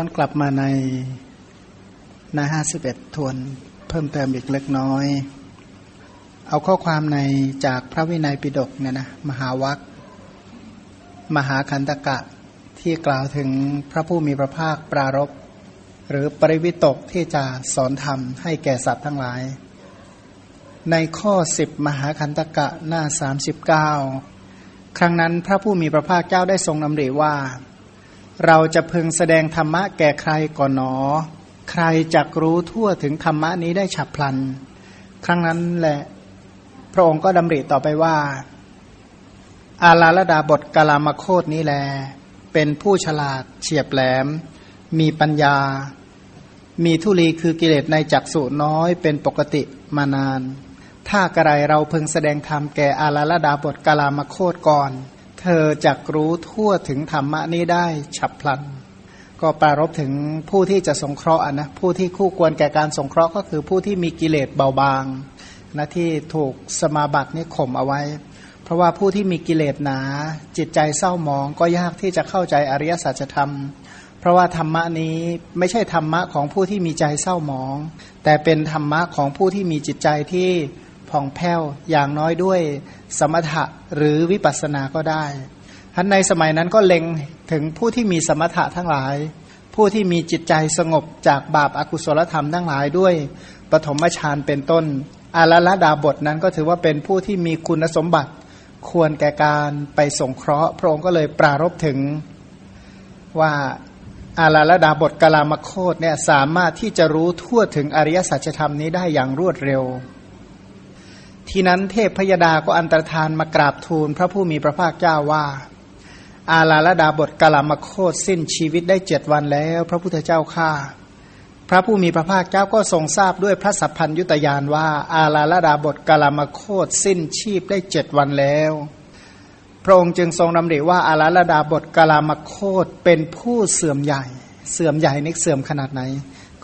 ย้อนกลับมาในหน้าห้าสิบเอ็ดทวน เพิ่มเติมอีกเล็กน้อย เอาข้อความในจากพระวินัยปิฎกเนี่ยนะมหาวัคมหาคันตกะที่กล่าวถึงพระผู้มีพระภาคปรารบหรือปริวิตกที่จะสอนธรรมให้แก่สัตว์ทั้งหลาย ในข้อสิบมหาคันตกะหน้าสามสิบเก้าครั้งนั้นพระผู้มีพระภาคเจ้าได้ทรงนำเรว่า เราจะพึงแสดงธรรมะแก่ใครก่อนหนอ ใครจักรู้ทั่วถึงธรรมะนี้ได้ฉับพลัน ครั้งนั้นแหละ พระองค์ก็ดำริต่อไปว่า อาลาลดาบทกลามโคตนี้แล เป็นผู้ฉลาดเฉียบแหลม มีปัญญา มีทุลีคือกิเลสในจักสุน้อยเป็นปกติมานาน ถ้ากระไรเราพึงแสดงธรรมแก่อาลาลดาบทกลามโคตก่อน เธอจักรู้ทั่วถึงธรรมะนี้ได้ฉับพลัน ก็ปรารบถึงผู้ที่จะสงเคราะห์นะผู้ที่คู่ควรแก่การสงเคราะห์ก็คือผู้ที่มีกิเลสเบาบางนะที่ถูกสมาบัตินี่ข่มเอาไว้ เพราะว่าผู้ที่มีกิเลสหนา จิตใจเศร้าหมองก็ยากที่จะเข้าใจอริยสัจธรรม เพราะว่าธรรมะนี้ไม่ใช่ธรรมะของผู้ที่มีใจเศร้าหมอง แต่เป็นธรรมะของผู้ที่มีจิตใจที่ผ่องแผ้วอย่างน้อยด้วย สมถะหรือวิปัสสนาก็ได้ท่านในสมัยนั้นก็เล็งถึงผู้ที่มีสมถะทั้งหลาย ผู้ที่มีจิตใจสงบจากบาปอากุศลธรรมทั้งหลายด้วยปฐมฌานเป็นต้น อาลละดาบทนั้นก็ถือว่าเป็นผู้ที่มีคุณสมบัติควรแก่การไปสงเคราะห์ พระองค์ก็เลยปรารบถึงว่าอาลาลดาบทกลามโคตเนี่ยสามารถที่จะรู้ทั่วถึงอริยสัจธรรมนี้ได้อย่างรวดเร็ว ทีนั้นเทพพยดาก็อันตรธานมากราบทูลพระผู้มีพระภาคเจ้าว่า อาลาลดาบทกลามโคตสิ้นชีวิตได้เจ็ดวันแล้ว พระพุทธเจ้าข้าพระผู้มีพระภาคเจ้าก็ทรงทราบด้วยพระสัพพัญยุตยานว่า อาลาลดาบทกลามโคตสิ้นชีพได้เจ็ดวันแล้ว พระองค์จึงทรงดำริว่าอาลาลดาบทกลามโคตเป็นผู้เสื่อมใหญ่ เสื่อมใหญ่นี่เสื่อมขนาดไหน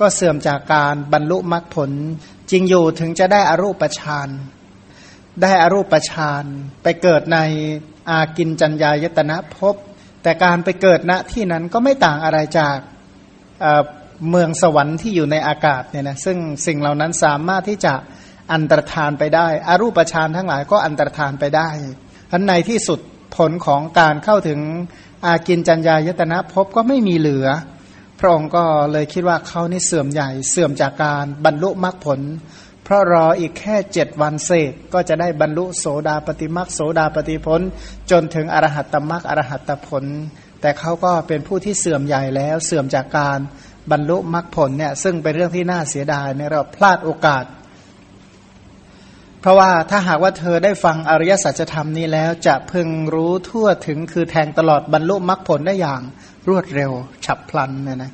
ก็เสื่อมจากการบรรลุมรรคผล จริงอยู่ถึงจะได้อรูปฌาน ได้อรูปฌานไปเกิดในอากินจัญญายตนะภพแต่การไปเกิดณที่นั้นก็ไม่ต่างอะไรจากเมืองสวรรค์ที่อยู่ในอากาศเนี่ยนะซึ่งสิ่งเหล่านั้นสามารถที่จะอันตรธานไปได้อรูปฌานทั้งหลายก็อันตรธานไปได้ทันในที่สุดผลของการเข้าถึงอากินจัญญายตนะภพก็ไม่มีเหลือ พระองค์ก็เลยคิดว่าเขานี่เสื่อมใหญ่เสื่อมจากการบรรลุมรรคผล เพราะรออีกแค่เจ็ดวันเศษก็จะได้บรรลุโสดาปฏิมรรคโสดาปฏิผลจนถึงอรหัตตมรรคอรหัตตผล แต่เขาก็เป็นผู้ที่เสื่อมใหญ่แล้วเสื่อมจากการบรรลุมรรคผลเนี่ยซึ่งเป็นเรื่องที่น่าเสียดายในเราพลาดโอกาส เพราะว่าถ้าหากว่าเธอได้ฟังอริยสัจธรรมนี้แล้วจะพึงรู้ทั่วถึงคือแทงตลอดบรรลุมรรคผลได้อย่างรวดเร็วฉับพลันเนี่ยนะ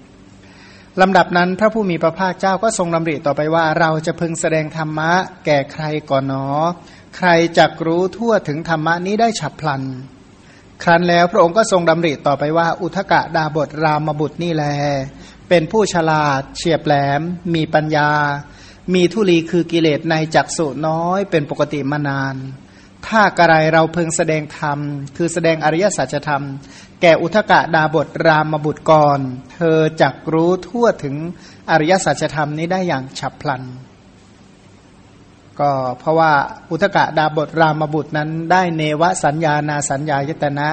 ลำดับนั้นพระผู้มีพระภาคเจ้าก็ทรงดำริต่อไปว่า เราจะพึงแสดงธรรมะ แก่ใครก่อนหนอ ใครจักรู้ทั่วถึงธรรมะนี้ได้ฉับพลัน ครั้นแล้วพระองค์ก็ทรงดำริต่อไปว่า อุทกะดาบทรามบุตรนี่แล เป็นผู้ฉลาด เฉียบแหลม มีปัญญา มีทุลีคือกิเลสในจักสุน้อยเป็นปกติมานาน ถ้ากระไรเราเพึงแสดงธรรม คือแสดงอริยสัจธรรม แก่อุทกะดาบทรามบุตรก่อนเธอจักรู้ทั่วถึงอริยสัจธรรมนี้ได้อย่างฉับพลัน ก็เพราะว่าอุทกะดาบทรามบุตรนั้น ได้เนวสัญญานาสัญญายตนะ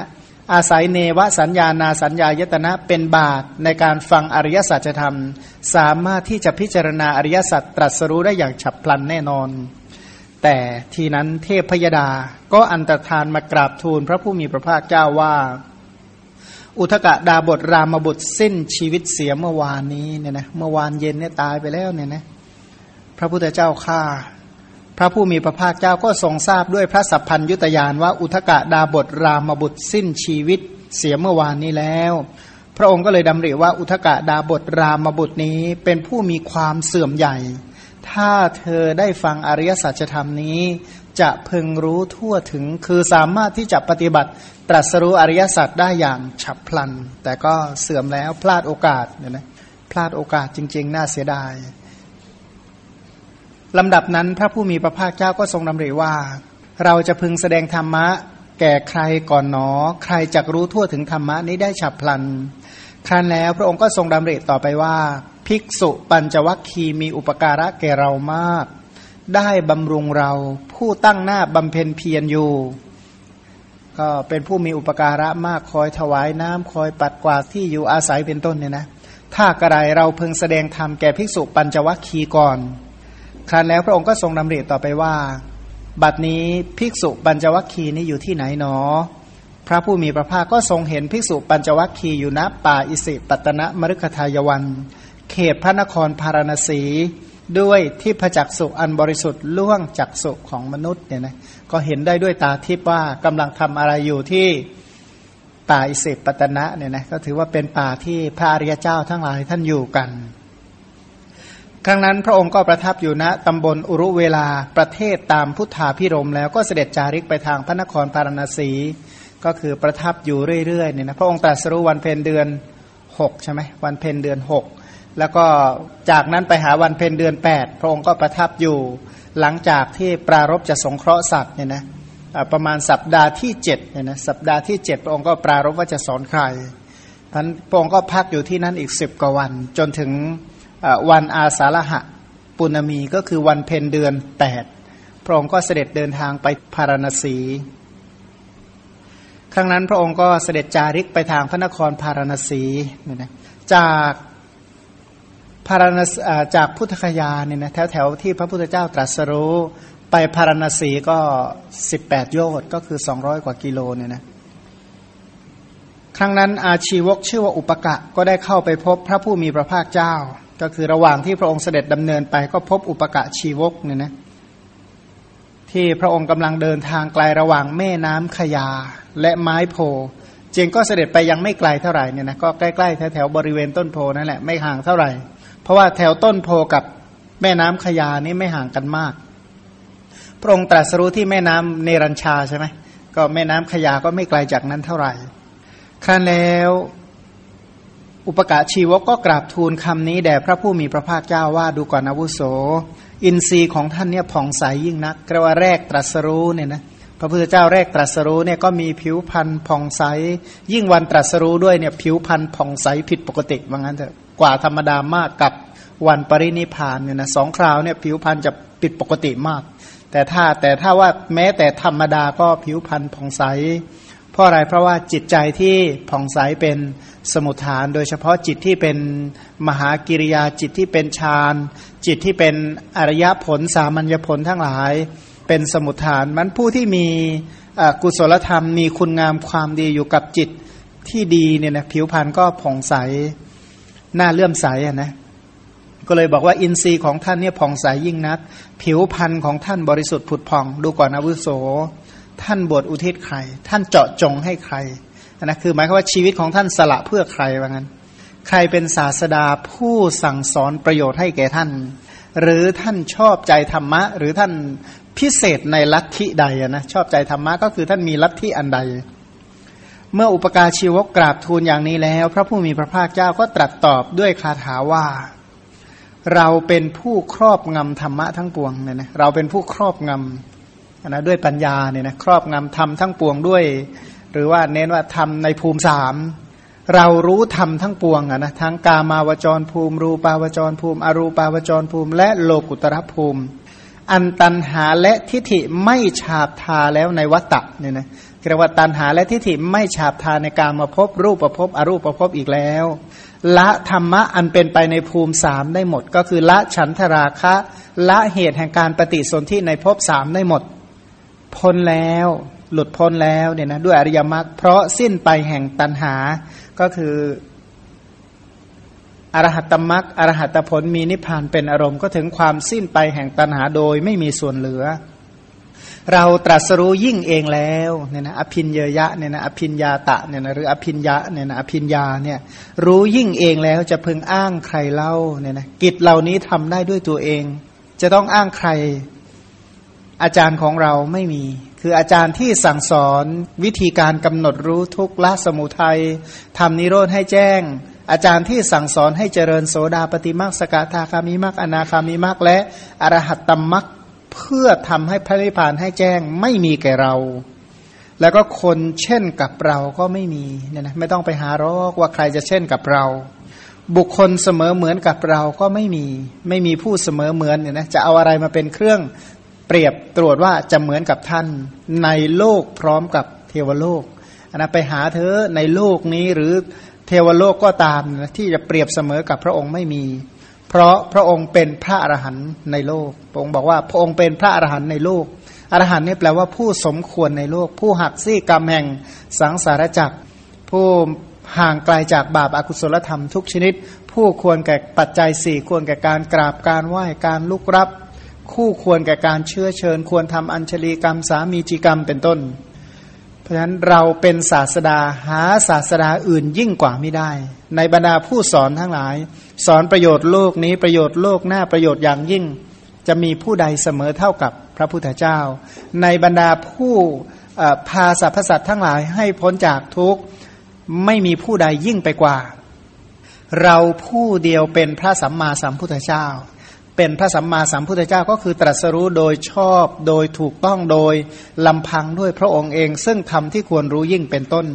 อาศัยเนวสัญญานาสัญญายตนะเป็นบาตในการฟังอริยสัจธรรม สามารถที่จะพิจารณาอริยสัจตรัสรู้ได้อย่างฉับพลันแน่นอน แต่ทีนั้นเทพพยดาก็อันตรธานมากราบทูลพระผู้มีพระภาคเจ้าว่า อุทกะดาบทรามบุตรสิ้นชีวิตเสียเมื่อวานนี้เนี่ยนะเมื่อวานเย็นเนี่ยตายไปแล้วเนี่ยนะพระพุทธเจ้าข้าพระผู้มีพระภาคเจ้าก็ทรงทราบด้วยพระสัพพัญยุตยานว่าอุทกะดาบทรามบุตรสิ้นชีวิตเสียเมื่อวานนี้แล้วพพระองค์ก็เลยดำริว่าอุทกะดาบทรามบุตรนี้เป็นผู้มีความเสื่อมใหญ่ ถ้าเธอได้ฟังอริยสัจธรรมนี้ จะพึงรู้ทั่วถึงคือสามารถที่จะปฏิบัติตรัสรู้อริยสัจได้อย่างฉับพลัน แต่ก็เสื่อมแล้วพลาดโอกาสเนี่ยนะพลาดโอกาสจริง ๆ น่าเสียดายลำดับนั้นพระผู้มีพระภาคเจ้าก็ทรงดำริว่า เราจะพึงแสดงธรรมะ แก่ใครก่อนหนอ ใครจะรู้ทั่วถึงธรรมะนี้ได้ฉับพลัน ครั้นแล้วพระองค์ก็ทรงดำริต่อไปว่า ภิกษุปัญจวัคคีมีอุปการะแก่เรามาก ได้บำรุงเราผู้ตั้งหน้าบำเพ็ญเพียรอยู่ ก็เป็นผู้มีอุปการะมากคอยถวายน้ำคอยปัดกวาดที่อยู่อาศัยเป็นต้นเนี่ยนะ ถ้ากระไรเราพึงแสดงธรรมแก่ภิกษุปัญจวัคคีก่อน ครั้นแล้วพระองค์ก็ทรงดำริต่อไปว่า บัดนี้ภิกษุปัญจวัคคีนี้อยู่ที่ไหนหนอพระผู้มีพระภาคก็ทรงเห็นภิกษุปัญจวัคคีย์อยู่ณป่าอิสิปตนะมฤคทายวัน เขตพระนครพาราณสี ด้วยที่พระจักสุอันบริสุทธิ์ล่วงจักสุของมนุษย์เนี่ยนะก็เห็นได้ด้วยตาทิพว่ากำลังทำอะไรอยู่ที่ป่าอิสิปตนะเนี่ยนะก็ถือว่าเป็นป่าที่พระอริยเจ้าทั้งหลายท่านอยู่กัน ครั้งนั้นพระองค์ก็ประทับอยู่ณตำบลอุรุเวลาประเทศตามพุทธาพิรมแล้วก็เสด็จจาริกไปทางพระนครพาราณสี ก็คือประทับอยู่เรื่อยๆเนี่ยนะพระองค์ตรัสรู้วันเพ็ญเดือนหกใช่ไหมวันเพ็ญเดือนหก แล้วก็จากนั้นไปหาวันเพ็ญเดือนแปดพระองค์ก็ประทับอยู่ หลังจากที่ปรารบจะสงเคราะห์สัตว์เนี่ยนะประมาณสัปดาห์ที่เจ็ดเนี่ยนะสัปดาห์ที่เจ็ดพระองค์ก็ปรารบว่าจะสอนใครพันพระองค์ก็พักอยู่ที่นั่นอีกสิบกว่าวัน จนถึงวันอาสาฬหะปุณมีก็คือวันเพ็ญเดือนแปดพระองค์ก็เสด็จเดินทางไปพาราณสีครั้งนั้นพระองค์ก็เสด็จจาริกไปทางพระนครพาราณสีเนี่ยนะจาก พาราณจากพุทธคยาเนี่ยนะแถวแถวที่พระพุทธเจ้าตรัสรู้ไปพาราณสีก็สิบแปดโยชน์ก็คือสองร้อยกว่ากิโลเนี่ยนะครั้งนั้นอาชีวกชื่อว่าอุปกะก็ได้เข้าไปพบพระผู้มีพระภาคเจ้า ก็คือระหว่างที่พระองค์เสด็จดำเนินไปก็พบอุปกะชีวกเนี่ยนะที่พระองค์กำลังเดินทางไกลระหว่างแม่น้ำขยาและไม้โพจริงก็เสด็จไปยังไม่ไกลเท่าไหร่เนี่ยนะก็ใกล้ๆแถวๆบริเวณต้นโพนั่นแหละไม่ห่างเท่าไหร่ เพราะว่าแถวต้นโพกับแม่น้ำขยานี่ไม่ห่างกันมาก พระองค์ตรัสรู้ที่แม่น้ำเนรัญชาใช่ไหมก็แม่น้ำขยาก็ไม่ไกลจากนั้นเท่าไหร่ ครั้นแล้วอุปกาชีวกก็กราบทูลคำนี้แด่พระผู้มีพระภาคเจ้าว่าดูก่อนอาวุโส อินทรีย์ของท่านเนี่ยผ่องใสยยิ่งนักกระว่าแรกตรัสรู้เนี่ยนะพระพุทธเจ้าแรกตรัสรู้เนี่ยก็มีผิวพรรณผ่องใส ยิ่งวันตรัสรู้ด้วยเนี่ยผิวพรรณผ่องใสผิดปกติว่างั้นเถอะ กว่าธรรมดามากกับวันปรินิพานเนี่ยนะสองคราวเนี่ยผิวพรรณจะผิดปกติมาก แต่ถ้าแต่ถ้าว่าแม้แต่ธรรมดาก็ผิวพรรณผ่องใสเพราะอะไรเพราะว่าจิตใจที่ผ่องใสเป็นสมุทฐาน โดยเฉพาะจิตที่เป็นมหากิริยาจิตที่เป็นฌานจิตที่เป็นอริยผลสามัญญผลทั้งหลาย เป็นสมุทฐานมันผู้ที่มีกุศลธรรมมีคุณงามความดีอยู่กับจิตที่ดีเนี่ยนะผิวพรรณก็ผ่องใส หน้าเลื่อมใสอะนะก็เลยบอกว่าอินทรีย์ของท่านเนี่ยผ่องใสยิ่งนัก ผิวพรรณของท่านบริสุทธิ์ผุดผ่อง ดูก่อนอาวุโส ท่านบวชอุทิศใคร ท่านเจาะจงให้ใครนะคือหมายความว่าชีวิตของท่านสละเพื่อใครว่างั้น ใครเป็นศาสดาผู้สั่งสอนประโยชน์ให้แก่ท่าน หรือท่านชอบใจธรรมะ หรือท่านพิเศษในลัทธิใดนะชอบใจธรรมะก็คือท่านมีลัทธิอันใด เมื่ออุปการชีวกกราบทูลอย่างนี้แล้ว พระผู้มีพระภาคเจ้าก็ตรัสตอบด้วยคาถาว่า เราเป็นผู้ครอบงำธรรมะทั้งปวงเนี่ยนะเราเป็นผู้ครอบงำนะด้วยปัญญาเนี่ยนะครอบงำธรรมทั้งปวงด้วย หรือว่าเน้นว่าทำในภูมิสามเรารู้ธรรมทั้งปวงอะนะทั้งกามาวจรภูมิ รูปาวจรภูมิ อรูปาวจรภูมิ และโลกุตรภูมิ อันตันหาและทิฏฐิไม่ฉาบทาแล้วในวัตตะเนี่ยนะ เรียกว่าตันหาและทิฏฐิไม่ฉาบทานในการมาพบรูปประพบอรูปประพบอีกแล้ว ละธรรมะอันเป็นไปในภูมิสามได้หมด ก็คือละฉันทราคะ ละเหตุแห่งการปฏิสนธิในภพสามได้หมด พ้นแล้วหลุดพ้นแล้วเนี่ยนะด้วยอริยมรรคเพราะสิ้นไปแห่งตันหาก็คืออรหัตมรรคอรหัตผลมีนิพพานเป็นอารมณ์ก็ถึงความสิ้นไปแห่งตันหาโดยไม่มีส่วนเหลือ เราตรัสรู้ยิ่งเองแล้วเนี่ยนะอภินเยยะเนี่ยนะอภินยาตะเนี่ยนะหรืออภินยะเนี่ยนะอภินยาเนี่ยรู้ยิ่งเองแล้วจะพึงอ้างใครเล่าเนี่ยนะกิจเหล่านี้ทำได้ด้วยตัวเอง จะต้องอ้างใคร อาจารย์ของเราไม่มี คืออาจารย์ที่สั่งสอนวิธีการกำหนดรู้ทุกละสมุทัยทำนิโรธให้แจ้ง อาจารย์ที่สั่งสอนให้เจริญโสดาปฏิมักสกทาคามิมักอนาคามิมักและอรหัตตมัก เพื่อทำให้พระนิพพานให้แจ้งไม่มีแก่เรา แล้วก็คนเช่นกับเราก็ไม่มีเนี่ยนะไม่ต้องไปหารอกว่าใครจะเช่นกับเรา บุคคลเสมอเหมือนกับเราก็ไม่มี ไม่มีผู้เสมอเหมือนเนี่ยนะจะเอาอะไรมาเป็นเครื่องเปรียบตรวจว่าจะเหมือนกับท่านในโลกพร้อมกับเทวโลกนะไปหาเธอในโลกนี้หรือเทวโลกก็ตามนะที่จะเปรียบเสมอกับพระองค์ไม่มี เพราะพระองค์เป็นพระอรหันต์ในโลก พระองค์บอกว่าพระองค์เป็นพระอรหันต์ในโลก อรหันต์นี่แปลว่าผู้สมควรในโลก ผู้หักซี่กรรมแห่งสังสารจักร ผู้ห่างไกลาจากบาปอากุศลธรรมทุกชนิด ผู้ควรแก่ปัจจัยสี่ควรแก่การกราบการไหว้การลุกรับ คู่ควรแก่การเชื้อเชิญ ควรทำอัญชลีกรรมสามีจีกรรมเป็นต้น เพราะฉะนั้นเราเป็นศาสดาหาศาสดาอื่นยิ่งกว่าไม่ได้ ในบรรดาผู้สอนทั้งหลาย สอนประโยชน์โลกนี้ประโยชน์โลกหน้าประโยชน์อย่างยิ่ง จะมีผู้ใดเสมอเท่ากับพระพุทธเจ้า ในบรรดาผู้พาสรรพสัตว์ทั้งหลายให้พ้นจากทุกข์ไม่มีผู้ใดยิ่งไปกว่า เราผู้เดียวเป็นพระสัมมาสัมพุทธเจ้า เป็นพระสัมมาสัมพุทธเจ้าก็คือตรัสรู้โดยชอบโดยถูกต้องโดยลำพังด้วยพระองค์เอง ซึ่งทำที่ควรรู้ยิ่งเป็นต้น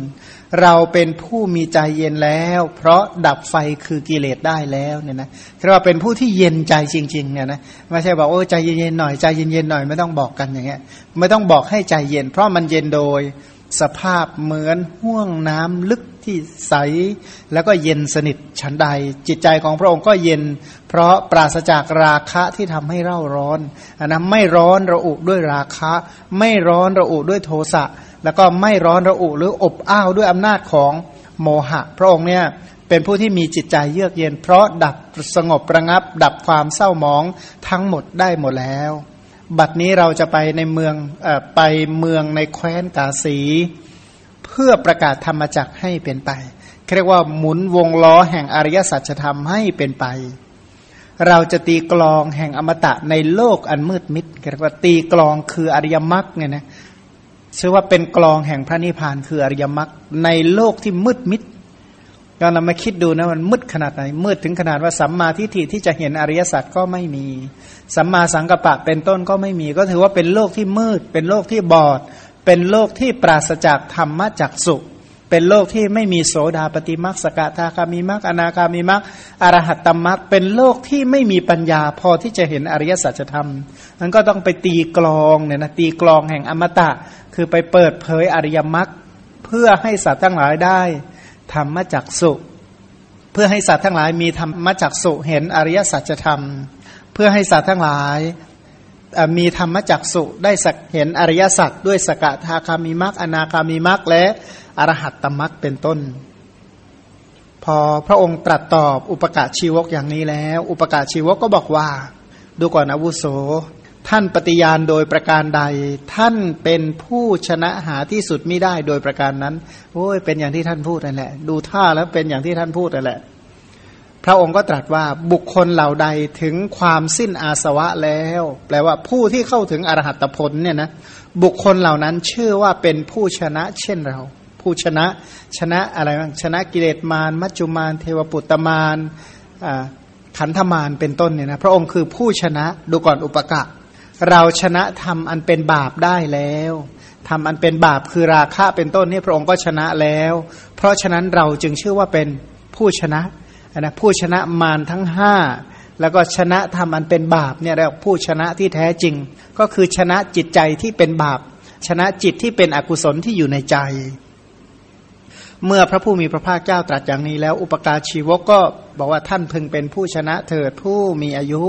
เราเป็นผู้มีใจเย็นแล้ว เพราะดับไฟคือกิเลสได้แล้วเนี่ยนะเรียกว่าเป็นผู้ที่เย็นใจจริงๆเนี่ยนะไม่ใช่บอกโอ้ใจเย็นๆหน่อยใจเย็นๆหน่อยไม่ต้องบอกกันอย่างเงี้ยไม่ต้องบอกให้ใจเย็น เพราะมันเย็นโดยสภาพเหมือนห่วงน้ำลึกที่ใส แล้วก็เย็นสนิทฉันใด จิตใจของพระองค์ก็เย็น เพราะปราศจากราคะที่ทำให้เร่าร้อนอนะไม่ร้อนระอุด้วยราคะ ไม่ร้อนระอุด้วยโทสะแล้วก็ไม่ร้อนระอุหรืออบอ้าวด้วยอำนาจของโมหะ พระองค์เนี่ยเป็นผู้ที่มีจิตใจเยือกเย็น เพราะดับสงบระงับ ดับความเศร้าหมองทั้งหมดได้หมดแล้ว บัดนี้เราจะไปในเมืองอไปเมืองในแคว้นกาสี เพื่อประกาศธรรมจักให้เป็นไปเรียกว่าหมุนวงล้อแห่งอริยสัจธรรมให้เป็นไป เราจะตีกลองแห่งอมตะในโลกอันมืดมิดเรียกว่าตีกลองคืออริยมรรคเนี่ยนะชื่อว่าเป็นกลองแห่งพระนิพพานคืออริยมรรคในโลกที่มืดมิดก็เรามาคิดดูนะมันมืดขนาดไหนมืดถึงขนาดว่าสัมมาทิฏฐิที่จะเห็นอริยสัจก็ไม่มี สัมมาสังกัปปะเป็นต้นก็ไม่มี ก็ถือว่าเป็นโลกที่มืด เป็นโลกที่บอด เป็นโลกที่ปราศจากธรรมะจักสุข เป็นโลกที่ไม่มีโสดาปฏิมักสกทาคามีมักอนาคามีมักอรหัตตมักเป็นโลกที่ไม่มีปัญญาพอที่จะเห็นอริยสัจธรรมมันก็ต้องไปตีกลองเนี่ยนะตีกลองแห่งอมตะ คือไปเปิดเผยอริยมรรคเพื่อให้สัตว์ทั้งหลายได้ธรรมจักสุ เพื่อให้สัตว์ทั้งหลายมีธรรมจักสุเห็นอริยสัจธรรม เพื่อให้สัตว์ทั้งหลาย มีธรรมจักสุได้สักเห็นอริยสัจด้วยสกทาคามีมักอนาคามีมักและอรหัตตมักเป็นต้น พอพระองค์ตรัสตอบอุปการชีวกอย่างนี้แล้ว อุปการชีวกก็บอกว่า ดูก่อนอาวุโส ท่านปฏิญาณโดยประการใด ท่านเป็นผู้ชนะหาที่สุดไม่ได้โดยประการนั้นโอ้ยเป็นอย่างที่ท่านพูดนั่นแหละ ดูท่าแล้วเป็นอย่างที่ท่านพูดนั่นแหละ พระองค์ก็ตรัสว่าบุคคลเหล่าใดถึงความสิ้นอาสวะแล้ว แปลว่าผู้ที่เข้าถึงอรหัตผลเนี่ยนะบุคคลเหล่านั้นชื่อว่าเป็นผู้ชนะเช่นเรา ผู้ชนะชนะอะไรบ้างชนะกิเลสมารมัจจุมารเทวปุตตมารขันธมารเป็นต้นเนี่ยนะพระองค์คือผู้ชนะดูก่อนอุปกะเราชนะทำอันเป็นบาปได้แล้วทำอันเป็นบาปคือราคะเป็นต้นนี่พระองค์ก็ชนะแล้ว เพราะฉะนั้นเราจึงชื่อว่าเป็นผู้ชนะ นะผู้ชนะมารทั้งห้าแล้วก็ชนะทำอันเป็นบาปเนี่ยเรียกผู้ชนะที่แท้จริง ก็คือชนะจิตใจที่เป็นบาป ชนะจิตที่เป็นอกุศลที่อยู่ในใจ เมื่อพระผู้มีพระภาคเจ้าตรัสอย่างนี้แล้ว อุปการชีวกก็บอกว่าท่านพึงเป็นผู้ชนะเถิดผู้มีอายุ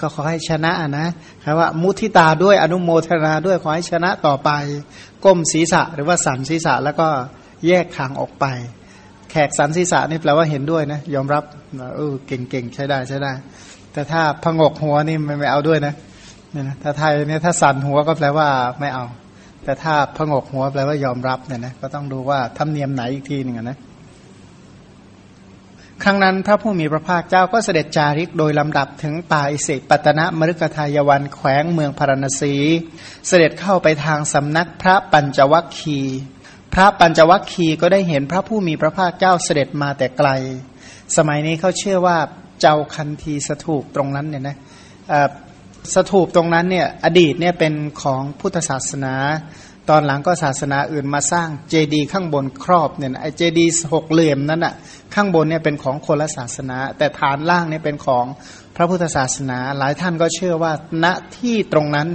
ก็ขอให้ชนะนะครับว่ามุทิตาด้วยอนุโมทนาด้วยขอให้ชนะต่อไป ก้มศีรษะหรือว่าสันศีรษะแล้วก็แยกทางออกไป แขกสันศีรษะนี่แปลว่าเห็นด้วยนะยอมรับเออเก่งๆใช้ได้ใช้ได้ แต่ถ้าพงกหัวนี่ไม่เอาด้วยนะเนี่ยนะถ้าไทยเนี่ยถ้าสันหัวก็แปลว่าไม่เอา แต่ถ้าพงกหัวแปลว่ายอมรับเนี่ยนะก็ต้องดูว่าทำเนียมไหนอีกทีหนึ่งนะครั้งนั้นพระผู้มีพระภาคเจ้าก็เสด็จจาริกโดยลำดับถึงป่าอิสิปตนะมฤคทายวันแขวงเมืองพารณสี เสด็จเข้าไปทางสำนักพระปัญจวัคคี พระปัญจวัคคีก็ได้เห็นพระผู้มีพระภาคเจ้าเสด็จมาแต่ไกล สมัยนี้เขาเชื่อว่าเจ้าคันทีสถูปตรงนั้นเนี่ยนะสถูปตรงนั้นเนี่ยอดีตเนี่ยเป็นของพุทธศาสนา ตอนหลังก็ศาสนาอื่นมาสร้างเจดีย์ข้างบนครอบเนี่ยไอเจดีย์หกเหลี่ยมนั้นอะข้างบนเนี่ยเป็นของคนละศาสนา แต่ฐานล่างเนี่ยเป็นของพระพุทธศาสนา หลายท่านก็เชื่อว่าณที่ตรงนั้น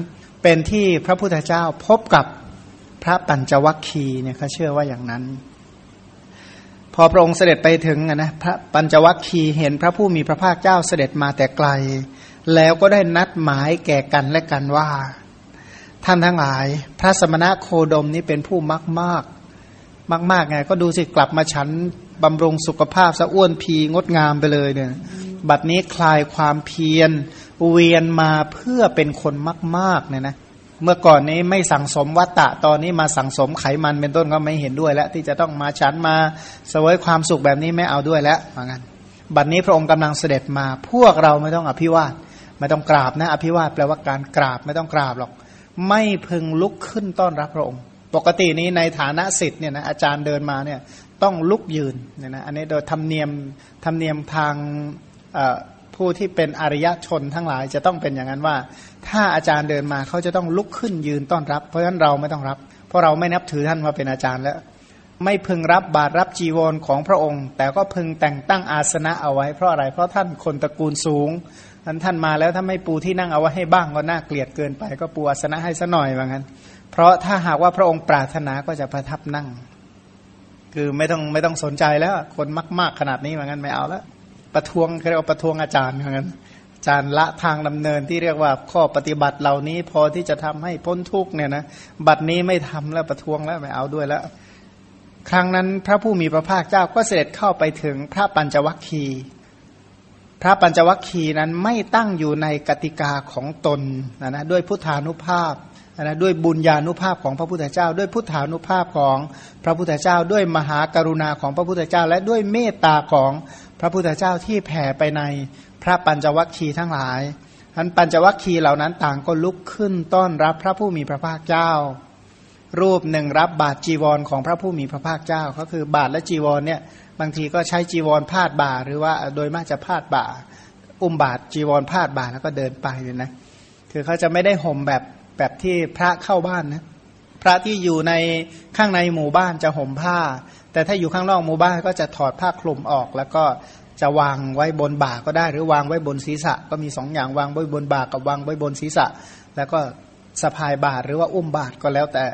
เป็นที่พระพุทธเจ้าพบกับ พระปัญจวัคคีย์เนี่ยเขาเชื่อว่าอย่างนั้น พอพระองค์เสด็จไปถึงนะพระปัญจวัคคีย์เห็นพระผู้มีพระภาคเจ้าเสด็จมาแต่ไกล แล้วก็ได้นัดหมายแก่กันและกันว่า ท่านทั้งหลาย พระสมณะโคดมนี้เป็นผู้มากมากมากมากไงก็ดูสิกลับมาฉันบำรุงสุขภาพสะอ้วนพีงดงามไปเลยเนี่ย บัดนี้คลายความเพียรเวียนมาเพื่อเป็นคนมากๆเนี่ยนะ เมื่อก่อนนี้ไม่สั่งสมวัตตะตอนนี้มาสั่งสมไขมันเป็นต้นก็ไม่เห็นด้วยแล้ว ที่จะต้องมาฉันมาสวยความสุขแบบนี้ไม่เอาด้วยแล้วเหมือนกันบัดนี้พระองค์กำลังเสด็จมาพวกเราไม่ต้องอภิวาทไม่ต้องกราบนะ อภิวาทแปลว่าการกราบไม่ต้องกราบหรอก ไม่พึงลุกขึ้นต้อนรับพระองค์ ปกตินี้ในฐานะสิทธิ์เนี่ยนะอาจารย์เดินมาเนี่ยต้องลุกยืนเนี่ยนะอันนี้โดยธรรมเนียมธรรมเนียมทางผู้ที่เป็นอริยชนทั้งหลายจะต้องเป็นอย่างนั้นว่า ถ้าอาจารย์เดินมาเขาจะต้องลุกขึ้นยืนต้อนรับ เพราะฉะนั้นเราไม่ต้องรับ เพราะเราไม่นับถือท่านมาเป็นอาจารย์แล้ว ไม่พึงรับบาตรรับจีวรของพระองค์ แต่ก็พึงแต่งตั้งอาสนะเอาไว้เพราะอะไรเพราะท่านคนตระกูลสูงท่านท่านมาแล้วถ้าไม่ปูที่นั่งเอาไว้ให้บ้างก็น่าเกลียดเกินไป ก็ปูอาสนะให้ซะหน่อยว่างั้น เพราะถ้าหากว่าพระองค์ปรารถนาก็จะประทับนั่ง คือไม่ต้องไม่ต้องสนใจแล้วคนมาก ๆขนาดนี้เหมือนกันไม่เอาแล้วประท้วงเรียกว่าประท้วงอาจารย์เหมือนกัน จารย์ละทางดำเนินที่เรียกว่าข้อปฏิบัติเหล่านี้พอที่จะทำให้พ้นทุกเนี่ยนะบัดนี้ไม่ทำแล้วประท้วงแล้วไม่เอาด้วยแล้ว ครั้งนั้นพระผู้มีพระภาคเจ้าก็เสด็จเข้าไปถึงพระปัญจวัคคีพระปัญจวัคคีนั้นไม่ตั้งอยู่ในกติกาของตนนะนะด้วยพุทธานุภาพนะด้วยบุญญาณุภาพของพระพุทธเจ้า ด้วยพุทธานุภาพของพระพุทธเจ้า ด้วยมหากรุณาของพระพุทธเจ้า และด้วยเมตตาของพระพุทธเจ้าที่แผ่ไปใน พระปัญจวัคคีย์ทั้งหลายท่านปัญจวัคคีย์เหล่านั้นต่างก็ลุกขึ้นต้อนรับพระผู้มีพระภาคเจ้า รูปหนึ่งรับบาตรจีวรของพระผู้มีพระภาคเจ้า ก็คือบาตรและจีวรเนี่ยบางทีก็ใช้จีวรพาดบ่า หรือว่าโดยมากจะพาดบ่า อุ้มบาตรจีวรพาดบ่าแล้วก็เดินไปเลยนะคือเขาจะไม่ได้ห่มแบบแบบที่พระเข้าบ้านนะพระที่อยู่ในข้างในหมู่บ้านจะห่มผ้า แต่ถ้าอยู่ข้างนอกหมู่บ้านก็จะถอดผ้าคลุมออก แล้วก็ จะวางไว้บนบ่าก็ได้ หรือวางไว้บนศีรษะ ก็มีสองอย่างวางไว้บนบ่ากับวางไว้บนศีรษะ แล้วก็สะพายบาทหรือว่าอุ้มบาทก็แล้วแต่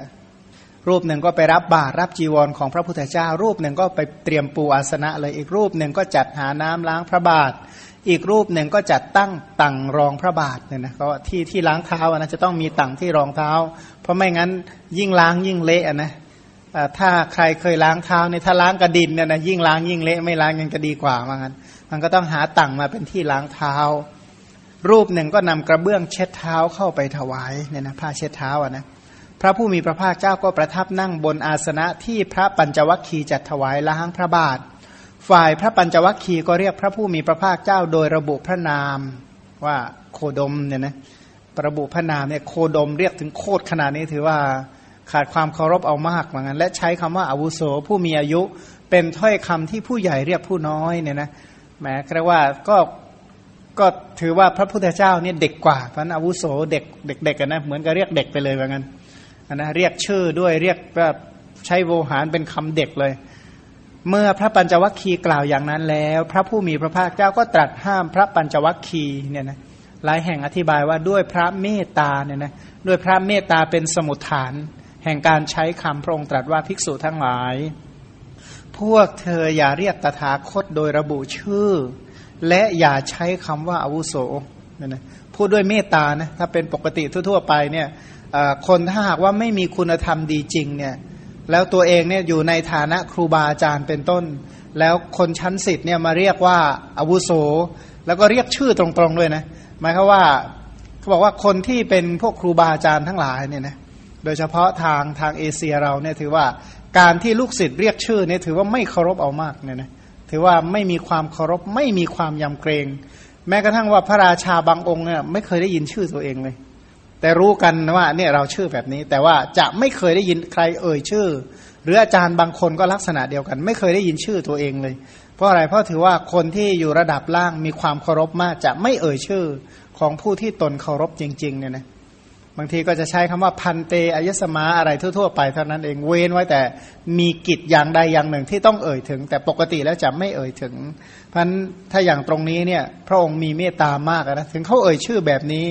รูปหนึ่งก็ไปรับบาตรรับจีวรของพระพุทธเจ้า รูปหนึ่งก็ไปเตรียมปูอาสนะเลยอีกรูปหนึ่งก็จัดหาน้ำล้างพระบาท อีกรูปหนึ่งก็จัดตั้งตังรองพระบาทเนี่ยนะก็ที่ที่ล้างเท้านะจะต้องมีตังที่รองเท้า เพราะไม่งั้นยิ่งล้างยิ่งเละนะ ถ้าใครเคยล้างเท้าเนี่ยถ้าล้างกระดินเนี่ยนะยิ่งล้างยิ่งเละไม่ล้างยังจะดีกว่าว่างั้นมันก็ต้องหาตังมาเป็นที่ล้างเท้า รูปหนึ่งก็นำกระเบื้องเช็ดเท้าเข้าไปถวายเนี่ยนะผ้าเช็ดเท้าอะนะพระผู้มีพระภาคเจ้าก็ประทับนั่งบนอาสนะที่พระปัญจวัคคีย์จัดถวายล้างพระบาท ฝ่ายพระปัญจวัคคีย์ก็เรียกพระผู้มีพระภาคเจ้าโดยระบุพระนามว่าโคดมเนี่ยนะระบุพระนามเนี่ยโคดมเรียกถึงโคตรขนาดนี้ถือว่า ขาดความเคารพเอามากเหมือนกันและใช้คำว่าอาวุโสผู้มีอายุเป็นถ้อยคำที่ผู้ใหญ่เรียกผู้น้อยเนี่ยนะแหมเรียกว่าก็ก็ถือว่าพระพุทธเจ้าเนี่ยเด็กกว่าเพราะนั้นอาวุโสเด็กเด็กๆกันนะเหมือนกับเรียกเด็กไปเลยเหมือนกันนะเรียกชื่อด้วยเรียกแบบใช้โวหารเป็นคำเด็กเลย เมื่อพระปัญจวัคคีย์กล่าวอย่างนั้นแล้ว พระผู้มีพระภาคเจ้าก็ตรัสห้ามพระปัญจวัคคีย์เนี่ยนะหลายแห่งอธิบายว่าด้วยพระเมตตาเนี่ยนะด้วยพระเมตตาเป็นสมุทฐาน แห่งการใช้คำพระองค์ตรัสว่าภิกษุทั้งหลาย พวกเธออย่าเรียกตถาคตโดยระบุชื่อ และอย่าใช้คำว่าอาวุโสนี่ยนะพูดด้วยเมตตานะถ้าเป็นปกติทั่ว ๆ ไปเนี่ยคนถ้าหากว่าไม่มีคุณธรรมดีจริงเนี่ยแล้วตัวเองเนี่ยอยู่ในฐานะครูบาอาจารย์เป็นต้น แล้วคนชั้นสิทธิ์เนี่ยมาเรียกว่าอาวุโส แล้วก็เรียกชื่อตรงๆด้วยนะหมายความว่าเขาบอกว่าคนที่เป็นพวกครูบาอาจารย์ทั้งหลายเนี่ยนะ โดยเฉพาะทางทางเอเชียเราเนี่ยถือว่าการที่ลูกศิษย์เรียกชื่อเนี่ยถือว่าไม่เคารพเอามากเนี่ยนะถือว่าไม่มีความเคารพไม่มีความยำเกรง แม้กระทั่งว่าพระราชาบางองค์เนี่ยไม่เคยได้ยินชื่อตัวเองเลย แต่รู้กันว่าเนี่ยเราชื่อแบบนี้ แต่ว่าจะไม่เคยได้ยินใครเอ่ยชื่อ หรืออาจารย์บางคนก็ลักษณะเดียวกัน ไม่เคยได้ยินชื่อตัวเองเลย เพราะอะไรเพราะถือว่าคนที่อยู่ระดับล่างมีความเคารพมากจะไม่เอ่ยชื่อของผู้ที่ตนเคารพจริงๆเนี่ยนะ บางทีก็จะใช้คำว่าพันเตอายสมาอะไรทั่ว ๆ ไปเท่านั้นเองเว้นไว้แต่มีกิจอย่างใดอย่างหนึ่งที่ต้องเอ่ยถึง แต่ปกติแล้วจะไม่เอ่ยถึง เพราะฉะนั้นถ้าอย่างตรงนี้เนี่ยพระองค์มีเมตตามากนะถึงเขาเอ่ยชื่อแบบนี้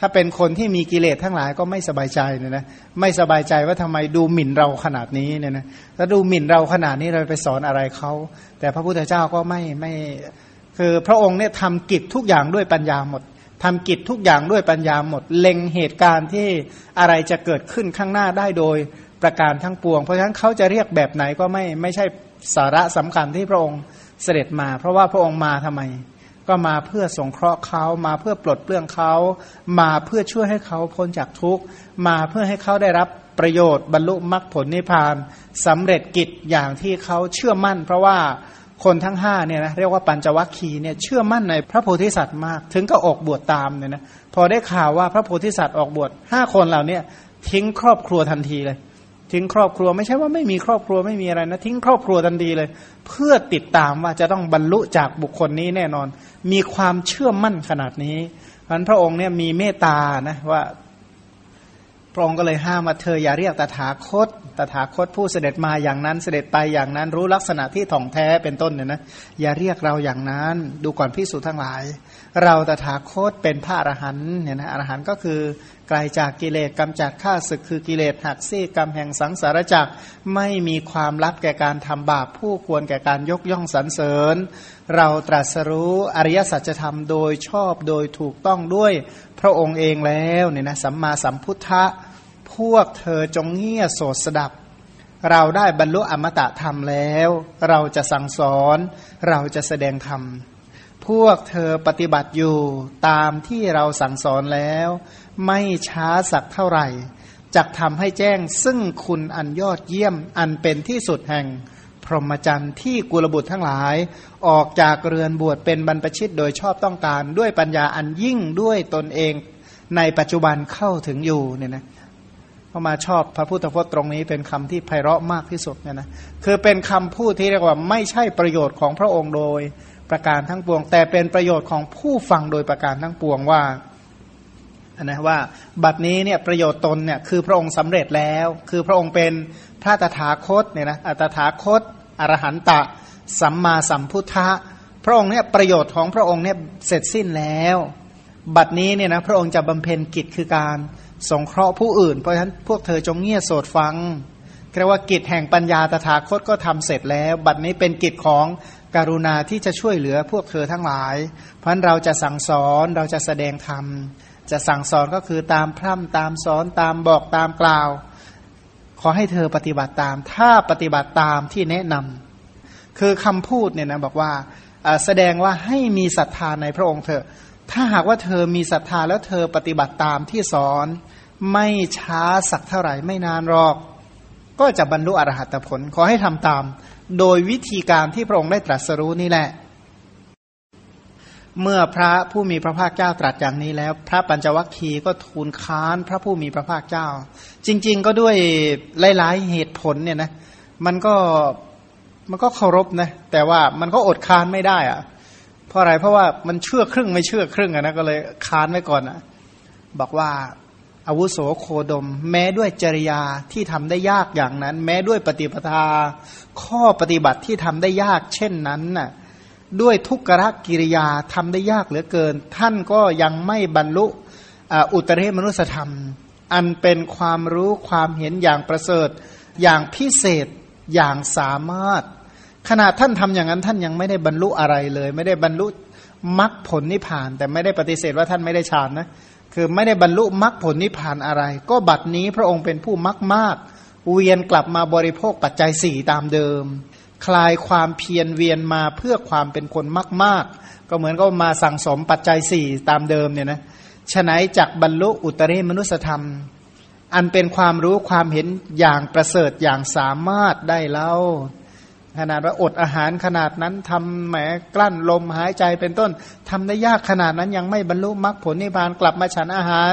ถ้าเป็นคนที่มีกิเลสทั้งหลายก็ไม่สบายใจเนี่ยนะไม่สบายใจว่าทำไมดูหมิ่นเราขนาดนี้เนี่ยนะถ้าดูหมิ่นเราขนาดนี้เราไปสอนอะไรเขาแต่พระพุทธเจ้าก็ไม่ไม่คือพระองค์เนี่ยทำกิจทุกอย่างด้วยปัญญาหมด ทำกิจทุกอย่างด้วยปัญญาหมด เล็งเหตุการณ์ที่อะไรจะเกิดขึ้นข้างหน้าได้โดยประการทั้งปวง เพราะฉะนั้นเขาจะเรียกแบบไหนก็ไม่ไม่ใช่สาระสำคัญที่พระองค์เสด็จมา เพราะว่าพระองค์มาทำไม ก็มาเพื่อสงเคราะห์เขามาเพื่อปลดเปลื้องเขามาเพื่อช่วยให้เขาพ้นจากทุกข์มาเพื่อให้เขาได้รับประโยชน์บรรลุมรรคผลนิพพานสำเร็จกิจอย่างที่เขาเชื่อมั่น เพราะว่า คนทั้งห้าเนี่ยนะเรียกว่าปัญจวัคคีเนี่ยเชื่อมั่นในพระโพธิสัตว์มาก ถึงก็ออกบวชตามเนี่ยนะพอได้ข่าวว่าพระโพธิสัตว์ออกบวชห้าคนเหล่านี้ทิ้งครอบครัวทันทีเลย ทิ้งครอบครัวไม่ใช่ว่าไม่มีครอบครัวไม่มีอะไรนะทิ้งครอบครัวทันทีเลย เพื่อติดตามว่าจะต้องบรรลุจากบุคคลนี้แน่นอน มีความเชื่อมั่นขนาดนี้เพราะพระองค์เนี่ยมีเมตตานะว่า พระองค์ก็เลยห้ามมาเธออย่าเรียกตถาคต ตถาคตผู้เสด็จมาอย่างนั้น เสด็จไปอย่างนั้น รู้ลักษณะที่ถ่องแท้เป็นต้นเนี่ยนะ อย่าเรียกเราอย่างนั้น ดูก่อนพิสูจทั้งหลาย เราตถาคตเป็นพระอรหันต์เนี่ยนะอรหันต์ก็คือไกลาจากกิเลสกำจัดข้าศึกคือกิเลสหักซี่กรรมแห่งสังสารจักรไม่มีความลับแก่การทำบาปผู้ควรแก่การยกย่องสรรเสริญ เราตรัสรู้อริยสัจธรรมโดยชอบโดยถูกต้องด้วยพระองค์เองแล้วเนี่ยนะสัมมาสัมพุทธะ พวกเธอจงเงี่ยโสดสดับ เราได้บรรลุอมตะธรรมแล้ว เราจะสั่งสอนเราจะแสดงธรรม พวกเธอปฏิบัติอยู่ตามที่เราสั่งสอนแล้ว ไม่ช้าสักเท่าไหร่จะทำให้แจ้งซึ่งคุณอันยอดเยี่ยมอันเป็นที่สุดแห่งพรหมจรรย์ที่กุลบุตรทั้งหลาย ออกจากเรือนบวชเป็นบรรพชิตโดยชอบต้องการ ด้วยปัญญาอันยิ่งด้วยตนเองในปัจจุบันเข้าถึงอยู่เนี่ยนะ พอมาชอบพระพุทธพจน์ตรงนี้เป็นคำที่ไพเราะมากที่สุดเนี่ยนะคือเป็นคำพูดที่เรียกว่าไม่ใช่ประโยชน์ของพระองค์โดยประการทั้งปวง แต่เป็นประโยชน์ของผู้ฟังโดยประการทั้งปวงว่านะว่าบัดนี้เนี่ยประโยชน์ตนเนี่ยคือพระองค์สำเร็จแล้ว คือพระองค์เป็นพระตถาคตเนี่ยนะอัตถาคตอรหันตะ สัมมาสัมพุทธะพระองค์เนี่ยประโยชน์ของพระองค์เนี่ยเสร็จสิ้นแล้ว บัดนี้เนี่ยนะพระองค์จะบำเพ็ญกิจคือการ สงเคราะห์ผู้อื่น เพราะฉะนั้นพวกเธอจงเงี่ยโสดฟังเรียกว่ากิจแห่งปัญญาตถาคตก็ทำเสร็จแล้ว บัดนี้เป็นกิจของการุณาที่จะช่วยเหลือพวกเธอทั้งหลาย เพราะะเราจะสั่งสอนเราจะแสดงธรรม จะสั่งสอนก็คือตามพร่ำตามสอนตามบอกตามกล่าว ขอให้เธอปฏิบัติตาม ถ้าปฏิบัติตามที่แนะนำคือคำพูดเนี่ยนะบอกว่าแสดงว่าให้มีศรัทธาในพระองค์เถอะ ถ้าหากว่าเธอมีศรัทธาแล้วเธอปฏิบัติตามที่สอนไม่ช้าสักเท่าไหร่ไม่นานหรอก ก็จะบรรลุอรหัตผลขอให้ทำตาม โดยวิธีการที่พระองค์ได้ตรัสรู้นี่แหละ เมื่อพระผู้มีพระภาคเจ้าตรัสอย่างนี้แล้ว พระปัญจวัคคีย์ก็ทูลค้านพระผู้มีพระภาคเจ้า จริง ๆ ก็ด้วยหลายๆเหตุผลเนี่ยนะ มันก็มันก็เคารพนะแต่ว่ามันก็อดค้านไม่ได้อะ ราะอะไรเพราะว่ามันเชื่อครึ่งไม่เชื่อครึ่งอะนะก็เลยค้านไว้ก่อนอะบอกว่าอาวุโสโคดม แม้ด้วยจริยาที่ทำได้ยากอย่างนั้น แม้ด้วยปฏิปทา ข้อปฏิบัติที่ทำได้ยาก เช่นนั้นน่ะด้วยทุกขกิริยาทำได้ยากเหลือเกิน ท่านก็ยังไม่บรรลุอุตริมนุสธรรม อันเป็นความรู้ความเห็นอย่างประเสริฐ อย่างพิเศษอย่างสามารถ ขณะท่านทำอย่างนั้นท่านยังไม่ได้บรรลุอะไรเลย ไม่ได้บรรลุมรรคผลนิพพาน แต่ไม่ได้ปฏิเสธว่าท่านไม่ได้ฌานนะคือไม่ได้บรรลุมรรคผลนิพพานอะไร ก็บัดนี้พระองค์เป็นผู้มรรคมากเวียนกลับมาบริโภคปัจจัยสี่ตามเดิม คลายความเพียรเวียนมาเพื่อความเป็นคนมากมากก็เหมือนก็มาสั่งสมปัจจัยสี่ตามเดิมเนี่ยนะฉนัยจักบรรลุอุตริมนุสธรรม อันเป็นความรู้ความเห็นอย่างประเสริฐอย่างสามารถได้เล่า ขนาดว่าอดอาหารขนาดนั้นทำแหมกลั้นลมหายใจเป็นต้นทำได้ยากขนาดนั้นยังไม่บรรลุมรรคผลนิพพานกลับมาฉันอาหาร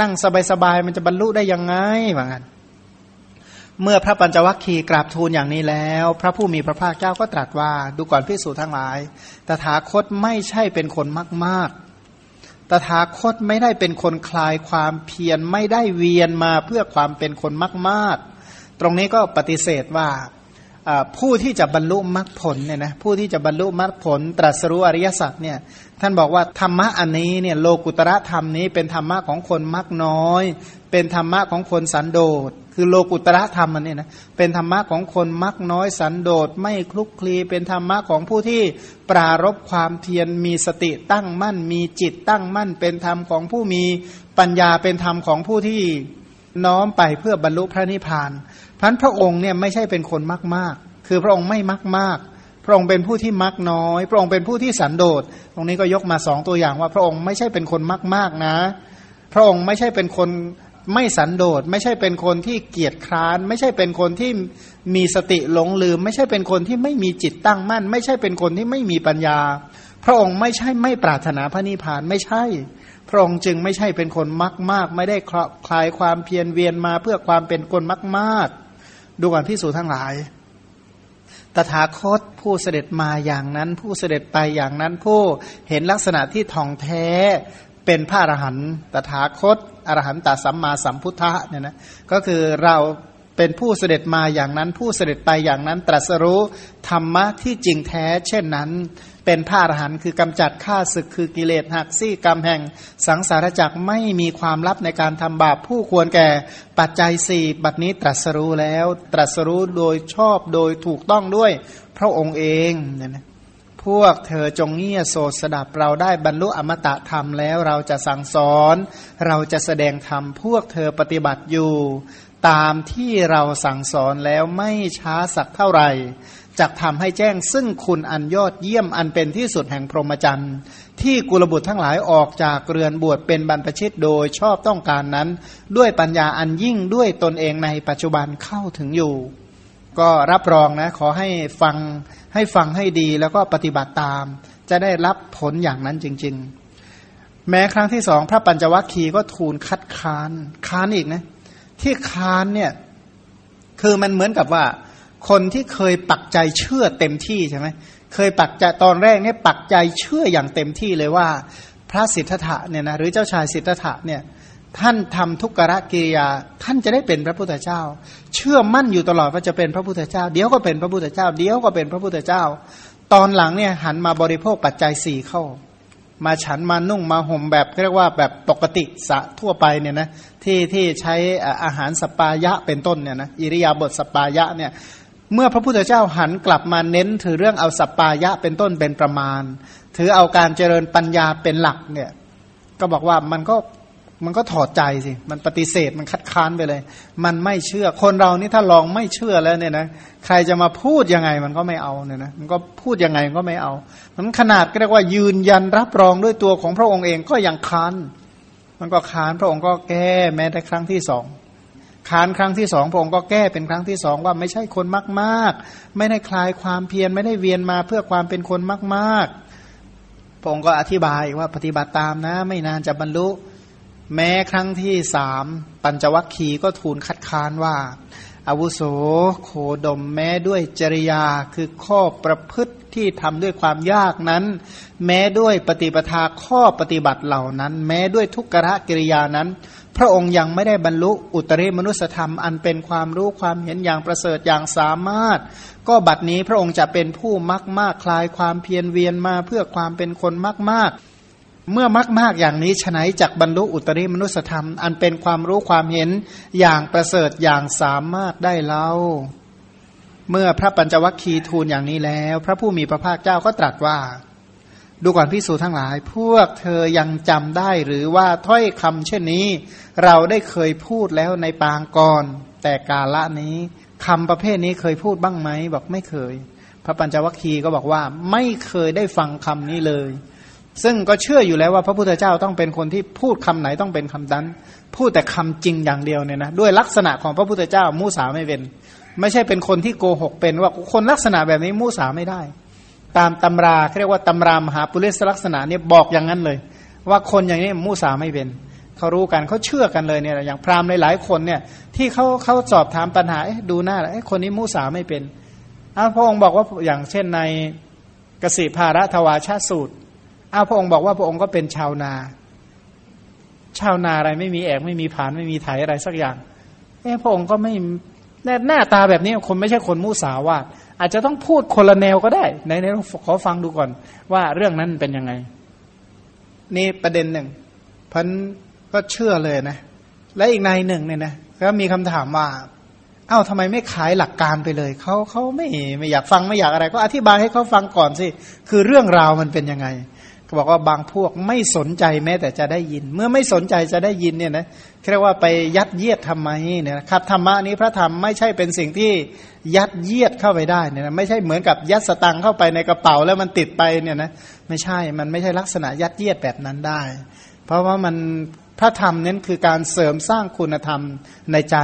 นั่งสบายๆมันจะบรรลุได้ยังไงว่างั้นเมื่อพระปัญจวัคคีย์กราบทูลอย่างนี้แล้ว พระผู้มีพระภาคเจ้าก็ตรัสว่า ดูก่อนพิสูจทั้งหลาย ตถาคตไม่ใช่เป็นคนมากๆ ตถาคตไม่ได้เป็นคนคลายความเพียรไม่ได้เวียนมาเพื่อความเป็นคนมาก ๆ ตรงนี้ก็ปฏิเสธว่า ผู้ที่จะบรรลุมรรคผลเนี่ยนะผู้ที่จะบรรลุมรรคผล ตรัสรู้อริยสัจเนี่ยท่านบอกว่าธรรมะอันนี้เนี่ยโลกุตระธรรมนี้เป็นธรรมะของคนมักน้อย เป็นธรรมะของคนสันโดษ คือโลกุตระธรรมอันนี้นะเป็นธรรมะของคนมักน้อยสันโดษ ไม่คลุกคลีเป็นธรรมะของผู้ที่ปรารบความเพียรมีสติตั้งมั่น มีจิตตั้งมั่น เป็นธรรมของผู้มีปัญญาเป็นธรรมของผู้ที่น้อมไปเพื่อบรรลุพระนิพพาน พันพระองค์เนี่ยไม่ใช่เป็นคนมากมากคือพระองค์ไม่มักมาก พระองค์เป็นผู้ที่มักน้อย พระองค์เป็นผู้ที่สันโดษ ตรงนี้ก็ยกมาสองตัวอย่างว่า พระองค์ไม่ใช่เป็นคนมากมากนะ พระองค์ไม่ใช่เป็นคนไม่สันโดษ ไม่ใช่เป็นคนที่เกียจคร้าน ไม่ใช่เป็นคนที่มีสติหลงลืม ไม่ใช่เป็นคนที่ไม่มีจิตตั้งมั่น ไม่ใช่เป็นคนที่ไม่มีปัญญา พระองค์ไม่ใช่ไม่ปรารถนาพระนิพพานไม่ใช่ พระองค์จึงไม่ใช่เป็นคนมากมาก ไม่ได้คลายความเพียรเวียนมาเพื่อความเป็นคนมากมาก ดูก่อนพิสูจทั้งหลาย ตถาคตผู้เสด็จมาอย่างนั้น ผู้เสด็จไปอย่างนั้นผู้เห็นลักษณะที่ท่องแท้เป็นพระอรหันต์ตถาคตอรหันตสัมมาสัมพุทธะเนี่ยนะก็คือเรา เป็นผู้เสด็จมาอย่างนั้น ผู้เสด็จไปอย่างนั้น ตรัสรู้ธรรมะที่จริงแท้ เช่นนั้น เป็นพระอรหันต์คือกำจัดข้าศึกคือกิเลสหักซี่กรรมแห่ง สังสารจักรไม่มีความลับในการทำบาปผู้ควรแก่ปัจจัยสี่บัดนี้ตรัสรู้แล้ว ตรัสรู้โดยชอบโดยถูกต้องด้วยพระองค์เองเนี่ยนะพวกเธอจงเงียโสดสดับเราได้บรรลุอมตะธรรมแล้วเราจะสั่งสอน เราจะแสดงธรรมพวกเธอปฏิบัติอยู่ ตามที่เราสั่งสอนแล้วไม่ช้าสักเท่าไหร่จะทำให้แจ้งซึ่งคุณอันยอดเยี่ยมอันเป็นที่สุดแห่งพรหมจรรย์ ที่กุลบุตรทั้งหลายออกจากเรือนบวชเป็นบรรพชิตโดยชอบต้องการนั้น ด้วยปัญญาอันยิ่งด้วยตนเองในปัจจุบันเข้าถึงอยู่ ก็รับรองนะขอให้ฟังให้ฟังให้ดีแล้วก็ปฏิบัติตาม จะได้รับผลอย่างนั้นจริง ๆ แม้ครั้งที่สองพระปัญจวัคคีย์ก็ทูลคัดค้านค้านอีกนะ ที่ค้านเนี่ยคือมันเหมือนกับว่า คนที่เคยปักใจเชื่อเต็มที่ใช่ไหมเคยปักใจตอนแรกเนี่ยปักใจเชื่ออย่างเต็มที่เลยว่า พระสิทธัตถะเนี่ยนะหรือเจ้าชายสิทธัตถะเนี่ยท่านทำทุกขะกิริยา ท่านจะได้เป็นพระพุทธเจ้า เชื่อมั่นอยู่ตลอดว่าจะเป็นพระพุทธเจ้า เดี๋ยวก็เป็นพระพุทธเจ้า เดี๋ยวก็เป็นพระพุทธเจ้า ตอนหลังเนี่ยหันมาบริโภคปัจจัยสี่เข้า มาฉันมานุ่งมาห่มแบบเรียกว่าแบบปกติสะทั่วไปเนี่ยนะ ที่ที่ใช้อาหารสัปปายะเป็นต้นเนี่ยนะอิริยาบถสัปปายะเนี่ยเมื่อพระพุทธเจ้าหันกลับมาเน้นถือเรื่องเอาสัปปายะเป็นต้นเป็นประมาณ ถือเอาการเจริญปัญญาเป็นหลักเนี่ยก็บอกว่ามันก็มันก็ถอดใจสิ มันปฏิเสธมันคัดค้านไปเลย มันไม่เชื่อคนเรานี่ถ้าลองไม่เชื่อแล้วเนี่ยนะใครจะมาพูดยังไงมันก็ไม่เอาเนี่ยนะมันก็พูดยังไงก็ไม่เอามันขนาดก็เรียกว่ายืนยันรับรองด้วยตัวของพระองค์เองก็ยังค้าน มันก็ค้านพระองค์ก็แก้แม้แต่ครั้งที่สองค้านครั้งที่สองพระองค์ก็แก้เป็นครั้งที่สองว่าไม่ใช่คนมากๆ ไม่ได้คลายความเพียรไม่ได้เวียนมาเพื่อความเป็นคนมาก ๆ พระองค์ก็อธิบายว่าปฏิบัติตามนะ ไม่นานจะบรรลุ แม้ครั้งที่สามปัญจวัคคีย์ก็ทูลคัดค้านว่า อาวุโสโคดมแม้ด้วยจริยาคือข้อประพฤติที่ทำด้วยความยากนั้น แม้ด้วยปฏิปทาข้อปฏิบัติเหล่านั้น แม้ด้วยทุกขะกิริยานั้น พระองค์ยังไม่ได้บรรลุอุตริมนุสธรรม อันเป็นความรู้ความเห็นอย่างประเสริฐอย่างสามารถ ก็บัดนี้พระองค์จะเป็นผู้มักมากคลายความเพียรเวียนมาเพื่อความเป็นคนมากมาก เมื่อมากมากอย่างนี้ฉนัยจากบรรลุอุตริมนุสธรรม อันเป็นความรู้ความเห็นอย่างประเสริฐอย่างสามารถได้เล่า เมื่อพระปัญจวัคคีย์ทูลอย่างนี้แล้ว พระผู้มีพระภาคเจ้าก็ตรัสว่า ดูก่อนพิสูจทั้งหลาย พวกเธอยังจำได้หรือว่าถ้อยคำเช่นนี้ เราได้เคยพูดแล้วในปางก่อน แต่กาละนี้คำประเภทนี้เคยพูดบ้างไหมบอกไม่เคย พระปัญจวัคคีย์ก็บอกว่าไม่เคยได้ฟังคำนี้เลย ซึ่งก็เชื่ออยู่แล้วว่าพระพุทธเจ้าต้องเป็นคนที่พูดคำไหนต้องเป็นคำนั้น พูดแต่คำจริงอย่างเดียวเนี่ยนะด้วยลักษณะของพระพุทธเจ้ามูสาไม่เป็น ไม่ใช่เป็นคนที่โกหกเป็นว่าคนลักษณะแบบนี้มูสาไม่ได้ ตามตำราเรียกว่าตำรามหาปุริสลักษณะเนี่ยบอกอย่างนั้นเลย ว่าคนอย่างนี้มูสาไม่เป็นเขารู้กันเขาเชื่อกันเลยเนี่ยอย่างพราหมณ์หลายๆคนเนี่ยที่เขาเขาสอบถามปัญหาดูหน้าแล้วคนนี้มูสาไม่เป็นอ้าพระองค์บอกว่าอย่างเช่นในกสิภาระทวาชาสูตร อ้าพระองค์บอกว่าพระองค์ก็เป็นชาวนา ชาวนาอะไรไม่มีแอกไม่มีผานไม่มีไถอะไรสักอย่างเออพระองค์ก็ไม่หน้าตาแบบนี้คนไม่ใช่คนมูสาวาดอาจจะต้องพูดคนละแนวก็ได้ในในขอฟังดูก่อน ว่าเรื่องนั้นเป็นยังไง นี่ประเด็นหนึ่งพันก็เชื่อเลยนะ และอีกในหนึ่งเนี่ยนะก็มีคำถามว่า เอ้าทำไมไม่ขายหลักการไปเลยเขาเขาไม่ไม่อยากฟังไม่อยากอะไร ก็อธิบายให้เขาฟังก่อนสิคือเรื่องราวมันเป็นยังไง บอกว่าบางพวกไม่สนใจแม้แต่จะได้ยิน เมื่อไม่สนใจจะได้ยินเนี่ยนะเรียกว่าไปยัดเยียดทำไมเนี่ยครับธรรมะนี้พระธรรมไม่ใช่เป็นสิ่งที่ยัดเยียดเข้าไปได้เนี่ยนะไม่ใช่เหมือนกับยัดสตังเข้าไปในกระเป๋าแล้วมันติดไปเนี่ยนะไม่ใช่มันไม่ใช่ลักษณะยัดเยียดแบบนั้นได้ เพราะว่ามันพระธรรมนั้นคือการเสริมสร้างคุณธรรมในใจ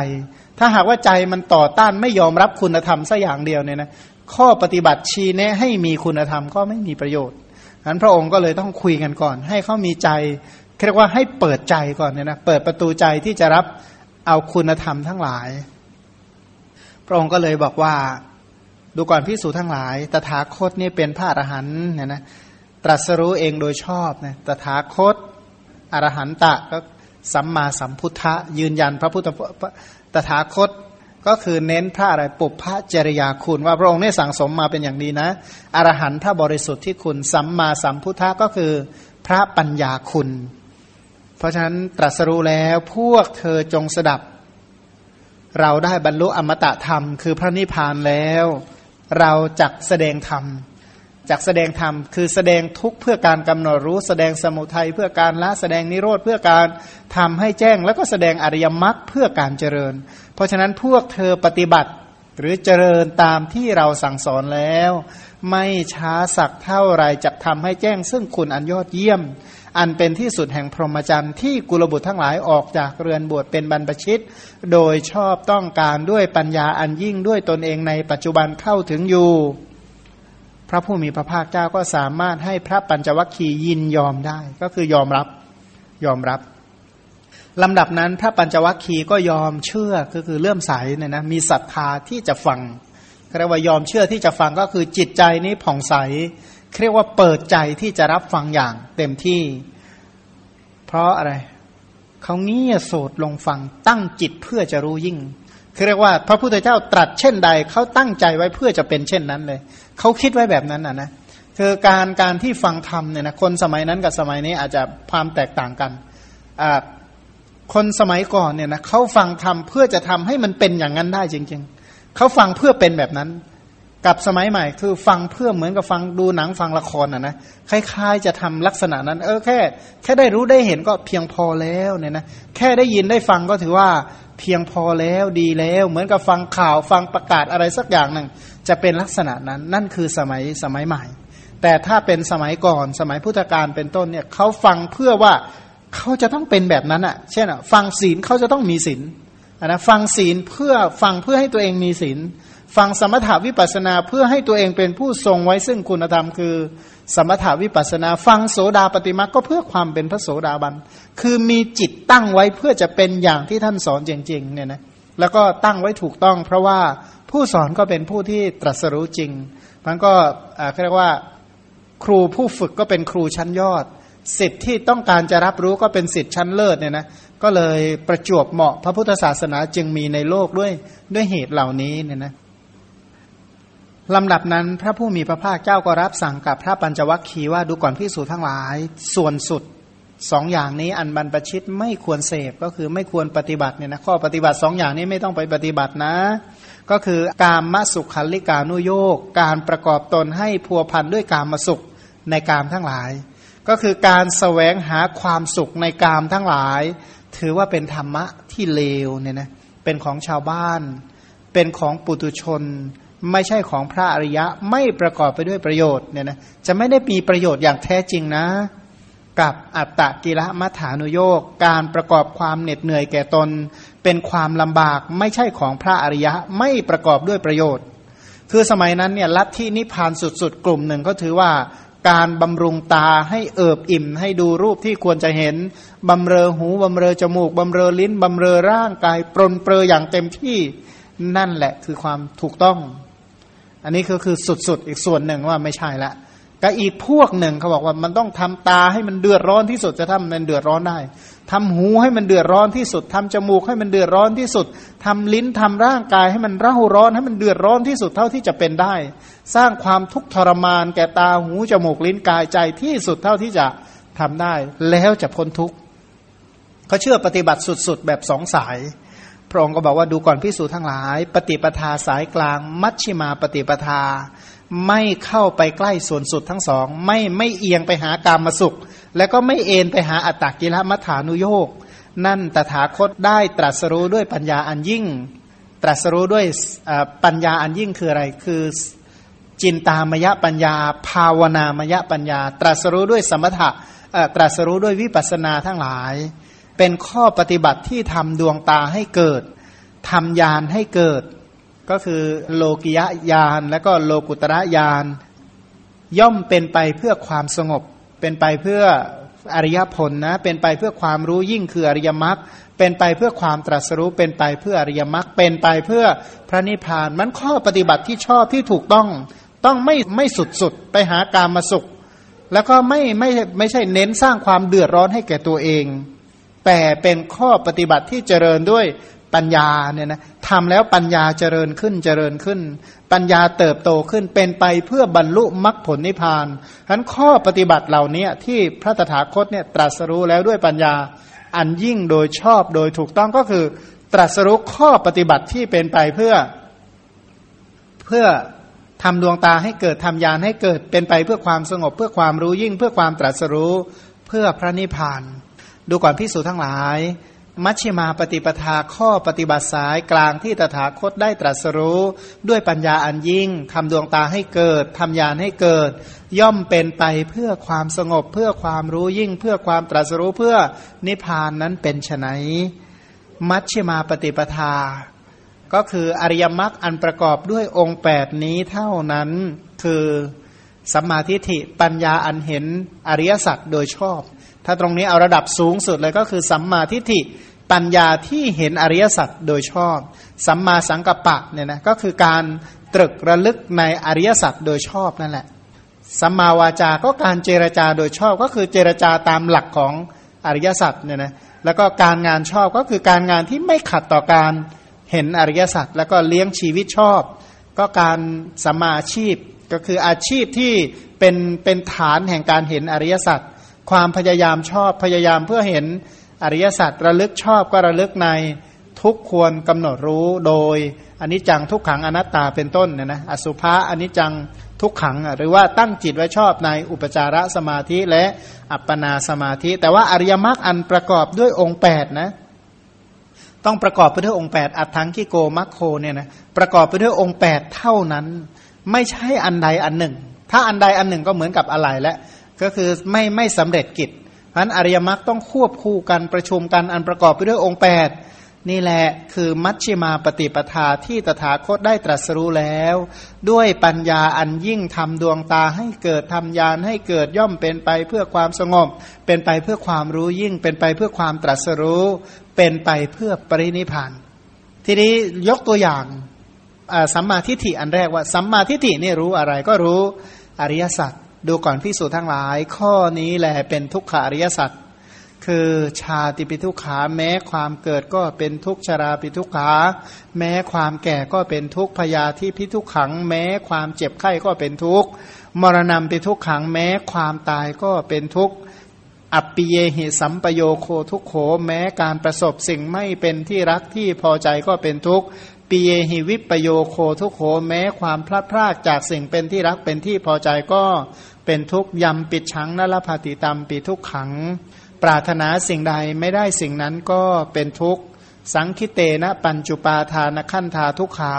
ถ้าหากว่าใจมันต่อต้านไม่ยอมรับคุณธรรมสักอย่างเดียวเนี่ยนะข้อปฏิบัติชี้แนะให้มีคุณธรรมก็ไม่มีประโยชน์ นั้นพระองค์ก็เลยต้องคุยกันก่อน ให้เขามีใจเรียกว่าให้เปิดใจก่อนเนี่ยนะเปิดประตูใจที่จะรับเอาคุณธรรมทั้งหลาย พระองค์ก็เลยบอกว่าดูก่อนพิสูจทั้งหลาย ตถาคตนี่เป็นพระอรหันต์เนี่ยนะตรัสรู้เองโดยชอบนะตถาคตอรหันตะก็สัมมาสัมพุทธะยืนยันพระพุทธตถาคต ก็คือเน้นพระอะไรปุพพจริยาคุณ ว่าพระองค์ได้สั่งสมมาเป็นอย่างดีนะ อรหันต์พระบริสุทธิ์ที่คุณสัมมาสัมพุทธะก็คือพระปัญญาคุณ เพราะฉะนั้นตรัสรู้แล้วพวกเธอจงสดับ เราได้บรรลุอมตะธรรม คือพระนิพพานแล้ว เราจักแสดงธรรมจากแสดงธรรมคือแสดงทุกเพื่อการกำหนดรู้แสดงสมุทัยเพื่อการละแสดงนิโรธเพื่อการทำให้แจ้ง แล้วก็แสดงอริยมรรคเพื่อการเจริญ ราะฉะนั้นพวกเธอปฏิบัติ หรือเจริญตามที่เราสั่งสอนแล้ว ไม่ช้าสักเท่าไรจะทำให้แจ้งซึ่งคุณอันยอดเยี่ยม อันเป็นที่สุดแห่งพรหมจรรย์ที่กุลบุตรทั้งหลายออกจากเรือนบวชเป็นบรรพชิต โดยชอบต้องการด้วยปัญญาอันยิ่งด้วยตนเองในปัจจุบันเข้าถึงอยู่ พระผู้มีพระภาคเจ้าก็สามารถให้พระปัญจวัคคีย์ยินยอมได้ ก็คือยอมรับยอมรับ ลำดับนั้นพระปัญจวัคคีย์ก็ยอมเชื่อก็คือเลื่อมใสเนี่ยนะมีศรัทธาที่จะฟังเรียกว่ายอมเชื่อที่จะฟังก็คือจิตใจนี้ผ่องใสเรียกว่าเปิดใจที่จะรับฟังอย่างเต็มที่ เพราะอะไรเขาเงี่ยโสดลงฟังตั้งจิตเพื่อจะรู้ยิ่งคือเรียกว่าพระพุทธเจ้าตรัสเช่นใดเขาตั้งใจไว้เพื่อจะเป็นเช่นนั้นเลยเขาคิดไว้แบบนั้นนะนะคือการการที่ฟังธรรมเนี่ยนะคนสมัยนั้นกับสมัยนี้อาจจะความแตกต่างกันอ่า คนสมัยก่อนเนี่ยนะเขาฟังธรรมเพื่อจะทำให้มันเป็นอย่างนั้นได้จริง ๆ เขาฟังเพื่อเป็นแบบนั้น กับสมัยใหม่คือฟังเพื่อเหมือนกับฟังดูหนังฟังละครอะนะคล้ายๆจะทำลักษณะนั้น เออแค่ แค่ได้รู้ได้เห็นก็เพียงพอแล้วเนี่ยนะแค่ได้ยินได้ฟังก็ถือว่าเพียงพอแล้วดีแล้ว เหมือนกับฟังข่าวฟังประกาศอะไรสักอย่างหนึ่งจะเป็นลักษณะนั้นนั่นคือสมัยสมัยใหม่ แต่ถ้าเป็นสมัยก่อนสมัยพุทธกาลเป็นต้นเนี่ยเขาฟังเพื่อว่า เขาจะต้องเป็นแบบนั้นอะ เช่นฟังศีลเขาจะต้องมีศีลนะฟังศีลเพื่อฟังเพื่อให้ตัวเองมีศีลฟังสมถาวิปัสนาเพื่อให้ตัวเองเป็นผู้ทรงไว้ซึ่งคุณธรรมคือ สมถาวิปัสนา ฟังโสดาปฏิมาก็เพื่อความเป็นพระโสดาบัน คือมีจิตตั้งไว้เพื่อจะเป็นอย่างที่ท่านสอนจริงๆเนี่ยนะแล้วก็ตั้งไว้ถูกต้อง เพราะว่าผู้สอนก็เป็นผู้ที่ตรัสรู้จริงมันก็เรียกว่าครูผู้ฝึกก็เป็นครูชั้นยอด สิทธิ์ที่ต้องการจะรับรู้ก็เป็นสิทธิ์ชั้นเลิศเนี่ยนะก็เลยประจวบเหมาะพระพุทธศาสนาจึงมีในโลกด้วยด้วยเหตุเหล่านี้เนี่ยนะลำดับนั้นพระผู้มีพระภาคเจ้าก็รับสั่งกับพระปัญจวัคคีย์ว่าดูก่อนพิสูจทั้งหลาย ส่วนสุดสองอย่างนี้อันบรรพชิตไม่ควรเสพก็คือไม่ควรปฏิบัติเนี่ยนะข้อปฏิบัติสองอย่างนี้ไม่ต้องไปปฏิบัตินะ ก็คือการมสุขันลิกานุโยกการประกอบตนให้พัวพันด้วยการมสุขในกามทั้งหลาย ก็คือการสแสวงหาความสุขในกามทั้งหลาย ถือว่าเป็นธรรมะที่เลวเนี่ยนะเป็นของชาวบ้าน เป็นของปุตุชน ไม่ใช่ของพระอริยะไม่ประกอบไปด้วยประโยชน์เนี่ยนะจะไม่ได้มีประโยชน์อย่างแท้จริงนะ กับอัตตะกิละมัฐานุโยกการประกอบความเหน็ดเหนื่อยแก่ตน เป็นความลำบากไม่ใช่ของพระอริยะไม่ประกอบด้วยประโยชน์ คือสมัยนั้นเนี่ยลัทธินิพพานสุดๆ กลุ่มหนึ่งก็ถือว่า การบำรุงตาให้เอิบอิ่ม ให้ดูรูปที่ควรจะเห็น บำเรอหู บำเรอจมูก บำเรอลิ้น บำเรอร่างกาย ปรนเปรออย่างเต็มที่นั่นแหละคือความถูกต้อง อันนี้ก็คือสุดๆ อีกส่วนหนึ่งว่าไม่ใช่ละก็อีกพวกหนึ่งเขาบอกว่ามันต้องทำตาให้มันเดือดร้อนที่สุดจะทำมันเดือดร้อนได้ทำหูให้มันเดือดร้อนที่สุดทำจมูกให้มันเดือดร้อนที่สุดทำลิ้นทำร่างกายให้มันเร่าร้อนให้มันเดือดร้อนที่สุดเท่าที่จะเป็นได้ สร้างความทุกข์ทรมานแก่ตาหูจมูกลิ้นกายใจที่สุดเท่าที่จะทำได้ แล้วจะพ้นทุกข์เขาเชื่อปฏิบัติสุดๆ แบบสองสาย พระองค์ก็บอกว่าดูก่อนพิสูจทั้งหลาย ปฏิปทาสายกลาง มัชชิมาปฏิปทา ไม่เข้าไปใกล้ส่วนสุดทั้งสอง ไม่ไม่เอียงไปหากามมาสุข แล้วก็ไม่เอ็นไปหาอัตตกิลมัฐานุโยกนั่นตถาคตได้ตรัสรู้ด้วยปัญญาอันยิ่ง ตรัสรู้ด้วยปัญญาอันยิ่งคืออะไรคือ จินตามยปัญญา ภาวนามยปัญญา ตรัสรู้ด้วยสมถะตรัสรู้ด้วยวิปัสนาทั้งหลาย เป็นข้อปฏิบัติที่ทำดวงตาให้เกิดทำยานให้เกิด ก็คือโลกิยญาณและก็โลกุตระญาณย่อมเป็นไปเพื่อความสงบ เป็นไปเพื่ออริยผลนะ เป็นไปเพื่อความรู้ยิ่งคืออริยมรรคเป็นไปเพื่อความตรัสรู้เป็นไปเพื่ออริยมรรคเป็นไปเพื่อพระนิพพานมันข้อปฏิบัติที่ชอบที่ถูกต้อง ต้องไม่ไม่สุดสุดไปหาการมาสุข แล้วก็ไม่ไม่ไม่ใช่เน้นสร้างความเดือดร้อนให้แก่ตัวเอง แต่เป็นข้อปฏิบัติที่เจริญด้วยปัญญาเนี่ยนะทำแล้วปัญญาเจริญขึ้นเจริญขึ้น ปัญญาเติบโตขึ้นเป็นไปเพื่อบรรลุมรรคผลนิพพานฉะนั้นข้อปฏิบัติเหล่านี้ที่พระตถาคตเนี่ยตรัสรู้แล้วด้วยปัญญาอันยิ่งโดยชอบโดยถูกต้องก็คือ ตรัสรู้ข้อปฏิบัติที่เป็นไปเพื่อเพื่อ ทำดวงตาให้เกิดทำยานให้เกิดเป็นไปเพื่อความสงบเพื่อความรู้ยิ่งเพื่อความตรัสรู้เพื่อพระนิพพาน ดูก่อนพิสูจทั้งหลาย มัชฌิมาปฏิปทาข้อปฏิบัติสายกลางที่ตถาคตได้ตรัสรู้ด้วยปัญญาอันยิ่งทำดวงตาให้เกิดทำญาณให้เกิด ย่อมเป็นไปเพื่อความสงบเพื่อความรู้ยิ่ง เพื่อความตรัสรู้เพื่อนิพพานนั้นเป็นไฉนมัชฌิมาปฏิปทา ก็คืออริยมรรคอันประกอบด้วยองค์แปดนี้เท่านั้นคือสัมมาทิฏฐิปัญญาอันเห็นอริยสัจโดยชอบ ถ้าตรงนี้เอาระดับสูงสุดเลยก็คือสัมมาทิฏฐิปัญญาที่เห็นอริยสัจโดยชอบ สัมมาสังกัปปะเนี่ยนะก็คือการตรึกระลึกในอริยสัจโดยชอบนั่นแหละ สัมมาวาจาก็การเจรจาโดยชอบก็คือเจรจาตามหลักของอริยสัจเนี่ยนะแล้วก็การงานชอบก็คือการงานที่ไม่ขัดต่อการเเห็นอริยสัจแล้วก็เลี้ยงชีวิตชอบ ก็การสัมมาชีพก็คืออาชีพที่เป็นเป็นฐานแห่งการเห็นอริยสัจความพยายามชอบพยายามเพื่อเห็นอริยสัจระลึกชอบก็ระลึกในทุกควรกำหนดรู้โดยอันนี้จังทุกขังอนัตตาเป็นต้นเนี่ยนะอสุภะอันนี้จังทุกขัง หรือว่าตั้งจิตไว้ชอบในอุปจารสมาธิและอัปปนาสมาธิ แต่ว่าอริยมรรคอันประกอบด้วยองค์8นะ ต้องประกอบไปด้วยองค์ 8 อัตถังกิโกมัคโคเนี่ยนะประกอบไปด้วยองค์ 8 เท่านั้น ไม่ใช่อันใดอันหนึ่ง ถ้าอันใดอันหนึ่งก็เหมือนกับอะไรและ ก็คือไม่ไม่สำเร็จกิจเพราะนั้นอริยมรรคต้องควบคู่กันประชุมกันอันประกอบไปด้วยองค์ 8 นี่แหละคือมัชฌิมาปฏิปทาที่ตถาคตได้ตรัสรู้แล้ว ด้วยปัญญาอันยิ่งทำดวงตาให้เกิดทำยานให้เกิดย่อมเป็นไปเพื่อความสงบ เป็นไปเพื่อความรู้ยิ่ง เป็นไปเพื่อความตรัสรู้ เป็นไปเพื่อปรินิพานทีนี้ยกตัวอย่างสัมมาทิฏฐิอันแรกว่าสัมมาทิฏฐินี่รู้อะไรก็รู้อริยสัจดูก่อนพิสูจนทั้งหลาย ข้อนี้แหละเป็นทุกขาริยสัจ คือชาติปิทุขาแม้ความเกิดก็เป็นทุกชราปิทุขาแม้ความแก่ก็เป็นทุกพยาที่พิทุขัง แม้ความเจ็บไข้ก็เป็นทุกมรณะปิทุขังแม้ความตายก็เป็นทุกอัปปิเยหิสัมปโยโคทุกโขแม้การประสบสิ่งไม่เป็นที่รักที่พอใจก็เป็นทุกปีเยหิวิปโยโคทุกโขแม้ความพลาดพลาดจากสิ่งเป็นที่รักเป็นที่พอใจก็เป็นทุกยำปิดชังนลภาติตามปีทุกขัง ปรารถนาสิ่งใดไม่ได้สิ่งนั้นก็เป็นทุกข์ สังคิเตนะปัญจุปาทานขั้นธาทุกขา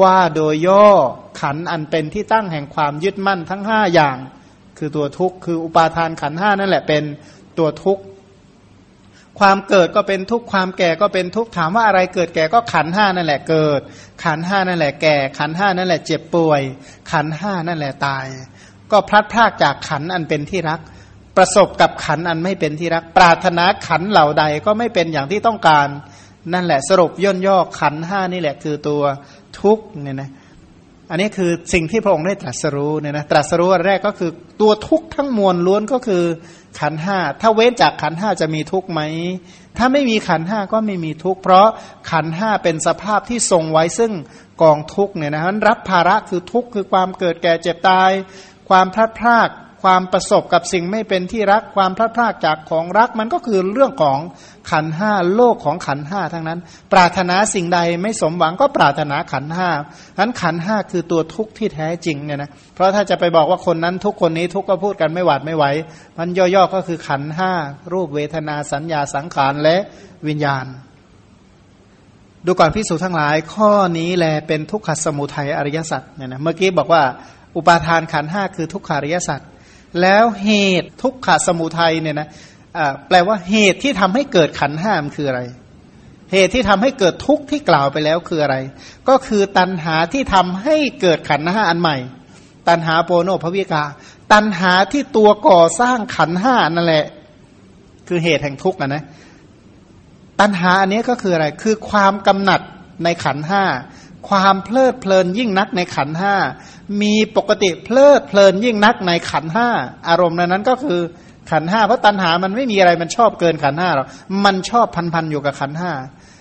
ว่าโดยย่อขันอันเป็นที่ตั้งแห่งความยึดมั่นทั้งห้าอย่าง คือตัวทุกข์คืออุปาทานขันห้านั่นแหละเป็นตัวทุกข์ความเกิดก็เป็นทุกข์ความแก่ก็เป็นทุกข์ถามว่าอะไรเกิดแก่ก็ขันห้านั่นแหละเกิด ขันห้านั่นแหละแก่ ขันห้านั่นแหละเจ็บป่วย ขันห้านั่นแหละตาย ก็พลัดพรากจากขันอันเป็นที่รัก ประสบกับขันอันไม่เป็นที่รัก ปรารถนาขันเหล่าใดก็ไม่เป็นอย่างที่ต้องการ นั่นแหละสรุปย่นย่อขันห้านี่แหละคือตัวทุกข์เนี่ยนะอันนี้คือสิ่งที่พระองค์ได้ตรัสรู้เนี่ยนะตรัสรู้แรกก็คือตัวทุกข์ทั้งมวลล้วนก็คือขันห้าถ้าเว้นจากขันห้าจะมีทุกข์ไหมถ้าไม่มีขันห้าก็ไม่มีทุกข์เพราะขันห้าเป็นสภาพที่ทรงไว้ซึ่งกองทุกข์เนี่ยนะมันรับภาระคือทุกข์คือความเกิดแก่เจ็บตาย ความพลัดพราก ความประสบกับสิ่งไม่เป็นที่รักความพลาดพลาดจากของรักมันก็คือเรื่องของขันห้าโลกของขันห้าทั้งนั้น ปรารถนาสิ่งใดไม่สมหวังก็ปรารถนาขันห้านั้นขันห้าคือตัวทุกข์ที่แท้จริงเนี่ยนะเพราะถ้าจะไปบอกว่าคนนั้นทุกคนนี้ทุกก็พูดกันไม่หวาดไม่ไหวมันย่อๆก็คือขันห้ารูปเวทนาสัญญาสังขารและวิญญาณ ดูก่อนพิสูจทั้งหลาย ข้อนี้แลเป็นทุกขสมุทัยอริยสัจเนี่ยนะเมื่อกี้บอกว่าอุปาทานขันห้าคือทุกขาริยสัจ แล้วเหตุทุกขสมุทัยเนี่ยนะแปลว่าเหตุที่ทำให้เกิดขันห้ามคืออะไร เหตุที่ทำให้เกิดทุกข์ที่กล่าวไปแล้วคืออะไร ก็คือตัณหาที่ทำให้เกิดขันห้าอันใหม่ ตัณหาโปโนภวิกา ตัณหาที่ตัวก่อสร้างขันห้านั่นแหละ คือเหตุแห่งทุกข์นะนะตัณหาอันนี้ก็คืออะไร คือความกำหนัดในขันห้า ความเพลิดเพลินยิ่งนักในขันห้า มีปกติเพลิดเพลินยิ่งนักในขันห้าอารมณ์นั้นก็คือขันห้าเพราะตัณหามันไม่มีอะไรมันชอบเกินขันห้าหรอกมันชอบพันพันอยู่กับขันห้า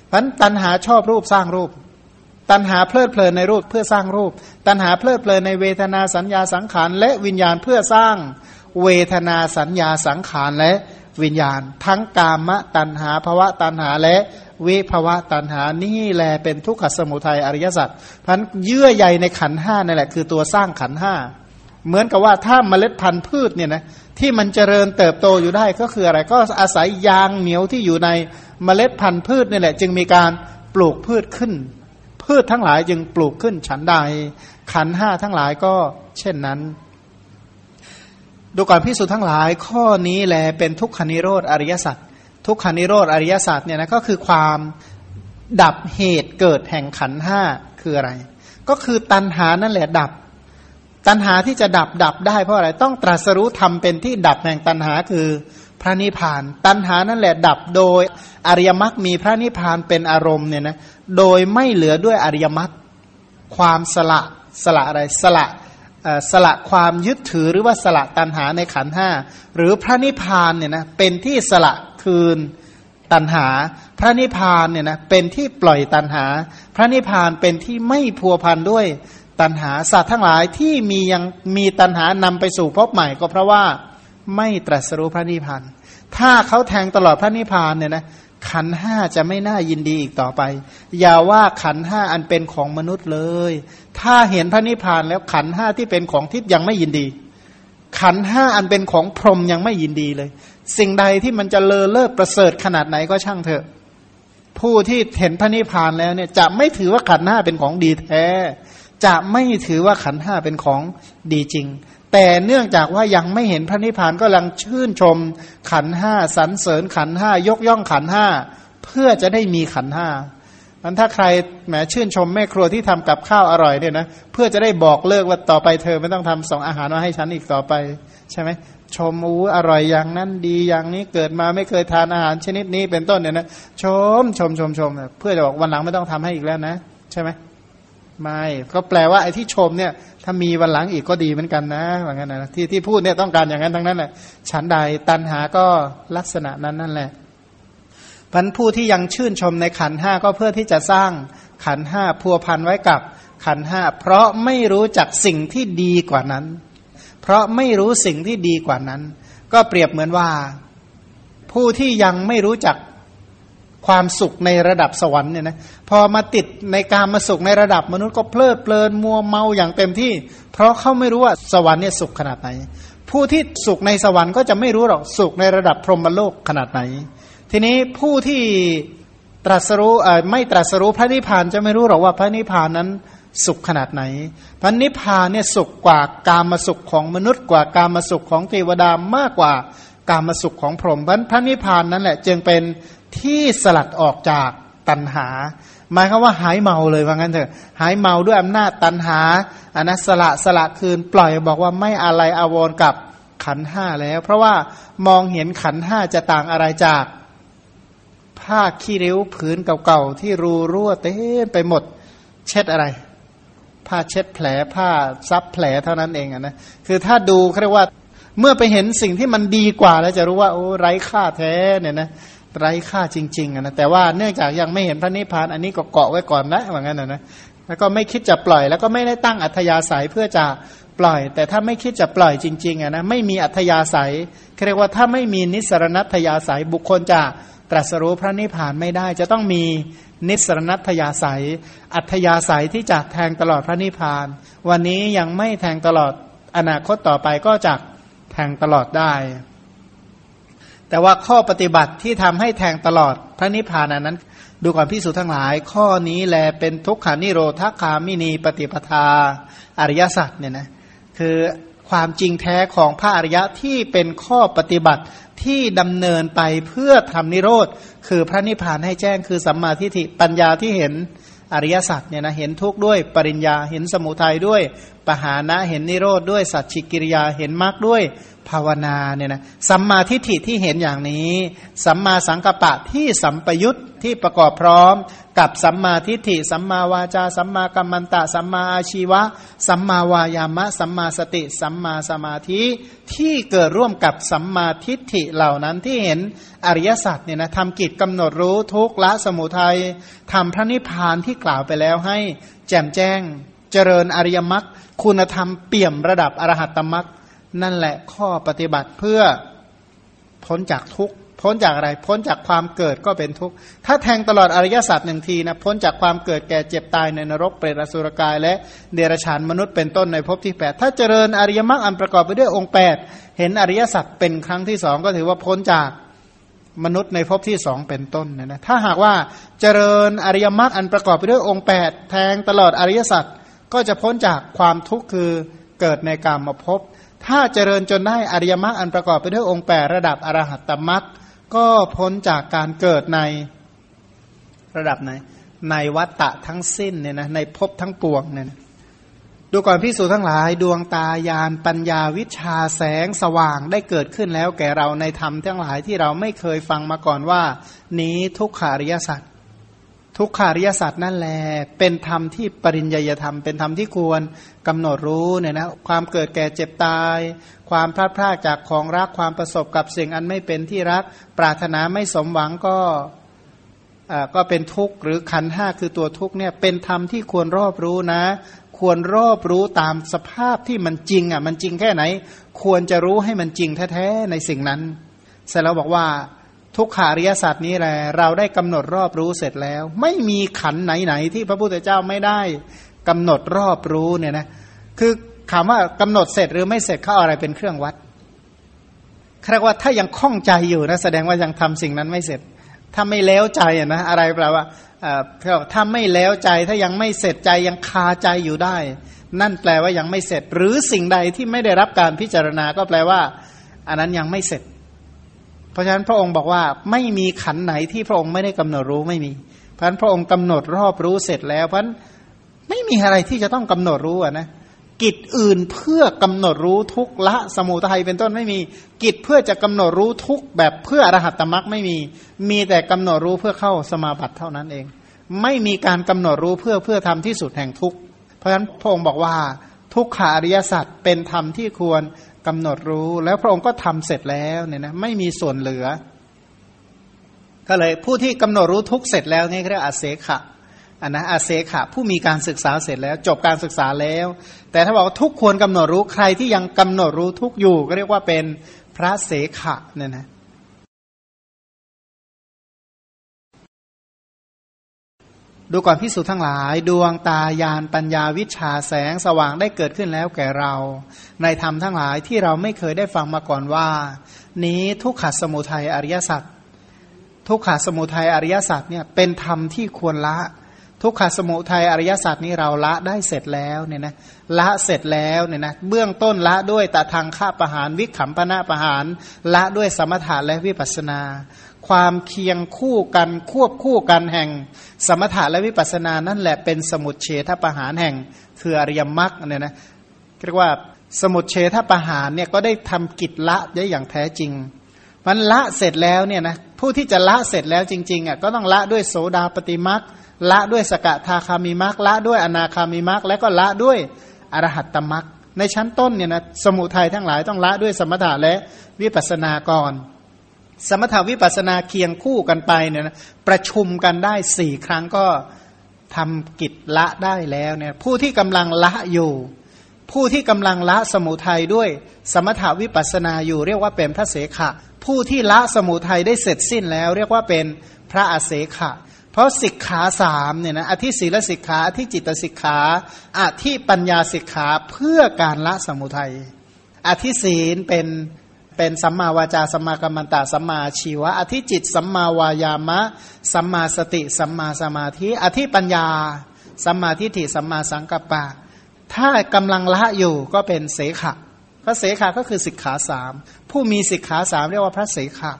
เพราะตัณหาชอบรูปสร้างรูป ตัณหาเพลิดเพลินในรูปเพื่อสร้างรูป ตัณหาเพลิดเพลินในเวทนาสัญญาสังขารและวิญญาณเพื่อสร้างเวทนาสัญญาสังขารและ วิญญาณ ทั้งกามะตัณหาภวะตัณหาและวิภวะตันหานี่แลเป็นทุกขสมุทัยอริยสัจพันเยื่อใยในขันห้านั่นแหละคือตัวสร้างขันห้าเหมือนกับว่าถ้าเมล็ดพันธุ์พืชเนี่ยนะที่มันเจริญเติบโตอยู่ได้ก็คืออะไร ก็อาศัยยางเหนียวที่อยู่ในเมล็ดพันธุ์พืชนี่แหละ จึงมีการปลูกพืชขึ้น พืชทั้งหลายจึงปลูกขึ้นฉันใดขันห้าทั้งหลายก็เช่นนั้น ดูก่อนพิสูจน์ทั้งหลายข้อนี้แลเป็นทุกขนิโรธอริยสัจทุกขานิโรธอริยสตร์เนี่ยนะก็คือความดับเหตุเกิดแห่งขันห้าคืออะไร ก็คือตัณหานั่นแหละดับ ตัณหาที่จะดับดับได้เพราะอะไรต้องตรัสรู้ทำเป็นที่ดับแห่งตัณหาคือพระนิพพาน ตัณหานั่นแหละดับโดยอริยมรรคมีพระนิพพานเป็นอารมณ์เนี่ยนะโดยไม่เหลือด้วยอริยมรรคความสละสละอะไรสละ สละความยึดถือหรือว่าสละตัณหาในขันห้าหรือพระนิพพานเนี่ยนะเป็นที่สละคืนตัณหา พระนิพพานเนี่ยนะเป็นที่ปล่อยตัณหา พระนิพพานเป็นที่ไม่พัวพันด้วยตัณหาสัตว์ทั้งหลายที่มียังมีตัณหานำไปสู่พบใหม่ก็เพราะว่าไม่ตรัสรู้พระนิพพานถ้าเขาแทงตลอดพระนิพพานเนี่ยนะ ขันห้าจะไม่น่ายินดีอีกต่อไป อย่าว่าขันห้าอันเป็นของมนุษย์เลย ถ้าเห็นพระนิพพานแล้วขันห้าที่เป็นของทิพย์ยังไม่ยินดี ขันห้าอันเป็นของพรหมยังไม่ยินดีเลย สิ่งใดที่มันจะเลอเลิศประเสริฐขนาดไหนก็ช่างเถอะ ผู้ที่เห็นพระนิพพานแล้วเนี่ยจะไม่ถือว่าขันห้าเป็นของดีแท้ จะไม่ถือว่าขันห้าเป็นของดีจริง แต่เนื่องจากว่ายังไม่เห็นพระนิพพานก็ลังชื่นชมขันห้าสรรเสริญขันห้ายกย่องขันห้าเพื่อจะได้มีขันห้ามันถ้าใครแหมชื่นชมแม่ครัวที่ทำกับข้าวอร่อยเนี่ยนะเพื่อจะได้บอกเลิกว่าต่อไปเธอไม่ต้องทำสองอาหารมาให้ฉันอีกต่อไป ใช่ไหมชมอู้อร่อยอย่างนั้นดีอย่างนี้เกิดมาไม่เคยทานอาหารชนิดนี้เป็นต้นเนี่ยนะชมชมชมชมเพื่อจะบอกวันหลังไม่ต้องทำให้อีกแล้วนะ ใช่ไหมไม่ก็แปลว่าไอ้ที่ชมเนี่ย ถ้ามีวันหลังอีกก็ดีเหมือนกันนะว่างั้นนะที่ที่พูดเนี่ยต้องการอย่างนั้นทั้งนั้นแหละฉันใดตันหาก็ลักษณะนั้นนั่นแหละพันผู้ที่ยังชื่นชมในขันห้าก็เพื่อที่จะสร้างขันห้าพัวพันไว้กับขันห้าเพราะไม่รู้จักสิ่งที่ดีกว่านั้น เพราะไม่รู้สิ่งที่ดีกว่านั้น ก็เปรียบเหมือนว่า ผู้ที่ยังไม่รู้จัก ความสุขในระดับสวรรค์เนี่ยนะพอมาติดในการมาสุขในระดับมนุษย์ก็เพลิดเพลินมัวเมาอย่างเต็มที่ เพราะเขาไม่รู้ว่าสวรรค์เนี่ยสุขขนาดไหน ผู้ที่สุขในสวรรค์ก็จะไม่รู้หรอกสุขในระดับพรหมโลกขนาดไหน ทีนี้ผู้ที่ตรัสรู้ไม่ตรัสรู้พระนิพพานจะไม่รู้หรอกว่าพระนิพพานนั้นสุขขนาดไหน พระนิพพานเนี่ยสุขกว่ากามาสุขของมนุษย์กว่ากามาสุขของเทวดามากกว่ากามาสุขของพรหมพระนิพพานนั้นแหละจึงเป็น ที่สลัดออกจากตัณหา หมายความว่าหายเมาเลยว่างั้นเถอะหายเมาด้วยอำนาจตันหาอันนั้นสละสละคืนปล่อยบอกว่าไม่อะไรอาวรกับขันห้าแล้ว เพราะว่ามองเห็นขันห้าจะต่างอะไรจากผ้าขี้ริ้วผืนเก่าๆที่รูรั่วเต็มไปหมด เช็ดอะไร ผ้าเช็ดแผลผ้าซับแผลเท่านั้นเองนะคือถ้าดูเรียกว่าเมื่อไปเห็นสิ่งที่มันดีกว่าแล้วจะรู้ว่าโอ้ไร้ค่าแท้เนี่ยนะ ไร้ค่าจริงๆนะแต่ว่าเนื่องจากยังไม่เห็นพระนิพพานอันนี้ก็เกาะไว้ก่อนนะว่างั้นนะนะแล้วก็ไม่คิดจะปล่อย แล้วก็ไม่ได้ตั้งอัธยาศัยเพื่อจะปล่อย แต่ถ้าไม่คิดจะปล่อยจริงๆนะไม่มีอัธยาศัยเรียกว่าถ้าไม่มีนิสรณัตยาศัยบุคคลจะตรัสรู้พระนิพพานไม่ได้ จะต้องมีนิสรณัตยาศัย อัธยาศัยที่จะแทงตลอดพระนิพพาน วันนี้ยังไม่แทงตลอดอนาคตต่อไปก็จะแทงตลอดได้ แต่ว่าข้อปฏิบัติที่ทำให้แทงตลอดพระนิพพานนั้น ดูก่อนพิสูจน์ทั้งหลาย ข้อนี้แลเป็นทุกขานิโรธคามินีปฏิปทาอริยสัจเนี่ยนะคือความจริงแท้ของพระอริยะที่เป็นข้อปฏิบัติที่ดำเนินไปเพื่อทำนิโรธ คือพระนิพพานให้แจ้งคือสัมมาทิฏฐิปัญญาที่เห็นอริยสัจเนี่ยนะเห็นทุกข์ด้วยปริญญาเห็นสมุทัยด้วยปหานะเห็นนิโรธด้วยสัจฉิกิริยาเห็นมรรคด้วย ภาวนาเนี่ยนะสัมมาทิฏฐิที่เห็นอย่างนี้ สัมมาสังกัปปะที่สัมปยุตที่ประกอบพร้อม กับสัมมาทิฏฐิ สัมมาวาจา สัมมากัมมันตะ สัมมาอาชีวะ สัมมาวายามะ สัมมาสติ สัมมาสมาธิที่เกิดร่วมกับสัมมาทิฏฐิเหล่านั้นที่เห็นอริยสัจเนี่ยนะทำกิจกำหนดรู้ทุกละสมุทัยทำพระนิพพานที่กล่าวไปแล้วให้แจ่มแจ้ง เจริญอริยมรรคคุณธรรมเปี่ยมระดับอรหัตตมรรค นั่นแหละข้อปฏิบัติเพื่อพ้นจากทุกข์พ้นจากอะไร พ้นจากความเกิดก็เป็นทุกข์ ถ้าแทงตลอดอริยสัจหนึ่งทีนะพ้นจากความเกิดแก่เจ็บตายในนรกเปรตอสุรกาย และเดรัจฉานมนุษย์เป็นต้นในภพที่แปดถ้าเจริญอริยมรรคอันประกอบไปด้วยองค์แปดเห็นอริยสัจเป็นครั้งที่สองก็ถือว่าพ้นจากมนุษย์ในภพที่สองเป็นต้นนะนะถ้าหากว่าเจริญอริยมรรคอันประกอบไปด้วยองค์แปดแทงตลอดอริยสัจก็จะพ้นจากความทุกข์คือเกิดในกามมาพบ ถ้าเจริญจนได้อริยมรรคอันประกอบไปด้วยองค์แปดระดับอรหัตตมรรคก็พ้นจากการเกิดในระดับไหน ในวัตตะทั้งสิ้นเนี่ยนะในภพทั้งปวงเนี่ยดูก่อนพิสูจทั้งหลายดวงตายานปัญญาวิชาแสงสว่างได้เกิดขึ้นแล้วแก่เราในธรรมทั้งหลายที่เราไม่เคยฟังมาก่อนว่า นี้ทุกขาริยสัตว ทุกขาริยศาสตร์นั่นแหละเป็นธรรมที่ปริญญาธรรม เป็นธรรมที่ควรกำหนดรู้เนี่ยนะความเกิดแก่เจ็บตาย ความพลาดพลาดจากของรักความประสบกับสิ่งอันไม่เป็นที่รัก ปรารถนาไม่สมหวังก็ก็เป็นทุกข์หรือขันห้าคือตัวทุกข์เนี่ยเป็นธรรมที่ควรรอบรู้นะ ควรรอบรู้ตามสภาพที่มันจริงอะมันจริงแค่ไหน ควรจะรู้ให้มันจริงแท้ๆในสิ่งนั้นเสร็จแล้วบอกว่า ทุกขาริยศาสตว์นี้แหละเราได้กำหนดรอบรู้เสร็จแล้ว ไม่มีขันไหนๆที่พระพุทธเจ้าไม่ได้กำหนดรอบรู้เนี่ยนะคือถามว่ากำหนดเสร็จหรือไม่เสร็จเขาอะไรเป็นเครื่องวัดเรียกว่าถ้ายังคล่องใจอยู่นะแสดงว่ายังทำสิ่งนั้นไม่เสร็จ ถ้าไม่แล้วใจนะอะไรแปลว่าถ้าไม่แล้วใจถ้ายังไม่เสร็จใจยังคาใจอยู่ได้ นั่นแปลว่ายังไม่เสร็จ หรือสิ่งใดที่ไม่ได้รับการพิจารณาก็แปลว่า อันนั้นยังไม่เสร็จ เพราะฉะนั้นพระองค์บอกว่าไม่มีขันไหนที่พระองค์ไม่ได้กำหนดรู้ไม่มี เพราะฉะนั้นพระองค์กำหนดรอบรู้เสร็จแล้วเพราะฉะนั้นไม่มีอะไรที่จะต้องกำหนดรู้อะนะกิจอื่นเพื่อกำหนดรู้ทุกละสมุทัยเป็นต้นไม่มี กิจเพื่อจะกำหนดรู้ทุกแบบเพื่ออรหัตตมรักไม่มี มีแต่กำหนดรู้เพื่อเข้าสมาบัติเท่านั้นเอง ไม่มีการกำหนดรู้เพื่อเพื่อทำที่สุดแห่งทุกเพราะฉะนั้นพระองค์บอกว่า ทุกขาริยสัจเป็นธรรมที่ควร กำหนดรู้ แล้วพระองค์ก็ทำเสร็จแล้วเนี่ยนะไม่มีส่วนเหลือ ก็เลยผู้ที่กำหนดรู้ทุกเสร็จแล้วนี่เรียกอาเสขะอันนะอาเสขะผู้มีการศึกษาเสร็จแล้ว จบการศึกษาแล้ว แต่ถ้าบอกว่าทุกควรกำหนดรู้ใครที่ยังกำหนดรู้ทุกอยู่ ก็เรียกว่าเป็นพระเสขะเนี่ยนะ ดูก่อนพิสูจน์ทั้งหลาย ดวงตายานปัญญาวิชาแสงสว่างได้เกิดขึ้นแล้วแก่เรา ในธรรมทั้งหลายที่เราไม่เคยได้ฟังมาก่อนว่า นี้ทุกขสมุทัยอริยสัจทุกขสมุทัยอริยสัจเนี่ยเป็นธรรมที่ควรละ ทุกขสมุทัยอริยสัจนี้เราละได้เสร็จแล้วเนี่ยนะละเสร็จแล้วเนี่ยนะเบื้องต้นละด้วยตาทางฆ่าประหารวิขำปนาประหารละด้วยสมถะและวิปัสนา ความเคียงคู่กันควบคู่กันแห่ง สมถะและวิปัสสนานั่นแหละเป็นสมุดเฉทประหารแห่งคืออริยมรรคเนี่ยนะเรียกว่าสมุดเฉทประหารเนี่ยก็ได้ทำกิจละได้อย่างแท้จริงมันละเสร็จแล้วเนี่ยนะผู้ที่จะละเสร็จแล้วจริงๆอะก็ต้องละด้วยโสดาปฏิมักละด้วยสกทาคามิมักละด้วยอนาคามิมักและก็ละด้วยอรหัตตมักในชั้นต้นเนี่ยนะสมุทัยทั้งหลายต้องละด้วยสมถะและวิปัสสนาก่อน สมถาวิปัสนาเคียงคู่กันไปเนี่ยนะประชุมกันได้สี่ครั้งก็ทำกิจละได้แล้วเนี่ยผู้ที่กำลังละอยู่ ผู้ที่กำลังละสมุทัยด้วย สมถาวิปัสสนาอยู่ เรียกว่าเป็นพระเสขะ ผู้ที่ละสมุทัยได้เสร็จสิ้นแล้ว เรียกว่าเป็นพระอาเสขะ เพราะสิกขาสามเนี่ยนะอธิศีลสิกขาอธิจิตสิกขาอธิปัญญาสิกขาเพื่อการละสมุทัยอธิศีลเป็น เป็นสัมมาวาจาสัมมากัมมันตะสัมมาชีวะ อธิจิตสัมมาวายามะ สัมมาสติ สัมมาสมาธิ อธิปัญญา สัมมาทิฏฐิสัมมาสังกัปปะ ถ้ากำลังละอยู่ก็เป็นเสขะพระเสขะก็คือสิกขาสามผู้มีสิกขาสามเรียกว่าพระเสขะ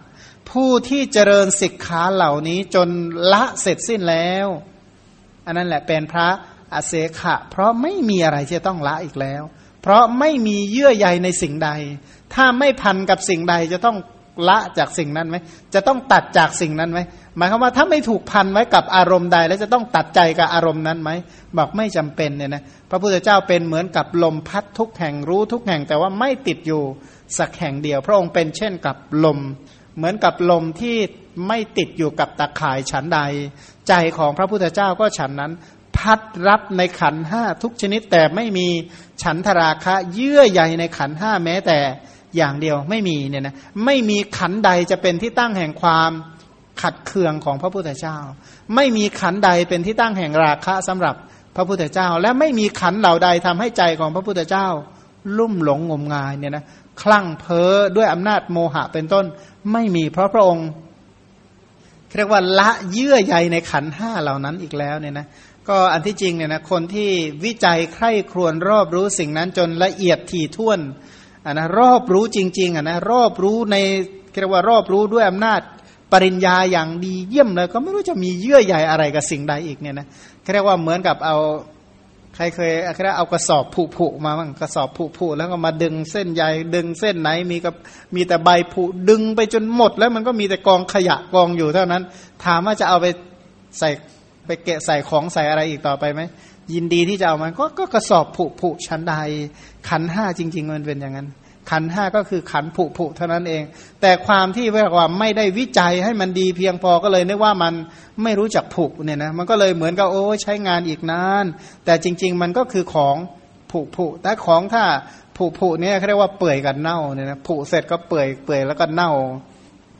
ผู้ที่เจริญสิกขาเหล่านี้จนละเสร็จสิ้นแล้ว อันนั้นแหละเป็นพระอเสขะ เพราะไม่มีอะไรที่จะต้องละอีกแล้ว เพราะไม่มีเยื่อใยในสิ่งใด ถ้าไม่พันกับสิ่งใดจะต้องละจากสิ่งนั้นไหมจะต้องตัดจากสิ่งนั้นไหมหมายความว่าถ้าไม่ถูกพันไว้กับอารมณ์ใด แล้วจะต้องตัดใจกับอารมณ์นั้นไหมบอกไม่จำเป็นเนี่ยนะพระพุทธเจ้าเป็นเหมือนกับลมพัดทุกแห่งรู้ทุกแห่ง แต่ว่าไม่ติดอยู่สักแห่งเดียว พระองค์เป็นเช่นกับลม เหมือนกับลมที่ไม่ติดอยู่กับตะข่ายฉันใด ใจของพระพุทธเจ้าก็ฉันนั้น พัดรับในขันห้าทุกชนิดแต่ไม่มีฉันทราคะเยื่อใยในขันห้าแม้แต่ อย่างเดียวไม่มีเนี่ยนะไม่มีขันใดจะเป็นที่ตั้งแห่งความขัดเคืองของพระพุทธเจ้า ไม่มีขันใดเป็นที่ตั้งแห่งราคะสำหรับพระพุทธเจ้า และไม่มีขันเหล่าใดทำให้ใจของพระพุทธเจ้า ลุ่มหลงงมงายเนี่ยนะคลั่งเพ้อด้วยอำนาจโมหะเป็นต้น ไม่มีเพราะพระองค์เรียกว่าละเยื่อใยในขันห้าเหล่านั้นอีกแล้วเนี่ยนะก็อันที่จริงเนี่ยนะคนที่วิจัยใคร่ครวญรอบรู้สิ่งนั้นจนละเอียดถี่ถ้วน อ่านะรอบรู้จริงๆอะนะรอบรู้ในเรียกว่ารอบรู้ด้วยอำนาจปริญญาอย่างดีเยี่ยมเลย ก็ไม่รู้จะมีเยื่อใยอะไรกับสิ่งใดอีกเนี่ยนะเรียกว่าเหมือนกับเอาใครเคยเรียกเอากระสอบผุผุมาบ้างกระสอบผุผุแล้วก็มาดึงเส้นใยดึงเส้นไหนมีกับมีแต่ใบผุดึงไปจนหมด แล้วมันก็มีแต่กองขยะกองอยู่เท่านั้น ถามว่าจะเอาไปใส่ไปเกะใส่ของใส่อะไรอีกต่อไปไหม ยินดีที่จะเอามันก็ก็กระสอบผุผุชั้นใด ขันห้าจริง ๆ มันเป็นอย่างนั้น ขันห้าก็คือขันผุผุเท่านั้นเอง แต่ความที่ว่าไม่ได้วิจัยให้มันดีเพียงพอก็เลยนึกว่ามันไม่รู้จักผุเนี่ยนะมันก็เลยเหมือนกับโอ้ใช้งานอีกนานแต่จริง ๆ มันก็คือของผุผุแต่ของถ้าผุผุเนี่ยเขาเรียกว่าเปื่อยกับเน่าเนี่ยนะผุเสร็จก็เปื่อยเปื่อยแล้วก็เน่า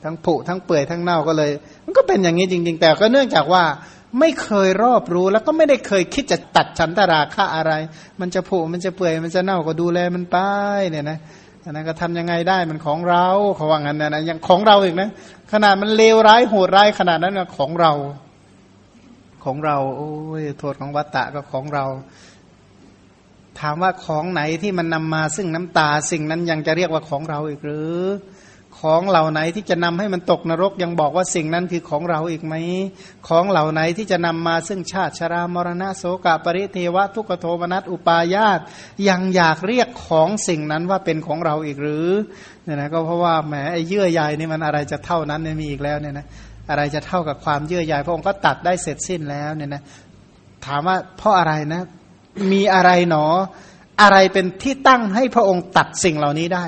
ทั้งผุทั้งเปื่อยทั้งเน่าก็เลย มันก็เป็นอย่างนี้จริง ๆ แต่ก็เนื่องจากว่า ไม่เคยรอบรู้แล้วก็ไม่ได้เคยคิดจะตัดฉันตราค่าอะไร มันจะผุมันจะเปื่อยมันจะเน่าก็ดูแลมันไปเนี่ยนะอันนั้นก็ทำยังไงได้มันของเราเขาว่างั้นนะนะยังของเราอีกนะ ขนาดมันเลวร้ายโหดร้ายขนาดนั้นนะของเรา ของเรา โอ้ยโทษของวัตตะก็ของเรา ถามว่าของไหนที่มันนำมาซึ่งน้ำตาสิ่งนั้นยังจะเรียกว่าของเราอีกหรือ ของเหล่าไหนที่จะนำให้มันตกนรกยังบอกว่าสิ่งนั้นคือของเราอีกไหม ของเหล่าไหนที่จะนำมาซึ่งชาติชรามรณะโสกปริเทวะทุกโทมนัสอุปายาตยังอยากเรียกของสิ่งนั้นว่าเป็นของเราอีกหรือเนี่ยนะก็เพราะว่าแหมไอ้เยื่อใยนี่มันอะไรจะเท่านั้นเนี่ยมีอีกแล้วเนี่ยนะอะไรจะเท่ากับความเยื่อใยพระองค์ก็ตัดได้เสร็จสิ้นแล้วเนี่ยนะถามว่าเพราะอะไรนะ มีอะไรหนอ อะไรเป็นที่ตั้งให้พระองค์ตัดสิ่งเหล่านี้ได้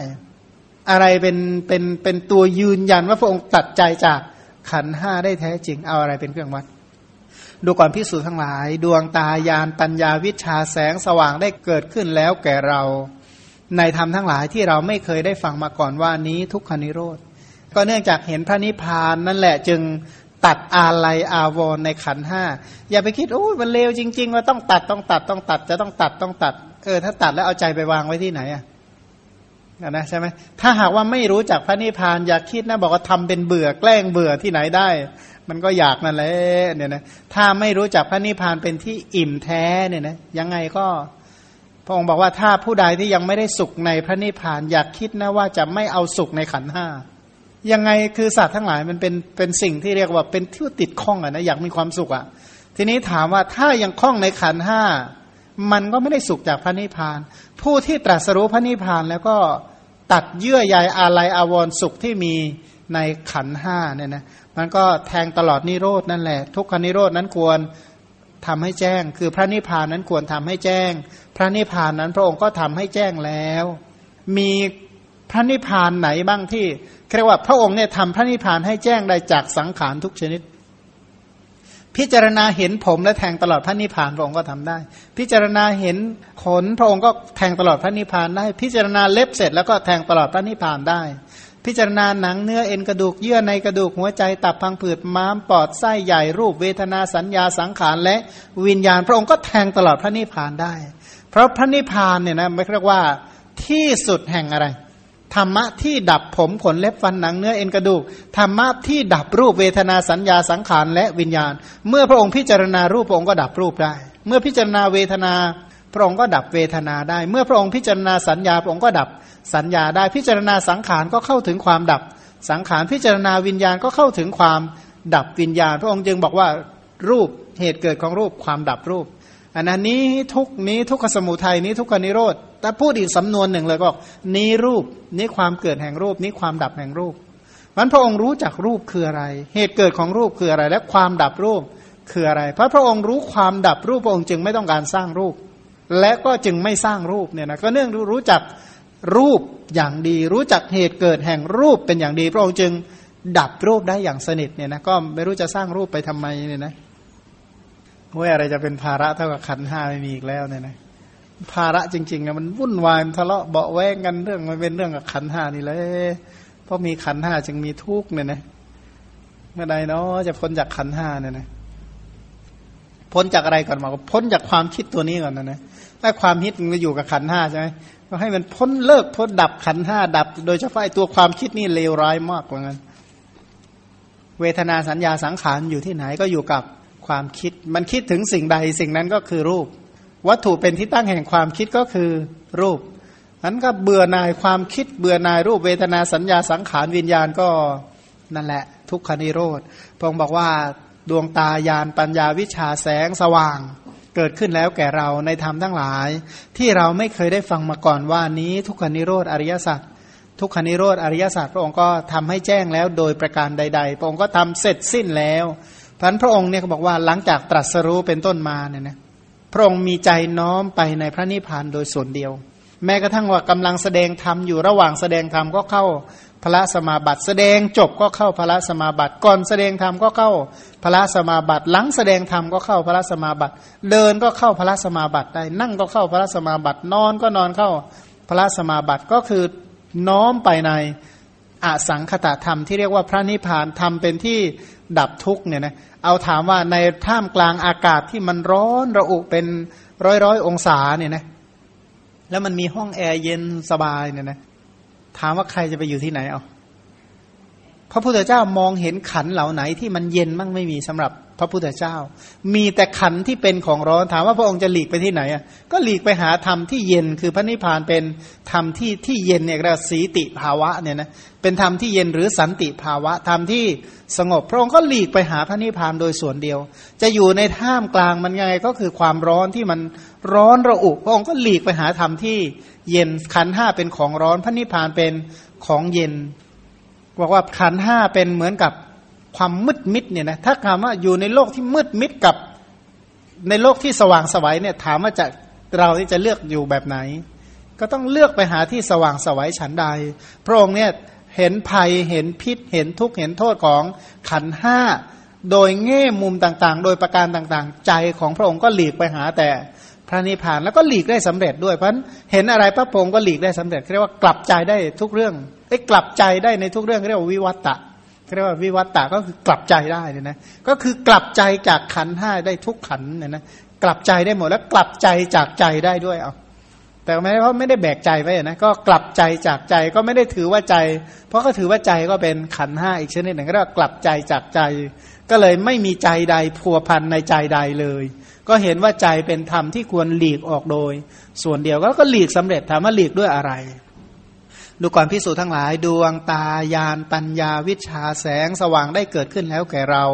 อะไรเป็นเป็นเป็นตัวยืนยันว่าพระองค์ตัดใจจากขันห้าได้แท้จริงเอาอะไรเป็นเครื่องวัด ดูก่อนพิสูจน์ทั้งหลาย ดวงตายานปัญญาวิชาแสงสว่างได้เกิดขึ้นแล้วแก่เรา ในธรรมทั้งหลายที่เราไม่เคยได้ฟังมาก่อนว่านี้ทุกขนิโรธ ก็เนื่องจากเห็นพระนิพพานนั่นแหละจึงตัดอาลัยอาวรในขันห้าอย่าไปคิดโอ้มันเลวจริง ๆ ว่าต้องตัดต้องตัดต้องตัดจะต้องตัดต้องตัด เออถ้าตัดแล้วเอาใจไปวางไว้ที่ไหนอะ นะใช่ไหมถ้าหากว่าไม่รู้จักพระนิพพานอย่าคิดนะบอกว่าทำเป็นเบื่อแกล้งเบื่อที่ไหนได้ มันก็อยากนั่นแหละเนี่ยนะถ้าไม่รู้จักพระนิพพานเป็นที่อิ่มแท้เนี่ยนะยังไงก็พระองค์บอกว่าถ้าผู้ใดที่ยังไม่ได้สุขในพระนิพพานอยากคิดนะว่าจะไม่เอาสุขในขันห้ายังไงคือสัตว์ทั้งหลายมันเป็นเป็นสิ่งที่เรียกว่าเป็นที่ติดข้องอะนะอยากมีความสุขอะทีนี้ถามว่าถ้ายังข้องในขันห้า มันก็ไม่ได้สุขจากพระนิพพาน ผู้ที่ตรัสรู้พระนิพพานแล้วก็ตัดเยื่อใยอาลัยอาวรสุขที่มีในขันห้าเนี่ยนะมันก็แทงตลอดนิโรดนั่นแหละ ทุกขนิโรดนั้นควรทำให้แจ้ง คือพระนิพพานนั้นควรทำให้แจ้ง พระนิพพานนั้นพระองค์ก็ทำให้แจ้งแล้ว มีพระนิพพานไหนบ้างที่เรียกว่าพระองค์เนี่ยทำพระนิพพานให้แจ้งได้จากสังขารทุกชนิด พิจารณาเห็นผมและแทงตลอดพระนิพพานพระองค์ก็ทำได้ พิจารณาเห็นขนพระองค์ก็แทงตลอดพระนิพพานได้ พิจารณาเล็บเสร็จแล้วก็แทงตลอดพระนิพพานได้ พิจารณาหนังเนื้อเอ็นกระดูกเยื่อในกระดูกหัวใจตับพังผืดม้ามปอดไส้ใหญ่รูปเวทนาสัญญาสังขารและวิญญาณพระองค์ก็แทงตลอดพระนิพพานได้ เพราะพระนิพพานเนี่ยนะไม่เรียกว่าที่สุดแห่งอะไร ธรรมะที่ดับผมขนเล็บฟันหนังเนื้อเอ็นกระดูกธรรมะที่ดับรูปเวทนาสัญญาสังขารและวิญญาณ เมื่อพระองค์พิจารณารูปพระองค์ก็ดับรูปได้ เมื่อพิจารณาเวทนา พระองค์ก็ดับเวทนาได้ เมื่อพระองค์พิจารณาสัญญาพระองค์ก็ดับสัญญาได้พิจารณาสังขารก็เข้าถึงความดับ สังขารพิจารณาวิญญาณก็เข้าถึงความดับวิญญาณ พระองค์จึงบอกว่ารูปเหตุเกิดของรูปความดับรูป อันนี้ทุกนี้ทุกขสมุทัยนี้ทุกขนิโรธ แต่พูดอีกสำนวนหนึ่งเลยก็นี้รูปนี้ความเกิดแห่งรูปนี้ความดับแห่งรูปมันพระองค์รู้จักรูปคืออะไร เหตุเกิดของรูปคืออะไร และความดับรูปคืออะไร เพราะพระองค์รู้ความดับรูปพระองค์จึงไม่ต้องการสร้างรูป และก็จึงไม่สร้างรูปเนี่ยนะก็เนื่องรู้จักรูปอย่างดี รู้จักเหตุเกิดแห่งรูปเป็นอย่างดี พระองค์จึงดับรูปได้อย่างสนิทเนี่ยนะก็ไม่รู้จะสร้างรูปไปทำไมเนี่ยนะว่าอะไรจะเป็นภาระเท่ากับขันห้าไม่มีอีกแล้วเนี่ยนะ ภาระจริงๆนะมันวุ่นวายมันทะเลาะเบาแวงกันเรื่องมันเป็นเรื่องกับขันห้านี่เลยเพราะมีขันห้าจึงมีทุกข์เนี่ยนะเมื่อใดเนาะจะพ้นจากขันห้าเนี่ยนะพ้นจากอะไรก่อนมาพ้นจากความคิดตัวนี้ก่อนนะนะถ้าความคิดมันอยู่กับขันห้าใช่ไหมก็ให้มันพ้นเลิกพ้นดับขันห้าดับ โดยเฉพาะไอตัวความคิดนี่เลวร้ายมากกว่านั้นเวทนาสัญญาสังขารอยู่ที่ไหนก็อยู่กับความคิด มันคิดถึงสิ่งใดสิ่งนั้นก็คือรูป วัตถุเป็นที่ตั้งแห่งความคิดก็คือรูปนั้นก็เบื่อหน่ายความคิดเบื่อหน่ายรูปเวทนาสัญญาสังขารวิญญาณก็นั่นแหละ ทุกขนิโรธพระองค์บอกว่าดวงตายานปัญญาวิชาแสงสว่าง เกิดขึ้นแล้วแก่เราในธรรมทั้งหลาย ที่เราไม่เคยได้ฟังมาก่อนว่านี้ ทุกขนิโรธอริยสัจทุกขนิโรธอริยสัจพระองค์ก็ทำให้แจ้งแล้วโดยประการใด ๆ พระองค์ก็ทำเสร็จสิ้นแล้วพันพระองค์เนี่ยเขาบอกว่าหลังจากตรัสรู้เป็นต้นมาเนี่ยนะ พระองค์มีใจน้อมไปในพระนิพพานโดยส่วนเดียว แม้กระทั่งว่ากำลังแสดงธรรมอยู่ระหว่างแสดงธรรมก็เข้าพระสมาบัติ แสดงจบก็เข้าพระสมาบัติ ก่อนแสดงธรรมก็เข้าพระสมาบัติ หลังแสดงธรรมก็เข้าพระสมาบัติ เดินก็เข้าพระสมาบัติได้ นั่งก็เข้าพระสมาบัติ นอนก็นอนเข้าพระสมาบัติก็คือน้อมไปในอสังคตธรรมที่เรียกว่าพระนิพพานธรรมเป็นที่ดับทุกเนี่ยนะ เอาถามว่าในท่ามกลางอากาศที่มันร้อนระอุเป็นร้อยร้อยองศาเนี่ยนะ แล้วมันมีห้องแอร์เย็นสบายเนี่ยนะ ถามว่าใครจะไปอยู่ที่ไหนเอาพระพุทธเจ้ามองเห็นขันเหล่าไหนที่มันเย็นมั่งไม่มีสำหรับ พระพุทธเจ้า มีแต่ขันที่เป็นของร้อนถามว่าพระองค์จะหลีกไปที่ไหนอะก็หลีกไปหาธรรมที่เย็นคือพระนิพพานเป็นธรรมที่ที่เย็นเนี่ยเรียกสีติภาวะเนี่ยนะเป็นธรรมที่เย็นหรือสันติภาวะธรรมที่สงบ พระองค์ก็หลีกไปหาพระนิพพานโดยส่วนเดียว จะอยู่ในท่ามกลางมันยังไงก็คือความร้อนที่มันร้อนระอุพระองค์ก็หลีกไปหาธรรมที่เย็นขันห้าเป็นของร้อนพระนิพพานเป็นของเย็นบอกว่าขันห้าเป็นเหมือนกับ ความมืดมิดเนี่ยนะถ้าถามว่าอยู่ในโลกที่มืดมิดกับในโลกที่สว่างสวัยเนี่ยถามว่าจะเราที่จะเลือกอยู่แบบไหน ก็ต้องเลือกไปหาที่สว่างสวัยฉันใด พระองค์เนี่ยเห็นภัยเห็นพิษ เห็นทุกข์เห็นโทษของขันห้าโดยแง่มุมต่างๆ โดยประการต่างๆ ใจของพระองค์ก็หลีกไปหาแต่พระนิพพานแล้วก็หลีกได้สำเร็จด้วยเพราะเห็นอะไรพระองค์ก็หลีกได้สำเร็จเรียกว่ากลับใจได้ทุกเรื่องไอ้กลับใจได้ในทุกเรื่องเรียกว่าวิวัตตะ เรียกว่าวิวัตตาก็คือกลับใจได้เนี่ยนะก็คือกลับใจจากขันห้าได้ทุกขันเนี่ยนะกลับใจได้หมดแล้วกลับใจจากใจได้ด้วยเอาแต่ไม่ได้เพราะไม่ได้แบกใจไว้นะก็กลับใจจากใจก็ไม่ได้ถือว่าใจ เพราะก็ถือว่าใจก็เป็นขันห้าอีกชนิดหนึ่งก็เรียกว่ากลับใจจากใจ ก็เลยไม่มีใจใดพัวพันในใจใดเลย ก็เห็นว่าใจเป็นธรรมที่ควรหลีกออกโดย ส่วนเดียวก็ก็หลีกสำเร็จถามว่าหลีกด้วยอะไร ดูก่อนพิสูจน์ทั้งหลายดวงตายานปัญญาวิชาแสงสว่างได้เกิดขึ้นแล้วแก่เรา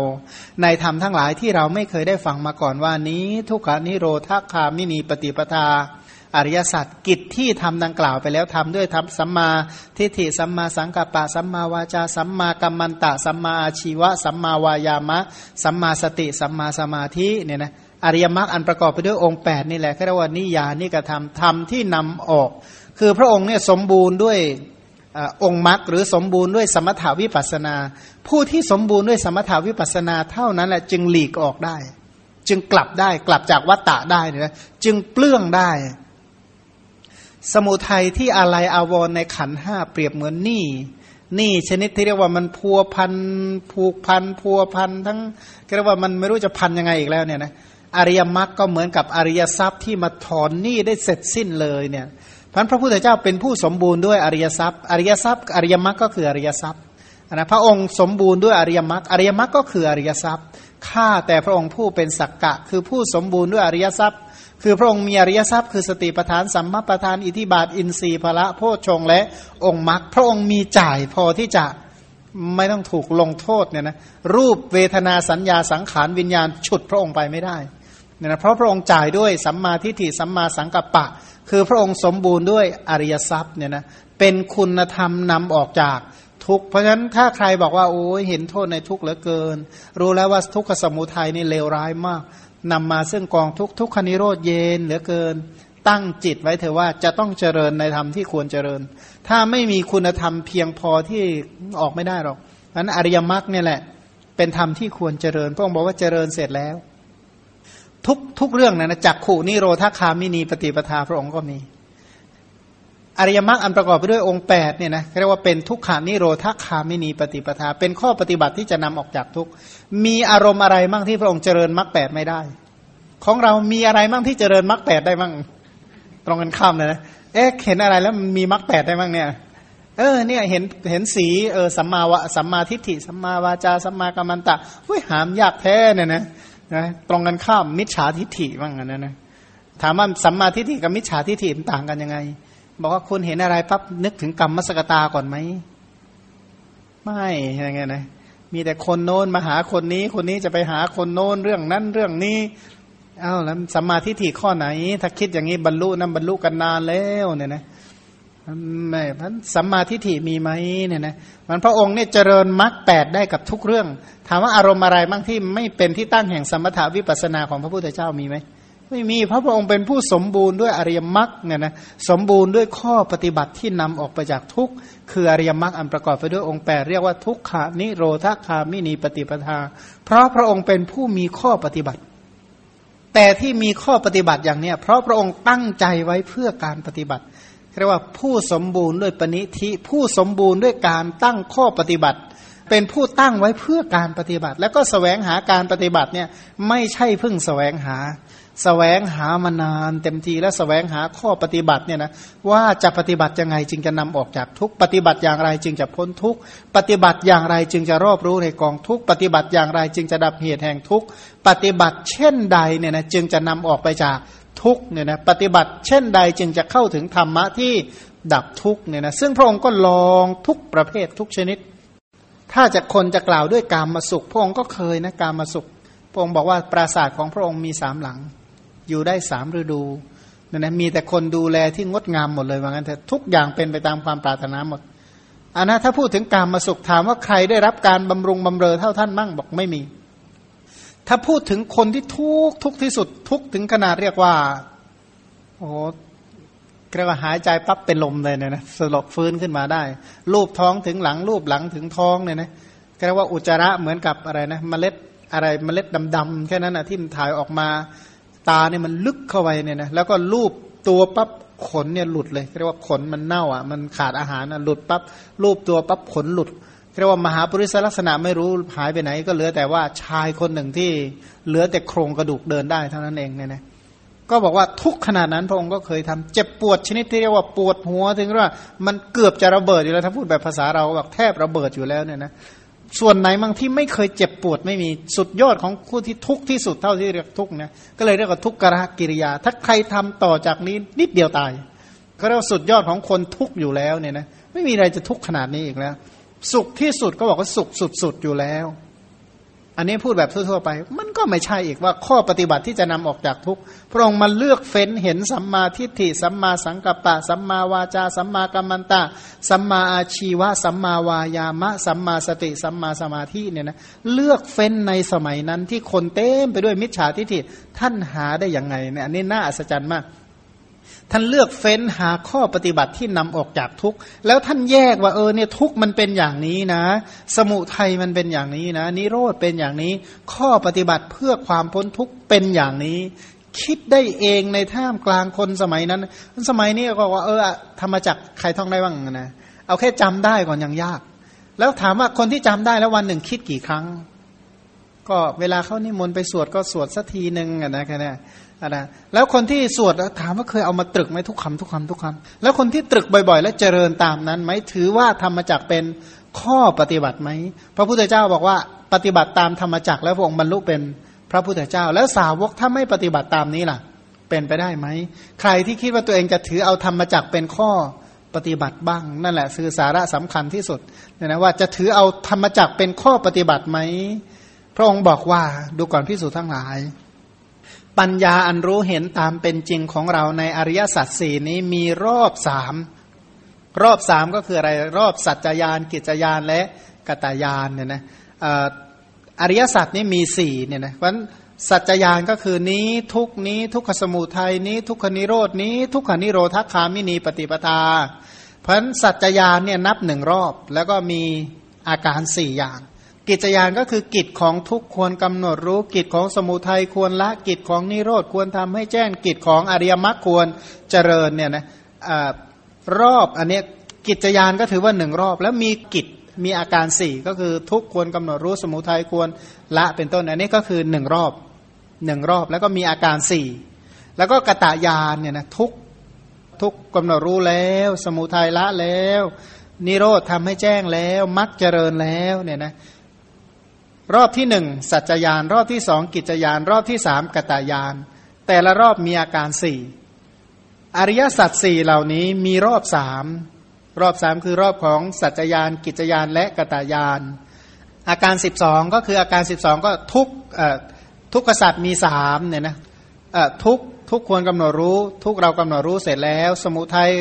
ในธรรมทั้งหลายที่เราไม่เคยได้ฟังมาก่อนว่านี้ ทุกขานิโรธคามินีปฏิปทา อริยสัจกิจที่ทำดังกล่าวไปแล้วทำด้วยทำสัมมาทิฏฐิสัมมาสังกัปปะสัมมาวาจาสัมมากัมมันตะสัมมาอาชีวะสัมมาวายามะ สัมมาสติสัมมาสมาธิเนี่ยนะอริยมรรคอันประกอบไปด้วยองค์8นี่แหละเรียกว่านิยานิกระทำทำที่นำออก คือพระองค์เนี่ยสมบูรณ์ด้วยองค์มรรคหรือสมบูรณ์ด้วยสมถาวิปัสนา ผู้ที่สมบูรณ์ด้วยสมถาวิปัสนาเท่านั้นแหละจึงหลีกออกได้ จึงกลับได้กลับจากวัตตะได้นะจึงเปลื้องได้ สมุทัยที่อะไรอาวรในขันห้าเปรียบเหมือนหนี้หนี้ชนิดที่เรียกว่ามันพัวพันผูกพันพัวพันทั้งเรียกว่ามันไม่รู้จะพันยังไงอีกแล้วเนี่ยนะอริยมรรคก็เหมือนกับอริยทรัพย์ที่มาถอนหนี้ได้เสร็จสิ้นเลยเนี่ย พันพระพุทธเจ้าเป็นผู้สมบูรณ์ด้วยอริยทรัพย์ อริยทรัพย์ อริยมรรคก็คืออริยทรัพย์นะพระองค์สมบูรณ์ด้วยอริยมรรคอริยมรรคก็คืออริยทรัพย์ข้าแต่พระองค์ผู้เป็นสักกะ คือผู้สมบูรณ์ด้วยอริยทรัพย์ คือพระองค์มีอริยทรัพย์ คือสติปทานสัมมาปทานอิทิบาทอินทรีย์พละโพชงและองค์มรรคพระองค์มีจ่ายพอที่จะไม่ต้องถูกลงโทษเนี่ยนะรูปเวทนาสัญญาสังขารวิญญาณฉุดพระองค์ไปไม่ได้เนี่ยนะเพราะพระองค์จ่ายด้วยสัมมาทิฏฐิสัมมาสังกัปปะ คือพระองค์สมบูรณ์ด้วยอริยทรัพย์เนี่ยนะเป็นคุณธรรมนำออกจากทุกเพราะฉะนั้นถ้าใครบอกว่าโอ้ยเห็นโทษในทุกเหลือเกิน รู้แล้วว่าทุกขสมุทัยนี่เลวร้ายมากนำมาซึ่งกองทุกทุกขนิโรธเย็นเหลือเกิน ตั้งจิตไว้เถอะว่าจะต้องเจริญในธรรมที่ควรเจริญ ถ้าไม่มีคุณธรรมเพียงพอที่ออกไม่ได้หรอกนั้นอริยมรรคเนี่ยแหละ เป็นธรรมที่ควรเจริญพระองค์บอกว่าเจริญเสร็จแล้ว ทุกทุกเรื่องนะจักขู่นิโรธาคามินีปฏิปทาพระองค์ก็มี อริยมรรคอันประกอบไปด้วยองค์แปดเนี่ยนะเรียกว่าเป็นทุกขานิโรธาคามินีปฏิปทา เป็นข้อปฏิบัติที่จะนำออกจากทุกมีอารมณ์อะไรมั่งที่พระองค์เจริญมรรคแปดไม่ได้ ของเรามีอะไรมั่งที่เจริญมรรคแปดได้มั่งตรงกันข้ามเลยนะเอ๊ะเห็นอะไรแล้วมีมรรคแปดได้มั่งเนี่ยเออเนี่ยเห็นเห็นสีเออสัมมาวะสัมมาทิฏฐิสัมมาวาจาสัมมากัมมันตะเฮ้ยหามยากแท้เนี่ยนะ นะตรงกันข้ามมิจฉาทิฏฐิบ้างนะนะถามว่าสัมมาทิฏฐิกับมิจฉาทิฏฐิมันต่างกันยังไง บอกว่าคุณเห็นอะไรปั๊บนึกถึงกรรมมสกตาก่อนไหมไม่ยังไงนะมีแต่คนโน้นมาหาคนนี้ คนนี้จะไปหาคนโน้นเรื่องนั้นเรื่องนี้อ้าวแล้วสัมมาทิฏฐิข้อไหน ถ้าคิดอย่างนี้บรรลุนั้นบรรลุกันนานแล้วเนี่ยนะ ไม่พันสัมมาทิฏฐิมีไหมเนี่ยนะมันพระองค์เนี่ยเจริญมรรคแปดได้กับทุกเรื่อง ถามว่าอารมณ์อะไรบ้างที่ไม่เป็นที่ตั้งแห่งสมถาวิปัสนาของพระพุทธเจ้ามีไหมไม่มีพระพระองค์เป็นผู้สมบูรณ์ด้วยอริยมรรคเนี่ยนะสมบูรณ์ด้วยข้อปฏิบัติที่นำออกไปจากทุกคืออริยมรรคอันประกอบไปด้วยองค์แปดเรียกว่าทุกขานิโรธคามินีปฏิปทา เพราะพระองค์เป็นผู้มีข้อปฏิบัติ แต่ที่มีข้อปฏิบัติอย่างเนี้ยเพราะพระองค์ตั้งใจไว้เพื่อการปฏิบัติ เรียกว่าผู้สมบูรณ์ด้วยปณิธิผู้สมบูรณ์ด้วยการตั้งข้อปฏิบัติ เป็นผู้ตั้งไว้เพื่อการปฏิบัติ แล้วก็สแสวงหาการปฏิบัติเนี่ยไม่ใช่เพิ่งสแสวงหาสแสวงหามานานเต็มทีและสแสวงหาข้อปฏิบัติเนี่ยนะว่าจะปฏิบัติยังไงจึงจะนำออกจากทุกปฏิบัติอย่างไรจึงจะพ้นทุกปฏิบัติอย่างไรจึงจะรอบรู้ในกองทุกปฏิบัติอย่างไรจึงจะดับเหตุแห่งทุกปฏิบัติเช่นใดเนี่ยนะจึงจะนำออกไปจาก ทุกเนี่ยนะปฏิบัติเช่นใดจึงจะเข้าถึงธรรมะที่ดับทุกเนี่ยนะซึ่งพระองค์ก็ลองทุกประเภททุกชนิด ถ้าจะคนจะกล่าวด้วยการมาสุข พระองค์ก็เคยนะการมาสุข พระองค์บอกว่าปราสาทของพระองค์มีสามหลัง อยู่ได้สามฤดูเนี่ยนะมีแต่คนดูแลที่งดงามหมดเลยว่างั้นแต่ทุกอย่างเป็นไปตามความปรารถนาหมดอันนะถ้าพูดถึงการมาสุขถามว่าใครได้รับการบำรุงบำเรอเท่าท่านมั่งบอกไม่มี ถ้าพูดถึงคนที่ทุกทุกที่สุด ทุกถึงขนาดเรียกว่า โอ้เรียกว่าหายใจปั๊บเป็นลมเลยเนี่ยนะสลบฟื้นขึ้นมาได้รูปท้องถึงหลังรูปหลังถึงท้องเนี่ยนะเรียกว่าอุจจาระเหมือนกับอะไรนะเมล็ดอะไรเมล็ดดำๆแค่นั้นนะที่มันถ่ายออกมาตาเนี่ยมันลึกเข้าไปเนี่ยนะแล้วก็รูปตัวปั๊บขนเนี่ยหลุดเลยเรียกว่าขนมันเน่าอะ มันขาดอาหารอะหลุดปั๊บรูปตัวปั๊บขนหลุด เรียกว่ามหาปริศลักษณะไม่รู้หายไปไหน ก็เหลือแต่ว่าชายคนหนึ่งที่เหลือแต่โครงกระดูกเดินได้เท่านั้นเองเนี่ยนะก็บอกว่าทุกขนาดนั้นพระองค์ก็เคยทำเจ็บปวดชนิดที่เรียกว่าปวดหัวถึงว่ามันเกือบจะระเบิดอยู่แล้วถ้าพูดแบบภาษาเราแบบแทบระเบิดอยู่แล้วเนี่ยนะส่วนไหนบางที่ไม่เคยเจ็บปวดไม่มีสุดยอดของผู้ที่ทุกข์ที่สุดเท่าที่เรียกทุกข์นะก็เลยเรียกว่าทุกขกิริยา ถ้าใครทำต่อจากนี้นิดเดียวตาย ก็เรียกว่าสุดยอดของคนทุกข์อยู่แล้วเนี่ยนะไม่มีอะไรจะทุกข์ขนาดนี้อีกแล้ว สุขที่สุดก็บอกว่าสุขสุดๆอยู่แล้ว อันนี้พูดแบบทั่วๆไป มันก็ไม่ใช่อีกว่าข้อปฏิบัติที่จะนำออกจากทุกข์พระองค์มาเลือกเฟ้นเห็นสัมมาทิฏฐิสัมมาสังกัปปะ สัมมาวาจา สัมมากัมมันตะ สัมมาอาชีวะ สัมมาวายามะ สัมมาสติ สัมมาสมาธิเนี่ยนะเลือกเฟ้นในสมัยนั้นที่คนเต็มไปด้วยมิจฉาทิฏฐิท่านหาได้อย่างไงเนี่ยอันนี้น่าอัศจรรย์มาก ท่านเลือกเฟ้นหาข้อปฏิบัติที่นำออกจากทุกข์แล้วท่านแยกว่าเออเนี่ยทุกข์มันเป็นอย่างนี้นะ สมุทัยมันเป็นอย่างนี้นะ นิโรธเป็นอย่างนี้ ข้อปฏิบัติเพื่อความพ้นทุกข์เป็นอย่างนี้ คิดได้เองในท่ามกลางคนสมัยนั้น สมัยนี้ก็ว่าเออธรรมจักใครท่องได้บ้างนะเอาแค่จำได้ก่อนยังยาก แล้วถามว่าคนที่จำได้แล้ววันหนึ่งคิดกี่ครั้ง ก็เวลาเขานิมนต์ไปสวดก็สวดสักทีหนึ่งนะแค่นี้ นะแล้วคนที่สวดถามว่าเคยเอามาตรึกไหมทุกคำทุกคำทุกคำแล้วคนที่ตรึกบ่อยๆ และเจริญตามนั้นไหมถือว่าธรรมจักเป็นข้อปฏิบัติไหมพระพุทธเจ้าบอกว่าปฏิบัติตามธรรมจักแล้วพระองค์บรรลุเป็นพระพุทธเจ้า แล้วสาวกถ้าไม่ปฏิบัติตามนี้ล่ะ เป็นไปได้ไหมใครที่คิดว่าตัวเองจะถือเอาธรรมจักเป็นข้อปฏิบัติบ้างนั่นแหละคือสาระสำคัญที่สุดเนี่ยนะว่าจะถือเอาธรรมจักเป็นข้อปฏิบัติไหมพระองค์บอกว่าดูก่อนพิสูจน์ทั้งหลาย ปัญญาอันรู้เห็นตามเป็นจริงของเราในอริยสัจสี่นี้มีรอบสามรอบสามก็คืออะไรรอบสัจจยานกิจยานและกตายานเนี่ยนะอริยสัจนี้มีสี่เนี่ยนะเพราะสัจจยานก็คือนี้ทุกนี้ทุกขสมุทัยนี้ ทุกขนิโรดนี้ ทุกขนิโรธคามินีปฏิปทา เพราะสัจจยานเนี่ยนับหนึ่งรอบ แล้วก็มีอาการสี่อย่าง กิจยานก็คือกิจของทุกควรกำหนดรู้กิจของสมุทัยควรละกิจของนิโรธควรทำให้แจ้งกิจของอริยมรรคควรเจริญเนี่ยนะรอบอันนี้กิจยานก็ถือว่าหนึ่งรอบ แล้วมีกิจมีอาการสี่ก็คือทุกควรกำหนดรู้สมุทัยควรละเป็นต้นอันนี้ก็คือหนึ่งรอบหนึ่งรอบแล้วก็มีอาการสี่แล้วก็กตายานเนี่ยนะทุกทุกกำหนดรู้แล้ว สมุทัยละแล้ว นิโรธทำให้แจ้งแล้วมรรคเจริญแล้วเนี่ยนะ รอบที่หนึ่งสัจจยานรอบที่สองกิจยานรอบที่สามกตายาน แต่ละรอบมีอาการสี่อริยสัจสี่เหล่านี้มีรอบสามรอบสามคือรอบของสัจจยาน กิจยานและกตายาน อาการสิบสองก็คืออาการสิบสองก็ทุกทุกขสัจมีสามเนี่ยนะทุกทุกควรกำหนดรู้ ทุกเรากำหนดรู้เสร็จแล้ว สมุทัย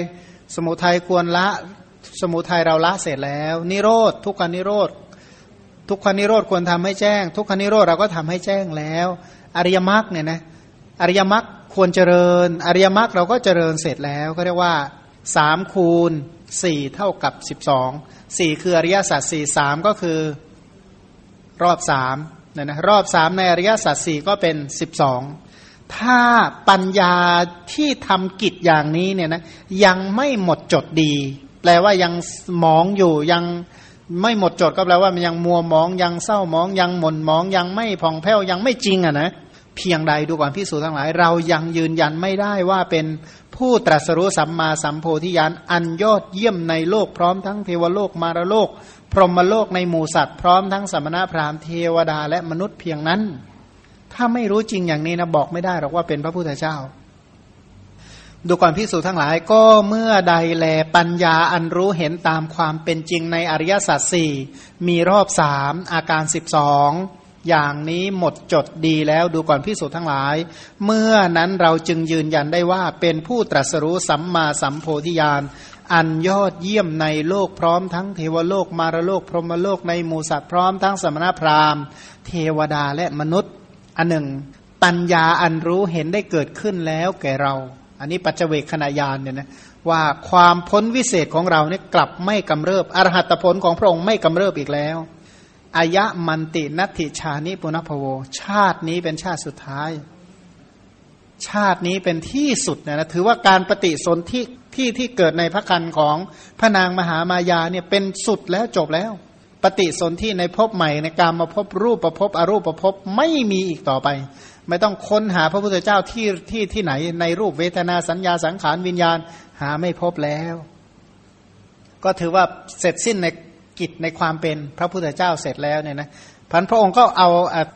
สมุทัยควรละ สมุทัยเราละเสร็จแล้ว นิโรธทุกขานิโรธ ทุกขนิโรธควรทำให้แจ้ง ทุกขนิโรธเราก็ทำให้แจ้งแล้ว อริยมรรคเนี่ยนะอริยมรรคควรเจริญ อริยมรรคเราก็เจริญเสร็จแล้วก็เรียกว่าสามคูณสี่เท่ากับสิบสองสี่คืออริยสัจสี่สามก็คือรอบสามเนี่ยนะรอบสามในอริยสัจสี่ก็เป็นสิบสองถ้าปัญญาที่ทำกิจอย่างนี้เนี่ยนะยังไม่หมดจดดี แปลว่ายังมองอยู่ยัง ไม่หมดจดก็แปลว่ามันยังมัวมองยังเศร้ามองยังหม่นมองยังไม่ผ่องแผ้วยังไม่จริงอะนะเพียงใดดูก่อนพิสูจนทั้งหลาย เรายังยืนยันไม่ได้ว่าเป็นผู้ตรัสรู้สัมมาสัมโพธิญาณอันยอดเยี่ยมในโลกพร้อมทั้งเทวโลกมารโลก พรหมโลกในหมู่สัตว์พร้อมทั้งสมณะพราหมณ์เทวดาและมนุษย์เพียงนั้น ถ้าไม่รู้จริงอย่างนี้นะบอกไม่ได้หรอกว่าเป็นพระพุทธเจ้า ดูก่อนพิสูจน์ทั้งหลายก็เมื่อใดแลปัญญาอันรู้เห็นตามความเป็นจริงในอริยสัจสี่มีรอบสามอาการสิบสองอย่างนี้หมดจดดีแล้วดูก่อนพิสูจน์ทั้งหลาย เมื่อนั้นเราจึงยืนยันได้ว่าเป็นผู้ตรัสรู้สัมมาสัมโพธิญาณอันยอดเยี่ยมในโลกพร้อมทั้งเทวโลกมารโลกพรหมโลกในหมู่สัตว์พร้อมทั้งสมณพราหมณ์ เทวดาและมนุษย์ อันหนึ่ง ปัญญาอันรู้เห็นได้เกิดขึ้นแล้วแก่เรา อันนี้ปัจเจเวกขณะยานเนี่ยนะว่าความพ้นวิเศษของเราเนี่ยกลับไม่กำเริบอรหัตผลของพระองค์ไม่กำเริบอีกแล้วอายะมันตินัติชานิปุณพโว ชาตินี้เป็นชาติสุดท้าย ชาตินี้เป็นที่สุดนะนะถือว่าการปฏิสนธิที่ที่เกิดในพระคันของพระนางมหามายาเนี่ยเป็นสุดแล้วจบแล้ว ปฏิสนธิในภพใหม่ในการมาพบรูปประพบอรูปประพบไม่มีอีกต่อไป ไม่ต้องค้นหาพระพุทธเจ้าที่ที่ที่ไหนในรูปเวทนาสัญญาสังขารวิญญาณหาไม่พบแล้ว ก็ถือว่าเสร็จสิ้นในกิจในความเป็นพระพุทธเจ้าเสร็จแล้วเนี่ยนะพันพระองค์ก็เอา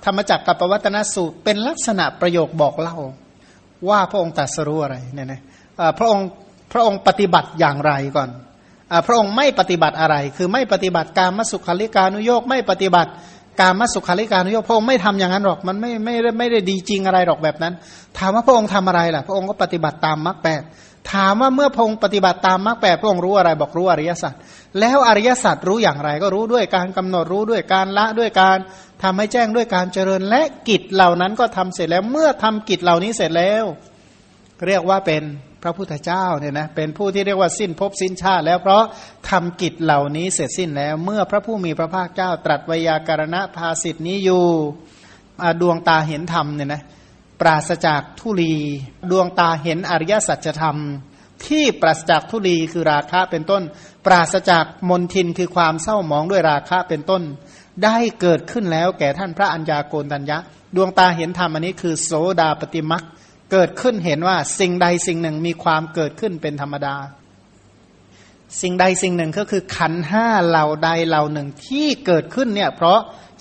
ธรรมจักรกับปวัตนสูตรเป็นลักษณะประโยคบอกเล่า ว่าพระองค์ตรัสรู้อะไรเนี่ยนะพระองค์พระองค์ปฏิบัติอย่างไรก่อน พระองค์ไม่ปฏิบัติอะไร คือไม่ปฏิบัติการมสุขาริการนุโยกไม่ปฏิบัติ การมสุขาริการนุโยกพระองค์ไม่ทำอย่างนั้นหรอกมันไม่ไม่ไม่ได้ดีจริงอะไรหรอกแบบนั้น ถามว่าพระองค์ทำอะไรล่ะ พระองค์ก็ปฏิบัติตามมรรคแปดถามว่าเมื่อพระองค์ปฏิบัติตามมรรคแปดพระองค์รู้อะไรบอกรู้อริยสัจแล้วอริยสัจรู้อย่างไรก็รู้ด้วยการกำหนดรู้ด้วยการละด้วยการทำให้แจ้งด้วยการเจริญและกิจเหล่านั้นก็ทำเสร็จแล้วเมื่อทำกิจเหล่านี้เสร็จแล้ว เรียกว่าเป็น พระพุทธเจ้าเนี่ยนะเป็นผู้ที่เรียกว่าสิ้นภพสิ้นชาติ แล้วเพราะทำกิจเหล่านี้เสร็จสิ้นแล้ว เมื่อพระผู้มีพระภาคเจ้าตรัสวยาการณภาสิทธินี้อยู่ดวงตาเห็นธรรมเนี่ยนะปราศจากทุลีดวงตาเห็นอริยสัจธรรม ที่ปราศจากทุลีคือราคะเป็นต้น ปราศจากมนทินคือความเศร้าหมองด้วยราคะเป็นต้น ได้เกิดขึ้นแล้วแก่ท่านพระัญญาโกณตัญญะ ดวงตาเห็นธรรมอันนี้คือโสดาปฏิมัก เกิดขึ้นเห็นว่าสิ่งใดสิ่งหนึ่งมีความเกิดขึ้นเป็นธรรมดา สิ่งใดสิ่งหนึ่งก็คือขันห้าเหล่าใดเหล่าหนึ่งที่เกิดขึ้นเนี่ยเพราะ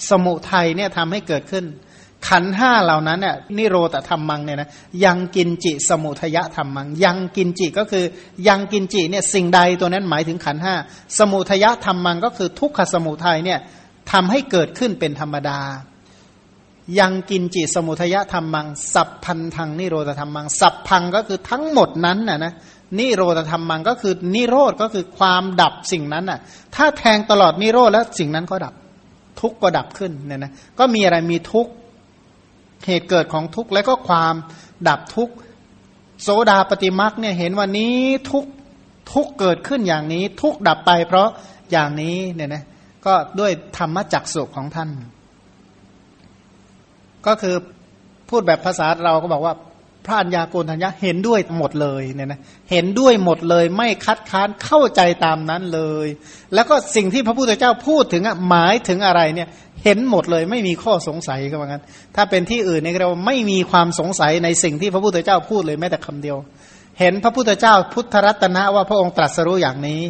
สมุทัยเนี่ยทำให้เกิดขึ้น ขันห้าเหล่านั้นเนี่ยนิโรธธรรมมังเนี่ยนะยังกินจิสมุทยะธรรมมัง ยังกินจิก็คือยังกินจิเนี่ยสิ่งใดตัวนั้นหมายถึงขันห้าสมุทยะธรรมมังก็คือทุกขสมุทัยเนี่ยทำให้เกิดขึ้นเป็นธรรมดา ยังกินจิสมุทยธรรมัง สัพพันธังนิโรธธรรมัง สัพพังก็คือทั้งหมดนั้นน่ะนะนิโรธธรรมังก็คือนิโรธก็คือความดับสิ่งนั้นน่ะ ถ้าแทงตลอดนิโรธแล้วสิ่งนั้นก็ดับ ทุกก็ดับขึ้นเนี่ยนะก็มีอะไรมีทุกเหตุเกิดของทุกแล้วก็ความดับทุกโสดาปฏิมักเนี่ยเห็นว่านี้ทุกทุกเกิดขึ้นอย่างนี้ ทุกดับไปเพราะอย่างนี้เนี่ยนะก็ด้วยธรรมจักสุของท่าน ก็คือพูดแบบภาษาเราก็บอกว่าพระัญญาโกณทัญญาเห็นด้วยหมดเลยเนี่ยนะเห็นด้วยหมดเลยไม่คัดค้านเข้าใจตามนั้นเลย แล้วก็สิ่งที่พระพุทธเจ้าพูดถึงอะหมายถึงอะไรเนี่ยเห็นหมดเลยไม่มีข้อสงสัยก็ว่างั้น ถ้าเป็นที่อื่นเนี่ยเราไม่มีความสงสัยในสิ่งที่พระพุทธเจ้าพูดเลยแม้แต่คำเดียว เห็นพระพุทธเจ้าพุทธรัตนะว่าพระองค์ตรัสรู้อย่างนี้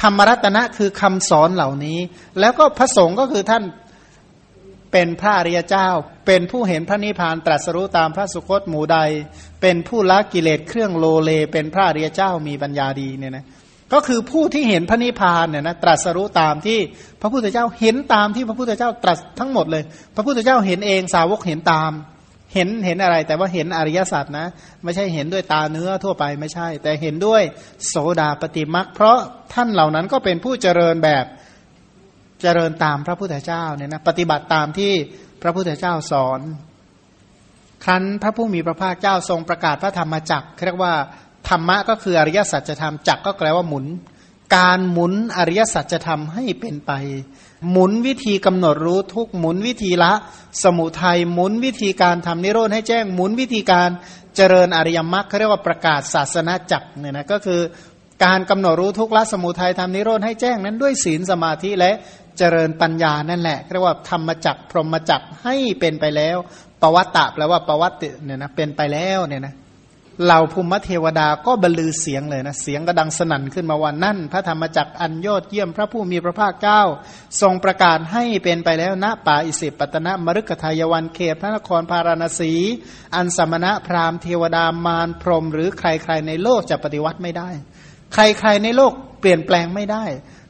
ธรรมรัตนะคือคำสอนเหล่านี้ แล้วก็พระสงฆ์ก็คือท่านเป็นพระอริยเจ้า เป็นผู้เห็นพระนิพพานตรัสรู้ตามพระสุคตหมู่ใด เป็นผู้ละกิเลสเครื่องโลเล เป็นพระอริยเจ้ามีปัญญาดีเนี่ยนะก็คือผู้ที่เห็นพระนิพพานเนี่ยนะตรัสรู้ตามที่พระพุทธเจ้าเห็นตามที่พระพุทธเจ้าตรัสทั้งหมดเลย พระพุทธเจ้าเห็นเองสาวกเห็นตาม เห็นเห็นอะไร แต่ว่าเห็นอริยสัจนะ ไม่ใช่เห็นด้วยตาเนื้อทั่วไปไม่ใช่ แต่เห็นด้วยโสดาปฏิมักเพราะท่านเหล่านั้นก็เป็นผู้เจริญแบบเจริญตามพระพุทธเจ้าเนี่ยนะปฏิบัติตามที่ พระพุทธเจ้าสอน ครั้นพระผู้มีพระภาคเจ้าทรงประกาศพระธรรมจักรเรียกว่าธรรมะก็คืออริยสัจธรรมจักก็แปลว่าหมุน การหมุนอริยสัจธรรมให้เป็นไป หมุนวิธีกำหนดรู้ทุกหมุนวิธีละ สมุทัยหมุนวิธีการทำนิโรธให้แจ้งหมุนวิธีการเจริญอริยมรรคเขาเรียกว่าประกาศศาสนาจักเนี่ยนะก็คือการกำหนดรู้ทุกละสมุทัยทำนิโรธให้แจ้งนั้นด้วยศีลสมาธิและ เจริญปัญญานั่นแหละเรียกว่าธรรมจักพรหมจักให้เป็นไปแล้วปวัตตะแปลว่าปวัตติเนี่ยนะเป็นไปแล้วเนี่ยนะเหล่าภูมิเทวดาก็บรรลือเสียงเลยนะเสียงกระดังสนั่นขึ้นมาวันนั่น พระธรรมจักอันยอดเยี่ยมพระผู้มีพระภาคเจ้า ทรงประกาศให้เป็นไปแล้วณป่าอิสิปตนะมรุกทายวันเขตพระนครพาราณสี อันสมณะพราหมณ์เทวดามารพรม หรือใครๆในโลกจะปฏิวัติไม่ได้ ใครๆในโลกเปลี่ยนแปลงไม่ได้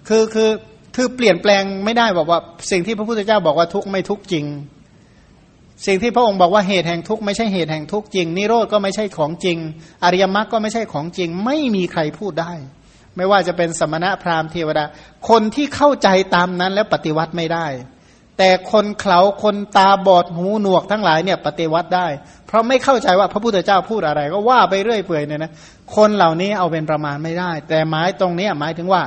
คือคือ คือเปลี่ยนแปลงไม่ได้บอกว่า สิ่งที่พระพุทธเจ้าบอกว่าทุกข์ไม่ทุกข์จริง สิ่งที่พระองค์บอกว่าเหตุแห่งทุกข์ไม่ใช่เหตุแห่งทุกข์จริง นิโรธก็ไม่ใช่ของจริง อริยมรรคก็ไม่ใช่ของจริง ไม่มีใครพูดได้ ไม่ว่าจะเป็นสมณะพราหมณ์เทวดา คนที่เข้าใจตามนั้นแล้วปฏิวัติไม่ได้ แต่คนเขาคนตาบอดหูหนวกทั้งหลายเนี่ยปฏิวัติได้ เพราะไม่เข้าใจว่าพระพุทธเจ้าพูดอะไร ก็ว่าไปเรื่อยเปื่อยเนี่ยนะคนเหล่านี้เอาเป็นประมาณไม่ได้ แต่หมายตรงนี้หมายถึงว่า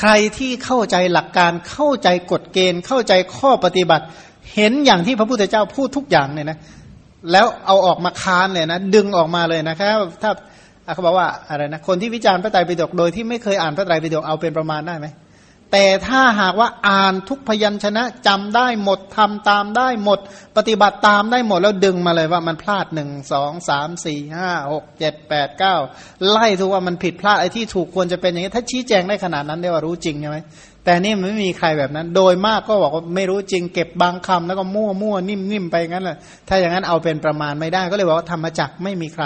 ใครที่เข้าใจหลักการเข้าใจกฎเกณฑ์ เข้าใจข้อปฏิบัติ เห็นอย่างที่พระพุทธเจ้าพูดทุกอย่างเนี่ยนะแล้วเอาออกมาค้านเลยนะ ดึงออกมาเลยนะครับ ถ้าเขาบอกว่าอะไรนะคนที่วิจารณ์พระไตรปิฎกโดยที่ไม่เคยอ่านพระไตรปิฎกเอาเป็นประมาณได้ไหม แต่ถ้าหากว่าอ่านทุกพยัญชนะจำได้หมดทำตามได้หมด ปฏิบัติตามได้หมดแล้วดึงมาเลยว่ามันพลาดหนึ่งสองสามสี่ห้าหกเจ็ดแปดเก้าไล่ทุกว่ามันผิดพลาดไอ้ที่ถูกควรจะเป็นอย่างนี้ ถ้าชี้แจงได้ขนาดนั้นได้ว่ารู้จริงใช่ไหม แต่นี่มันไม่มีใครแบบนั้น โดยมากก็บอกว่าไม่รู้จริงเก็บบางคำแล้วก็มั่วมั่วนิ่มนิ่มไปงั้นแหละถ้าอย่างนั้นเอาเป็นประมาณไม่ได้ ก็เลยบอกว่าธรรมจักไม่มีใคร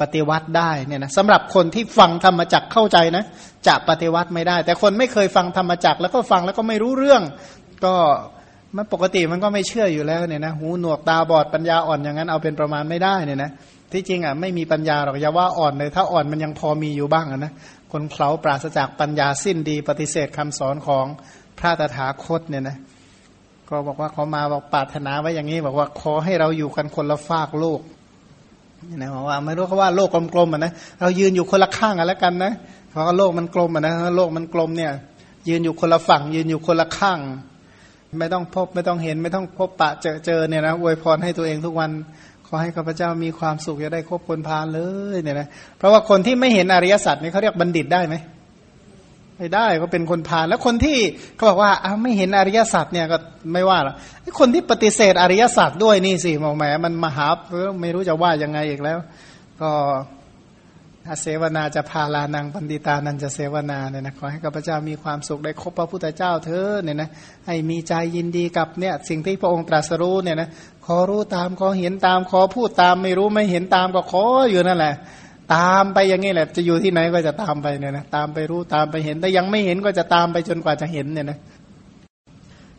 ปฏิวัติได้เนี่ยนะสำหรับคนที่ฟังธรรมจักเข้าใจนะจะปฏิวัติไม่ได้ แต่คนไม่เคยฟังธรรมจักแล้วก็ฟังแล้วก็ไม่รู้เรื่อง ก็มันปกติมันก็ไม่เชื่ออยู่แล้วเนี่ยนะหูหนวกตาบอดปัญญาอ่อนอย่างนั้นเอาเป็นประมาณไม่ได้เนี่ยนะที่จริงอะไม่มีปัญญาหรอกอย่าว่าอ่อนเลย ถ้าอ่อนมันยังพอมีอยู่บ้างนะ คนเขาปราศจากปัญญาสิ้นดี ปฏิเสธคำสอนของพระตถาคตเนี่ยนะก็บอกว่าเขามาบอกปรารถนาไว้อย่างนี้ บอกว่าขอให้เราอยู่กันคนละฝากโลกนะบอกว่าไม่รู้เขาว่าโลกกลมๆอะนะเรายืนอยู่คนละข้างกันแล้วกันนะเพราะว่าโลกมันกลมอะนะโลกมันกลมเนี่ย ยืนอยู่คนละฝั่ง ยืนอยู่คนละข้าง ไม่ต้องพบไม่ต้องเห็น ไม่ต้องพบปะเจอเจอเนี่ยนะอวยพรให้ตัวเองทุกวัน ขอให้ข้าพเจ้ามีความสุขจะได้คบคนพาเลยเนี่ยนะเพราะว่าคนที่ไม่เห็นอริยสัจนี่เขาเรียกบัณฑิตได้ไหมไม่ได้ก็เป็นคนพาลแล้วคนที่เขาบอกว่าอ้าไม่เห็นอริยสัจเนี่ยก็ไม่ว่าหรอกคนที่ปฏิเสธอริยสัจด้วยนี่สิมองแหมมันมหาไม่รู้จะว่ายังไงอีกแล้ว ก็ อาเสวนาจะพาลานังปันติตานันจะเสวนาเนี่ยนะขอให้ข้าพเจ้ามีความสุขได้คบพระพุทธเจ้าเธอเนี่ยนะให้มีใจยินดีกับเนี่ยสิ่งที่พระองค์ตรัสรู้เนี่ยนะขอรู้ตามขอเห็นตามขอพูดตามไม่รู้ไม่เห็นตามก็ขออยู่นั่นแหละ ตามไปอย่างนี้แหละ จะอยู่ที่ไหนก็จะตามไปเนี่ยนะตามไปรู้ตามไปเห็นแต่ยังไม่เห็นก็จะตามไปจนกว่าจะเห็นเนี่ยนะ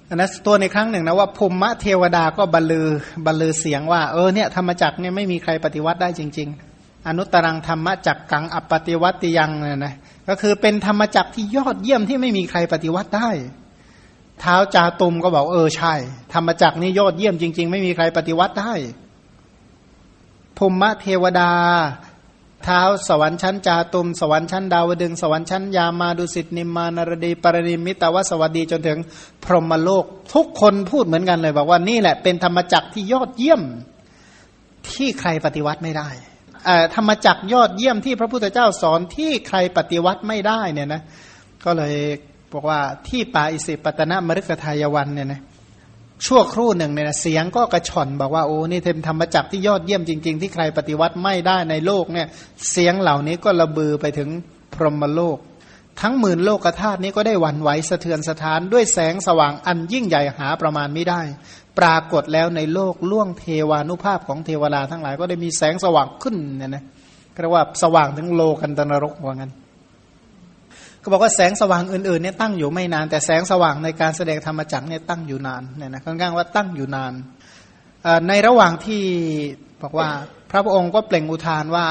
อันนั้นตัวในครั้งหนึ่งนะว่าภูมิเทวดาก็บรรลือบรรลือเสียงว่าเออเนี่ยธรรมจักเนี่ยไม่มีใครปฏิวัติได้จริง ๆ อนุตรังธรรมจักกังอปฏิวัติยังเนี่ยนะก็คือเป็นธรรมจักที่ยอดเยี่ยมที่ไม่มีใครปฏิวัติได้ เท้าจาตุมก็บอกเออใช่ ธรรมจักนี่ยอดเยี่ยมจริง ๆ ไม่มีใครปฏิวัติได้ภูมิเทวดา เท้าสวรรค์ชั้นจาตุม สวรรค์ชั้นดาวดึงสวรรค์ชั้นยามาดุสิตนิมมานารดีปรณิมิตาวสวัสดีจนถึงพรหมโลก ทุกคนพูดเหมือนกันเลย บอกว่านี่แหละเป็นธรรมจักที่ยอดเยี่ยมที่ใครปฏิวัติไม่ได้ ธรรมจักยอดเยี่ยมที่พระพุทธเจ้าสอนที่ใครปฏิวัติไม่ได้เนี่ยนะก็เลยบอกว่าที่ป่าอิสิปตนมฤคทายวันเนี่ยนะชั่วครู่หนึ่งเนี่ยเสียงก็กระชอนบอกว่าโอ้นี่เทมธรรมจักที่ยอดเยี่ยมจริง ๆ ที่ใครปฏิวัติไม่ได้ในโลกเนี่ยเสียงเหล่านี้ก็ระบือไปถึงพรหมโลก ทั้งหมื่นโลกธาตุนี้ก็ได้หวั่นไหวสะเทือนสะท้านด้วยแสงสว่างอันยิ่งใหญ่หาประมาณไม่ได้ ปรากฏแล้วในโลกล่วงเทวานุภาพของเทวดาทั้งหลายก็ได้มีแสงสว่างขึ้นเนี่ยนะเรียกว่าสว่างถึงโลกันตนรกว่างั้นก็บอกว่าแสงสว่างอื่นๆเนี่ยตั้งอยู่ไม่นาน แต่แสงสว่างในการแสดงธรรมจักรเนี่ยตั้งอยู่นานเนี่ยนะค่อนข้างว่าตั้งอยู่นาน ในระหว่างที่บอกว่าพระพุทธองค์ก็เปล่งอุทานว่า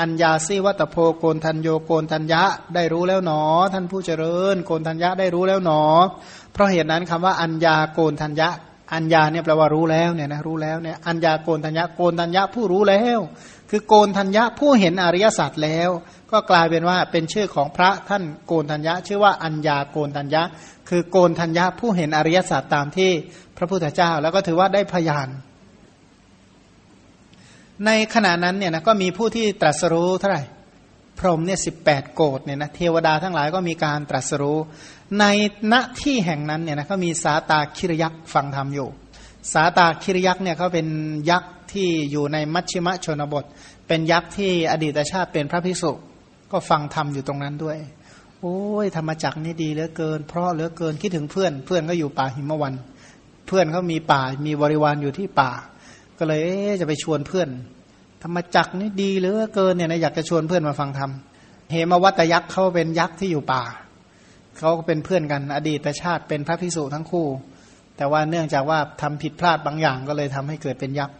อัญญาซีวัตโพโกนทันโยโกนทัญญะได้รู้แล้วหนอ ท่านผู้เจริญ โกนทัญญะได้รู้แล้วหนอ เพราะเหตุนั้นคำว่าอัญญาโกนทัญญะ อัญญาเนี่ยแปลว่ารู้แล้วเนี่ยนะรู้แล้วเนี่ยอัญญาโกนทัญญะโกนทัญญะผู้รู้แล้ว คือโกนทัญญะผู้เห็นอริยสัจแล้ว ก็กลายเป็นว่าเป็นชื่อของพระท่านโกนธัญญะ ชื่อว่าอัญญาโกนธัญญะ คือโกนธัญญะผู้เห็นอริยสัจตามที่พระพุทธเจ้า แล้วก็ถือว่าได้พยาน ในขณะนั้นเนี่ยนะก็มีผู้ที่ตรัสรู้เท่าไหร่ พรหมเนี่ยสิบแปดโกดเนี่ยนะเทวดาทั้งหลายก็มีการตรัสรู้ ในณที่แห่งนั้นเนี่ยนะก็มีสาตาคิรยักษ์ฟังธรรมอยู่ สาตาคิรยักษ์เนี่ยเขาเป็นยักษ์ที่อยู่ในมัชชิมชนบท เป็นยักษ์ที่อดีตชาติเป็นพระภิกษุก็ฟังธรรมอยู่ตรงนั้นด้วย โอ้ยธรรมจักนี่ดีเหลือเกิน เพราะเหลือเกินคิดถึงเพื่อน เพื่อนก็อยู่ป่าหิมวัน เพื่อนเขามีป่ามีบริวารอยู่ที่ป่า ก็เลยจะไปชวนเพื่อน ธรรมจักนี่ดีเหลือเกินเนี่ยนะอยากจะชวนเพื่อนมาฟังธรรมเหมวัตยักษ์เขาเป็นยักษ์ที่อยู่ป่าเขาก็เป็นเพื่อนกัน อดีตชาติเป็นพระภิกษุทั้งคู่ แต่ว่าเนื่องจากว่าทำผิดพลาดบางอย่างก็เลยทำให้เกิดเป็นยักษ์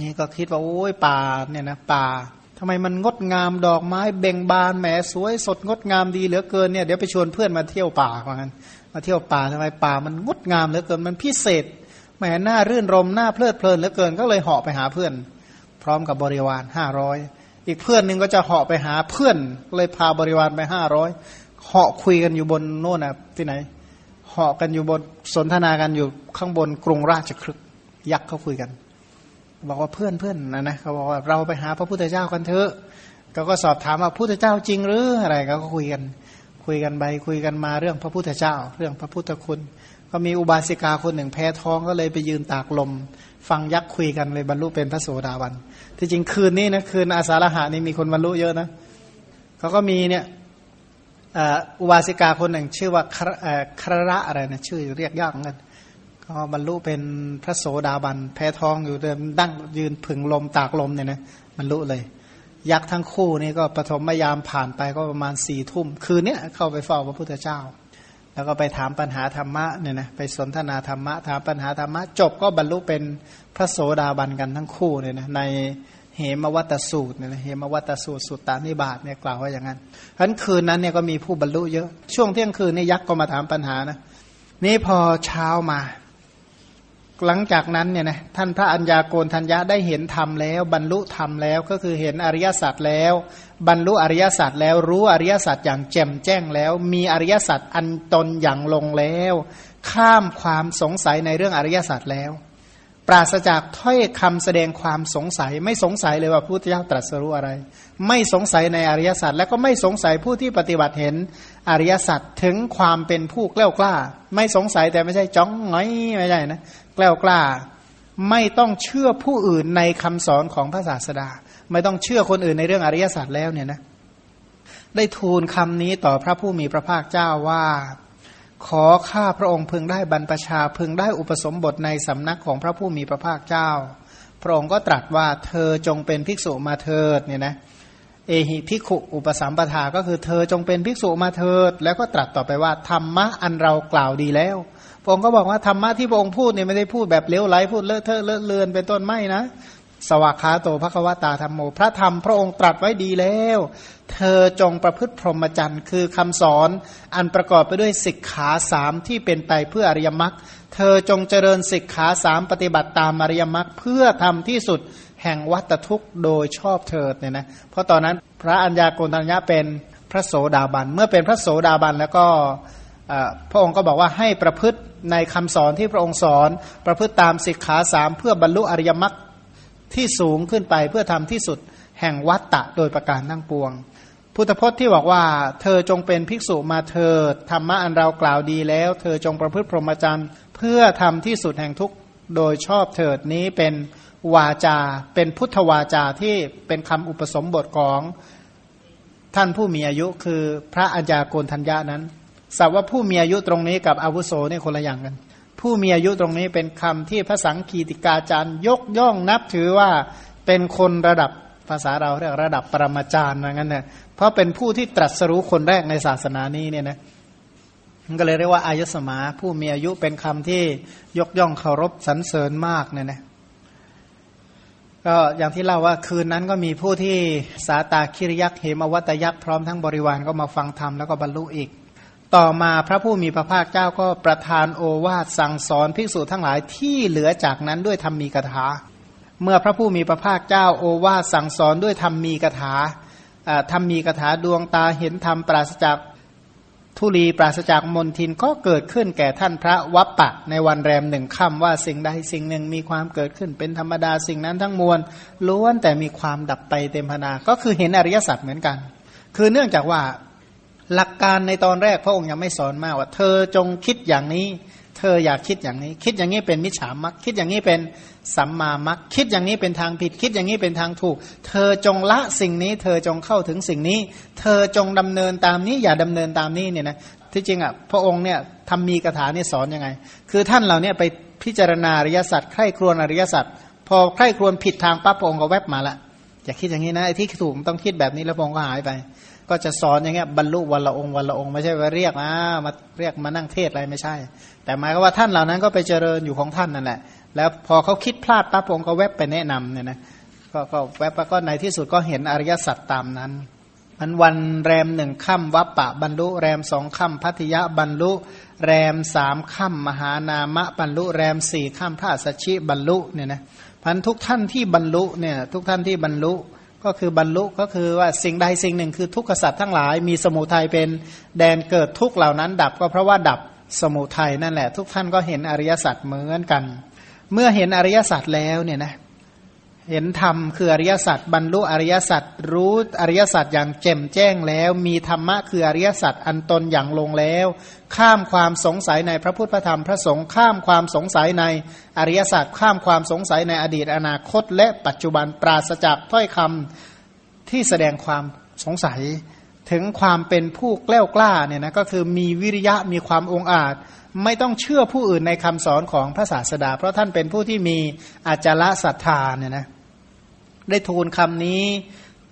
นี่ก็คิดว่าโอ้ยป่าเนี่ยนะป่าทำไมมันงดงามดอกไม้เบ่งบานแหมสวยสดงดงามดีเหลือเกินเนี่ยเดี๋ยวไปชวนเพื่อนมาเที่ยวป่าว่างั้นมาเที่ยวป่าทำไมป่ามันงดงามเหลือเกินมันพิเศษ มหน้ารื่นรมหน้าเพลิดเพลินเหลือเกินก็เลยเหาะไปหาเพื่อน พร้อมกับบริวารห้าร้อยอีกเพื่อนหนึ่งก็จะเหาะไปหาเพื่อนเลยพาบริวารไปห้าร้อยเหาะคุยกันอยู่บนโน่นน่ะที่ไหนเหาะกันอยู่บนสนทนากันอยู่ข้างบนกรุงราชครึกยักษ์เขาคุยกัน บอกว่าเพื่อนเพื่อนนะนะเขาบอกว่าเราไปหาพระพุทธเจ้ากันเถอะเขาก็สอบถามว่าพุทธเจ้าจริงหรืออะไรเขาก็คุยกัน คุยกันไปคุยกันมาเรื่องพระพุทธเจ้า เรื่องพระพุทธคุณ ก็มีอุบาสิกาคนหนึ่งแพ้ท้องก็เลยไปยืนตากลม ฟังยักษ์คุยกันเลยบรรลุเป็นพระโสดาบัน ที่จริงคืนนี้นะคืนอาสาฬหานี่มีคนบรรลุเยอะนะเขาก็มีเนี่ยอุบาสิกาคนหนึ่งชื่อว่าครระอะไรนะชื่อเรียกยากเหมือนกันก็บรรลุเป็นพระโสดาบัน แพ้ท้องอยู่เดิมดั้งยืนผึ่งลมตากลมเนี่ยนะบรรลุเลย ยักษ์ทั้งคู่นี่ก็ปฐมยามผ่านไปก็ประมาณสี่ทุ่มคืนนี้เข้าไปเฝ้าพระพุทธเจ้า แล้วก็ไปถามปัญหาธรรมะเนี่ยนะไปสนทนาธรรมะถามปัญหาธรรมะ จบก็บรรลุเป็นพระโสดาบันกันทั้งคู่เนี่ยนะในเหมวัตสูตรเนี่ยนะเหมวัตสูตรสุตตานิบาตเนี่ยกล่าวว่าอย่างนั้นฉะนั้นคืนนั้นเนี่ยก็มีผู้บรรลุเยอะ ช่วงเที่ยงคืนนี่ยักษ์ก็มาถามปัญหานะนี่พอเช้ามา หลังจากนั้นเนี่ยนะท่านพระัญญาโกณทัญญาได้เห็นธรรมแล้ว บรรลุธรรมแล้วก็คือเห็นอริยสัจแล้ว บรรลุอริยสัจแล้วรู้อริยสัจอย่างแจ่มแจ้งแล้ว มีอริยสัจอันตนอย่างลงแล้ว ข้ามความสงสัยในเรื่องอริยสัจแล้ว ปราศจากถ้อยคำแสดงความสงสัย ไม่สงสัยเลยว่าพระพุทธเจ้าตรัสรู้อะไร ไม่สงสัยในอริยสัจและก็ไม่สงสัยผู้ที่ปฏิบัติเห็นอริยสัจถึงความเป็นผู้กล้ากล้า ไม่สงสัยแต่ไม่ใช่จ้องง้อยไม่ใช่นะ กล้ากล้า ไม่ต้องเชื่อผู้อื่นในคำสอนของพระศาสดา ไม่ต้องเชื่อคนอื่นในเรื่องอริยศาสัจแล้วเนี่ยนะได้ทูลคำนี้ต่อพระผู้มีพระภาคเจ้าว่า ขอข้าพระองค์พึงได้บรรพชาพึงได้อุปสมบทในสำนักของพระผู้มีพระภาคเจ้า พระองค์ก็ตรัสว่าเธอจงเป็นภิกษุมาเถิดเนี่ยนะเอหิภิกขุอุปสัมปทาก็คือเธอจงเป็นภิกษุมาเถิด แล้วก็ตรัสต่อไปว่าธรรมะอันเรากล่าวดีแล้ว พระองค์ก็บอกว่าธรรมะที่พระองค์พูดเนี่ยไม่ได้พูดแบบเลี้ยวไหลพูดเลอะเทอะเลอะเลือนเป็นต้นไม่นะสวากขาโตภควตาธรรมโม พระธรรมพระองค์ตรัสไว้ดีแล้ว เธอจงประพฤติพรหมจรรย์ คือคำสอนอันประกอบไปด้วยสิกขาสามที่เป็นไปเพื่ออริยมรรคเธอจงเจริญสิกขาสามปฏิบัติตามอริยมรรคเพื่อทำที่สุดแห่งวัตทุกข์โดยชอบเถิดเนี่ยนะเพราะตอนนั้นพระัญญาโกณทัญญาเป็นพระโสดาบัน เมื่อเป็นพระโสดาบันแล้วก็ พระองค์ก็บอกว่าให้ประพฤติในคำสอนที่พระองค์สอน ประพฤติตามสิกขาสามเพื่อบรรลุอริยมรรคที่สูงขึ้นไปเพื่อทำที่สุดแห่งวัตตะโดยประการทั้งปวง พุทธพจน์ที่บอกว่า เธอจงเป็นภิกษุมาเถิดธรรมะอันเรากล่าวดีแล้ว เธอจงประพฤติพรหมจรรย์ เพื่อทำที่สุดแห่งทุกโดยชอบเถิดนี้เป็นวาจา เป็นพุทธวาจาที่เป็นคำอุปสมบทของท่านผู้มีอายุคือพระอาญาโกณทัญญานั้น สับว่าผู้มีอายุตรงนี้กับอาวุโสนี่คนละอย่างกัน ผู้มีอายุตรงนี้เป็นคำที่พระสังคีติกาจารย์ยกย่องนับถือว่าเป็นคนระดับภาษาเราเรียกระดับปรมาจารย์อย่างั้นนะเพราะเป็นผู้ที่ตรัสรู้คนแรกในศาสนานี้เนี่ยนะมันก็เลยเรียกว่าอายุสมา ผู้มีอายุเป็นคำที่ยกย่องเคารพสรรเสริญมากเนี่ยนะก็อย่างที่เล่าว่าคืนนั้นก็มีผู้ที่สาตาคิริยักษ์เหมวัตยักษ์พร้อมทั้งบริวารก็มาฟังธรรมแล้วก็บรรลุอีก ต่อมาพระผู้มีพระภาคเจ้าก็ประทานโอวาทสั่งสอนภิกษุทั้งหลายที่เหลือจากนั้นด้วยธรรมีกถา เมื่อพระผู้มีพระภาคเจ้าโอวาทสั่งสอนด้วยธรรมีกถาธรรมมีกถาดวงตาเห็นธรรมปราศจากทุลีปราศจากมนทินก็เกิดขึ้นแก่ท่านพระวัปปะ ในวันแรมหนึ่งค่ำว่าสิ่งใดสิ่งหนึ่งมีความเกิดขึ้นเป็นธรรมดาสิ่งนั้นทั้งมวลล้วนแต่มีความดับไปเต็มพนา ก็คือเห็นอริยสัจเหมือนกัน คือเนื่องจากว่า หลักการในตอนแรกพระองค์ยังไม่สอนมากว่า เธอจงคิดอย่างนี้ เธออยากคิดอย่างนี้ คิดอย่างนี้เป็นมิจฉามักคิดอย่างนี้เป็นสัมมามักคิดอย่างนี้เป็นทางผิด คิดอย่างนี้เป็นทางถูก เธอจงละสิ่งนี้ เธอจงเข้าถึงสิ่งนี้ เธอจงดำเนินตามนี้ อย่าดำเนินตามนี้เนี่ยนะที่จริงอะพระองค์เนี่ยทำมีคาถาเนี่ยสอนยังไง คือท่านเราเนี่ยไปพิจารณาอริยสัจใคร่ครวญอริยสัจพอใคร่ครวญผิดทางปั๊บพระองค์ก็แวบมาละอย่าคิดอย่างนี้นะไอ้ที่ถูกต้องคิดแบบนี้แล้วพระองค์ก็หายไป ก็จะสอนอย่างเงี้ยบรรลุวันละองค์วันละองค์ไม่ใช่ว่าเรียกมามาเรียกมานั่งเทศอะไรไม่ใช่ แต่หมายก็ว่าท่านเหล่านั้นก็ไปเจริญอยู่ของท่านนั่นแหละ แล้วพอเขาคิดพลาดปั๊บองค์ก็แวบไปแนะนำเนี่ยนะก็ก็แวบก็ในที่สุดก็เห็นอริยสัจตามนั้นมันวันแรมหนึ่งค่ำวัปปะบรรลุ แรมสองค่ำพัทยะบรรลุ แรมสามค่ำมหานามะบรรลุ แรมสี่ค่ำพระสัชชิบรรลุเนี่ยนะพันทุกท่านที่บรรลุเนี่ยทุกท่านที่บรรลุ ก็คือบรรลุก็คือว่าสิ่งใดสิ่งหนึ่งคือทุกขสัตว์ทั้งหลาย มีสมุทัยเป็นแดนเกิดทุกเหล่านั้น ดับก็เพราะว่าดับสมุทัยนั่นแหละ ทุกท่านก็เห็นอริยสัจเหมือนกัน เมื่อเห็นอริยสัจแล้วเนี่ยนะ เห็นธรรมคืออริยสัจบรรลุอริยสัจรู้อริยสัจอย่างแจ่มแจ้งแล้ว มีธรรมะคืออริยสัจอันตนอย่างลงแล้ว ข้ามความสงสัยในพระพุทธธรรมพระสงฆ์ข้ามความสงสัยในอริยสัจข้ามความสงสัยในอดีตอนาคต และปัจจุบันปราศจากถ้อยคำที่แสดงความสงสัย ถึงความเป็นผู้กล้ากล้าเนี่ยนะก็คือมีวิริยะมีความองอาจไม่ต้องเชื่อผู้อื่นในคำสอนของพระศาสดา เพราะท่านเป็นผู้ที่มีอาจาระศรัทธาเนี่ยนะ ได้ทูลคำนี้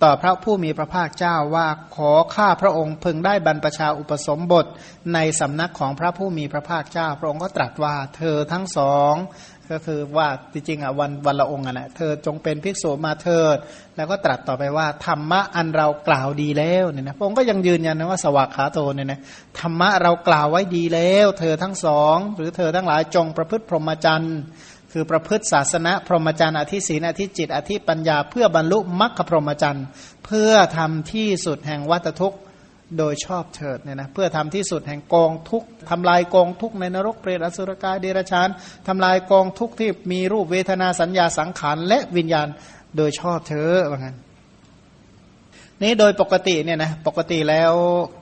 ต่อพระผู้มีพระภาคเจ้าว่าขอข้าพระองค์พึงได้บรรพชาอุปสมบทในสำนักของพระผู้มีพระภาคเจ้า พระองค์ก็ตรัสว่าเธอทั้งสองก็คือว่าจริงๆอะวันวันละองค์อะนะเธอจงเป็นภิกษุมาเถิด แล้วก็ตรัสต่อไปว่า ธรรมะอันเรากล่าวดีแล้วเนี่ยนะพระองค์ก็ยังยืนยันนะว่าสวากขาโตเนี่ยนะธรรมะเรากล่าวไว้ดีแล้ว เธอทั้งสอง หรือเธอทั้งหลายจงประพฤติพรหมจรรย์ คือประพฤติศาสนาพรหมจรรย์อธิศีนอธิจิต อธิปัญญา เพื่อบรรลุมรรคพรหมจรรย์ เพื่อทำที่สุดแห่งวัตทุกข์โดยชอบเถิดเนี่ยนะเพื่อทำที่สุดแห่งกองทุกข์ทำลายกองทุกข์ในนรกเปรตอสุรกายเดรัจฉานทำลายกองทุกข์ที่มีรูปเวทนาสัญญาสังขารและวิญญาณโดยชอบเธอว่างั้นนี้โดยปกติเนี่ยนะปกติแล้ว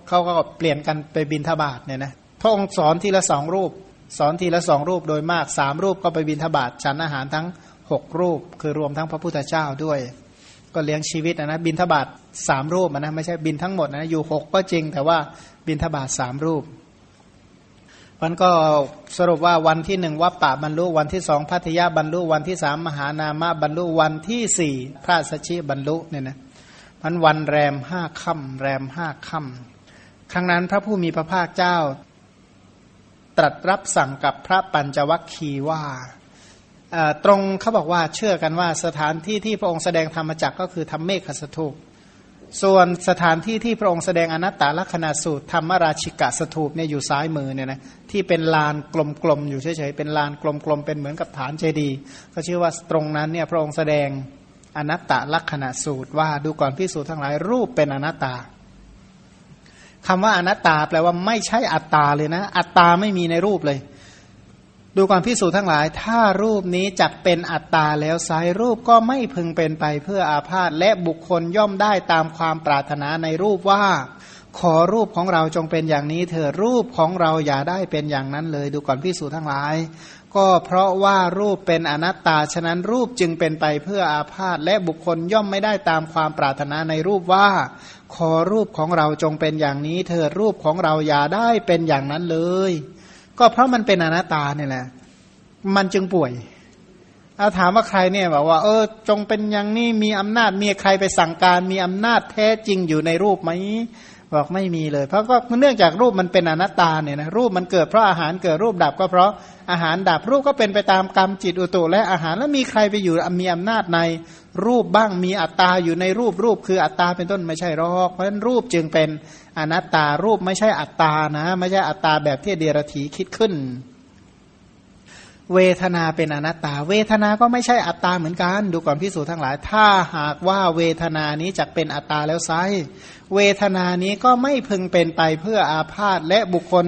เขาก็เปลี่ยนกันไปบินทบาทเนี่ยนะพระองค์สอนทีละสองรูป สอนทีละสองรูปโดยมากสามรูปก็ไปบินทบาทฉันอาหารทั้งหกรูป คือรวมทั้งพระพุทธเจ้าด้วย ก็เลี้ยงชีวิตนะบินทบาทสามรูปนะไม่ใช่บินทั้งหมดนะอยู่หกก็จริง แต่ว่าบินทบาทสามรูปมันก็สรุปว่าวันที่หนึ่งวัปปะบรรลุวันที่สองพัทยาบรรลุวันที่สามมหานามะบรรลุวันที่สี่พระสชชิบรรลุเนี่ยนะมันวันแรมห้าค่ำแรมห้าค่ำครั้งนั้นพระผู้มีพระภาคเจ้า ตรัสรับสั่งกับพระปัญจวัคคีว่าตรงเขาบอกว่าเชื่อกันว่าสถานที่ที่พระองค์แสดงธรรมจักก็คือทำเมฆสถูปส่วนสถานที่ที่พระองค์แสดงอนัตตลักษณสูตรธรรมราชิกะสถูปเนี่ยอยู่ซ้ายมือเนี่ยนะที่เป็นลานกลมๆอยู่เฉยๆเป็นลานกลมๆเป็นเหมือนกับฐานเจดีย์ก็ชื่อว่าตรงนั้นเนี่ยพระองค์แสดงอนัตตลักษณสูตรว่าดูก่อนพิสูจน์ทั้งหลายรูปเป็นอนัตตา คำว่าอนัตตาแปลว่าไม่ใช่อัตตาเลยนะ อัตตาไม่มีในรูปเลย ดูความพิสูจน์ทั้งหลาย ถ้ารูปนี้จักเป็นอัตตาแล้วสายรูปก็ไม่พึงเป็นไปเพื่ออาพาธและบุคคลย่อมได้ตามความปรารถนาในรูปว่า ขอรูปของเราจงเป็นอย่างนี้ เถอะรูปของเราอย่าได้เป็นอย่างนั้นเลย ดูก่อนพิสูจน์ทั้งหลาย ก็เพราะว่ารูปเป็นอนัตตาฉะนั้นรูปจึงเป็นไปเพื่ออาพาธและบุคคลย่อมไม่ได้ตามความปรารถนาในรูปว่า ขอรูปของเราจงเป็นอย่างนี้ เธอรูปของเราอย่าได้เป็นอย่างนั้นเลย ก็เพราะมันเป็นอนัตตาเนี่ยแหละ มันจึงป่วยเอาถามว่าใครเนี่ยบอกว่า เออ จงเป็นอย่างนี้มีอำนาจมีใครไปสั่งการ มีอำนาจแท้จริงอยู่ในรูปไหม บอกไม่มีเลย เพราะก็เนื่องจากรูปมันเป็นอนัตตาเนี่ยนะรูปมันเกิดเพราะอาหารเกิดรูปดับก็เพราะอาหารดับรูปก็เป็นไปตามกรรมจิตอุตุและอาหารแล้วมีใครไปอยู่มีอำนาจในรูปบ้างมีอัตตาอยู่ในรูปรูปคืออัตตาเป็นต้นไม่ใช่หรอกเพราะฉะนั้นรูปจึงเป็นอนัตตารูปไม่ใช่อัตตานะ ไม่ใช่อัตตาแบบที่เดรธีคิดขึ้น เวทนาเป็นอนัตตา เวทนาก็ไม่ใช่อัตตาเหมือนกัน ดูก่อนพิสูจน์ทั้งหลาย ถ้าหากว่าเวทนานี้จะเป็นอัตตาแล้วไซเวทนานี้ก็ไม่พึงเป็นไปเพื่ออาพาธและบุคคล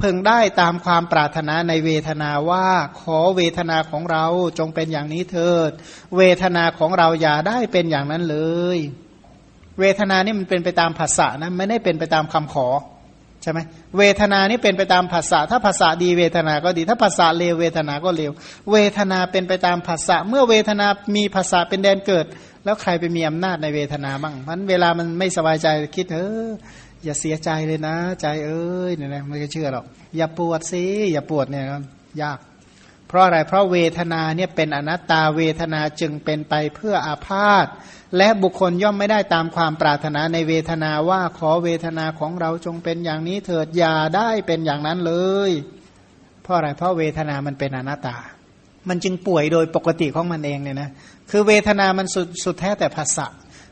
พึงได้ตามความปรารถนาในเวทนาว่าขอเวทนาของเราจงเป็นอย่างนี้เถิด เวทนาของเราอย่าได้เป็นอย่างนั้นเลย เวทนานี่มันเป็นไปตามภาษานะไม่ได้เป็นไปตามคำขอ ใช่ไหมเวทนานี่เป็นไปตามภาษาถ้าภาษาดีเวทนาก็ดี ถ้าภาษาเลวเวทนาก็เลว เวทนาเป็นไปตามภาษาเมื่อเวทนามีภาษาเป็นแดนเกิด แล้วใครไปมีอำนาจในเวทนาบ้างมันเวลามันไม่สบายใจคิดเอออย่าเสียใจเลยนะ ใจเอ้ยเนี่ยนะไม่เชื่อหรอกอย่าปวดสิอย่าปวดเนี่ยยาก เพราะอะไรเพราะเวทนาเนี่ยเป็นอนัตตาเวทนาจึงเป็นไปเพื่ออาพาธ และบุคคลย่อมไม่ได้ตามความปรารถนาในเวทนาว่าขอเวทนาของเราจงเป็นอย่างนี้เถิดอย่าได้เป็นอย่างนั้นเลย เพราะอะไรเพราะเวทนามันเป็นอนัตตา มันจึงป่วยโดยปกติของมันเองเนี่ยนะคือเวทนามันสุดสุดแท้แต่ภาษะ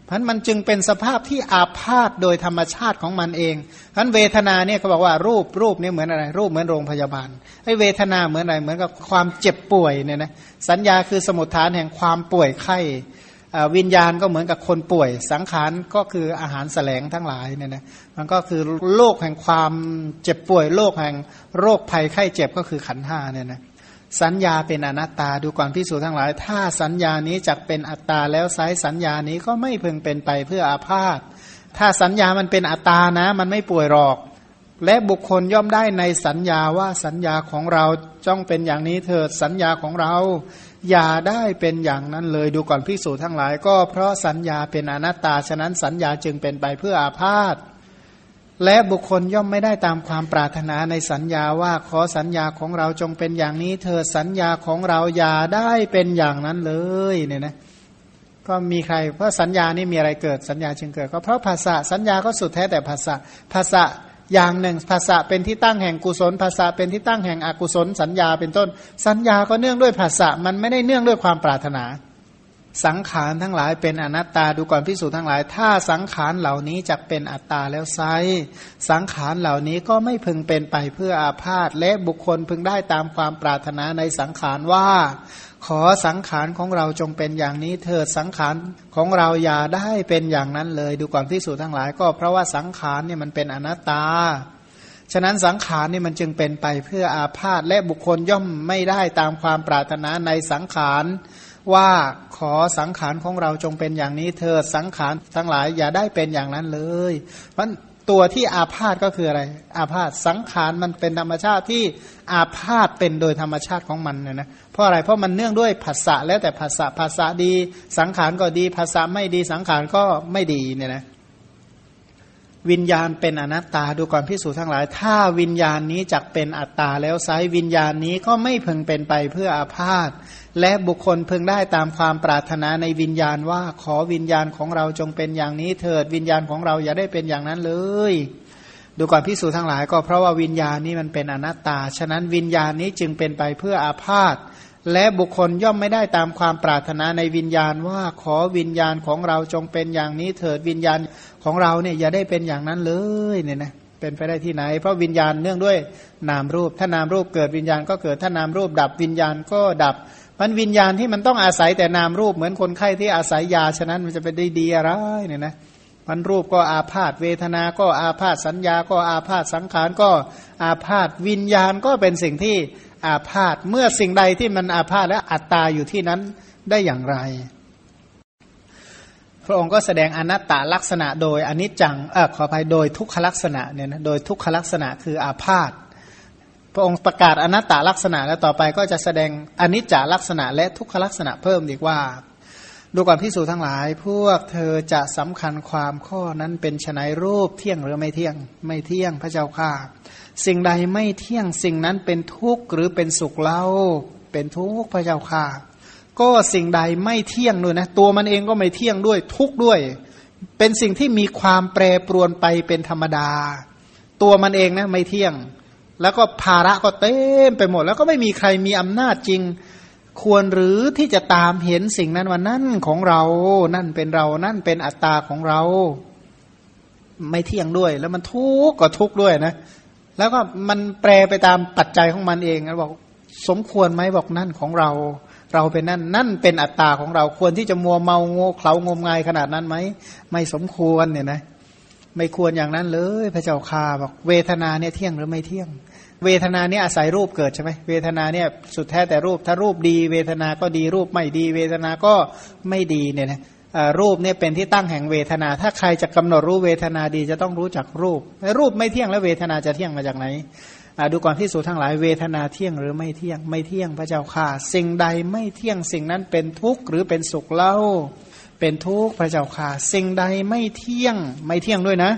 พันมันจึงเป็นสภาพที่อาพาธโดยธรรมชาติของมันเองพันเวทนาเนี่ยเขาบอกว่ารูปรูปนี่เหมือนอะไร รูปเหมือนโรงพยาบาลไอ้เวทนาเหมือนอะไรเหมือนกับความเจ็บป่วยเนี่ยนะสัญญาคือสมุทฐานแห่งความป่วยไข้ วิญญาณก็เหมือนกับคนป่วย สังขารก็คืออาหารแสลงทั้งหลายเนี่ยนะมันก็คือโรคแห่งความเจ็บป่วยโรคแห่งโรคภัยไข้เจ็บก็คือขันห้าเนี่ยนะสัญญาเป็นอนัตตาดูก่อนพิสูจทั้งหลาย ถ้าสัญญานี้จักเป็นอัตตาแล้วไซสัญญานี้ก็ไม่พึงเป็นไปเพื่ออาพาธถ้าสัญญามันเป็นอัตตานะ มันไม่ป่วยหรอก และบุคคลย่อมได้ในสัญญาว่าสัญญาของเราจ้องเป็นอย่างนี้เถิดสัญญาของเรา อย่าได้เป็นอย่างนั้นเลยดูก่อนพิสูจทั้งหลาย ก็เพราะสัญญาเป็นอนัตตา ฉะนั้นสัญญาจึงเป็นไปเพื่ออาพาธและบุคคลย่อมไม่ได้ตามความปรารถนาในสัญญาว่าขอสัญญาของเราจงเป็นอย่างนี้ เธอสัญญาของเราอย่าได้เป็นอย่างนั้นเลยเนี่ยนะก็มีใคร เพราะสัญญานี่มีอะไรเกิดสัญญาจึงเกิด ก็เพราะภาษาสัญญาก็สุดแท้แต่ภาษาภาษา อย่างหนึ่งภาษาเป็นที่ตั้งแห่งกุศลภาษาเป็นที่ตั้งแห่งอกุศล สัญญาเป็นต้น สัญญาก็เนื่องด้วยภาษามันไม่ได้เนื่องด้วยความปรารถนา สังขารทั้งหลายเป็นอนัตตาดูก่อนพิสูจน์ทั้งหลาย ถ้าสังขารเหล่านี้จะเป็นอัตตาแล้วไซสังขารเหล่านี้ก็ไม่พึงเป็นไปเพื่ออาพาธและบุคคลพึงได้ตามความปรารถนาในสังขารว่า ขอสังขารของเราจงเป็นอย่างนี้ เถิดสังขารของเราอย่าได้เป็นอย่างนั้นเลย ดูก่อนพิสูจทั้งหลาย ก็เพราะว่าสังขารเนี่ยมันเป็นอนัตตา ฉะนั้นสังขารนี่มันจึงเป็นไปเพื่ออาพาธและบุคคลย่อมไม่ได้ตามความปรารถนาในสังขารว่าขอสังขารของเราจงเป็นอย่างนี้ เธอสังขารทั้งหลายอย่าได้เป็นอย่างนั้นเลย เพราะ ตัวที่อาพาธก็คืออะไร อาพาธสังขารมันเป็นธรรมชาติที่อาพาธเป็นโดยธรรมชาติของมันเนี่ยนะเพราะอะไรเพราะมันเนื่องด้วยภาษาแล้วแต่ภาษาภาษาดี สังขารก็ดีภาษาไม่ดีสังขารก็ไม่ดีเนี่ยนะ วิญญาณเป็นอนัตตาดูก่อนพิสูจทั้งหลาย ถ้าวิญญาณนี้จักเป็นอัตตาแล้วไซวิญญาณนี้ก็ไม่พึงเป็นไปเพื่ออาพาธและบุคคลพึงได้ตามความปรารถนาในวิญญาณว่าขอวิญญาณของเราจงเป็นอย่างนี้เถิดวิญญาณของเราอย่าได้เป็นอย่างนั้นเลย ดูก่อนพิสูจทั้งหลาย ก็เพราะว่าวิญญาณนี้มันเป็นอนัตตา ฉะนั้นวิญญาณนี้จึงเป็นไปเพื่ออาพาธ และบุคคลย่อมไม่ได้ตามความปรารถนาในวิญญาณว่าขอวิญญาณของเราจงเป็นอย่างนี้เถิดวิญญาณของเราเนี่ยอย่าได้เป็นอย่างนั้นเลยเนี่ยนะเป็นไปได้ที่ไหน เพราะวิญญาณเนื่องด้วยนามรูป ถ้านามรูปเกิดวิญญาณก็เกิดถ้านามรูปดับวิญญาณก็ดับมันวิญญาณที่มันต้องอาศัยแต่นามรูปเหมือนคนไข้ที่อาศัยยาฉะนั้นมันจะไปได้ดีอะไรเนี่ยนะมันรูปก็อาพาธเวทนา ก็อาพาธสัญญา ก็อาพาธสังขารก็อาพาธวิญญาณก็เป็นสิ่งที่อาพาธเมื่อสิ่งใดที่มันอาพาธและอัตตาอยู่ที่นั้นได้อย่างไร พระองค์ก็แสดงอนัตตลักษณะโดยอนิจจังเออขออภัยโดยทุกขลักษณะเนี่ยนะโดยทุกขลักษณะคืออาพาธพระองค์ประกาศอนัตตลักษณะแล้วต่อไปก็จะแสดงอนิจจลักษณะและทุกขลักษณะเพิ่มอีกว่า ดูก่อนพิสูจทั้งหลาย พวกเธอจะสำคัญความข้อนั้นเป็นชนายรูปเที่ยงหรือไม่เที่ยง ไม่เที่ยงพระเจ้าข้าสิ่งใดไม่เที่ยงสิ่งนั้นเป็นทุกข์หรือเป็นสุขเล่าเป็นทุกข์พระเจ้าค่ะ ก็สิ่งใดไม่เที่ยงด้วยนะตัวมันเองก็ไม่เที่ยงด้วยทุกข์ด้วย เป็นสิ่งที่มีความแปรปรวนไปเป็นธรรมดา ตัวมันเองนะไม่เที่ยง แล้วก็ภาระก็เต็มไปหมด แล้วก็ไม่มีใครมีอำนาจจริง ควรหรือที่จะตามเห็นสิ่งนั้นว่านั่นของเรา นั่นเป็นเรา นั่นเป็นอัตตาของเรา ไม่เที่ยงด้วย แล้วมันทุกข์ก็ทุกข์ด้วยนะ แล้วก็มันแปรไปตามปัจจัยของมันเองนะบอกสมควรไหมบอกนั่นของเรา เราเป็นนั่น นั่นเป็นอัตตาของเรา ควรที่จะมัวเมาโง่เขลางมงายขนาดนั้นไหม ไม่สมควรเนี่ยนะ ไม่ควรอย่างนั้นเลย พระเจ้าคาบอกเวทนาเนี่ยเที่ยงหรือไม่เที่ยง เวทนาเนี่ยอาศัยรูปเกิดใช่ไหมเวทนาเนี่ยสุดแท้แต่รูปถ้ารูปดี เวทนาก็ดีรูปไม่ดี เวทนาก็ไม่ดีเนี่ยนะรูปเนี่ยเป็นที่ตั้งแห่งเวทนา ถ้าใครจะกำหนดรู้เวทนาดีจะต้องรู้จักรูปรูปไม่เที่ยงแล้วเวทนาจะเที่ยงมาจากไหนดูก่อนที่สูทั้งหลายเวทนาเที่ยงหรือไม่เที่ยงไม่เที่ยงพระเจ้าค่ะสิ่งใดไม่เที่ยงสิ่งนั้นเป็นทุกข์หรือเป็นสุขเล่าเป็นทุกข์พระเจ้าค่ะสิ่งใดไม่เที่ยงไม่เที่ยงด้วยนะ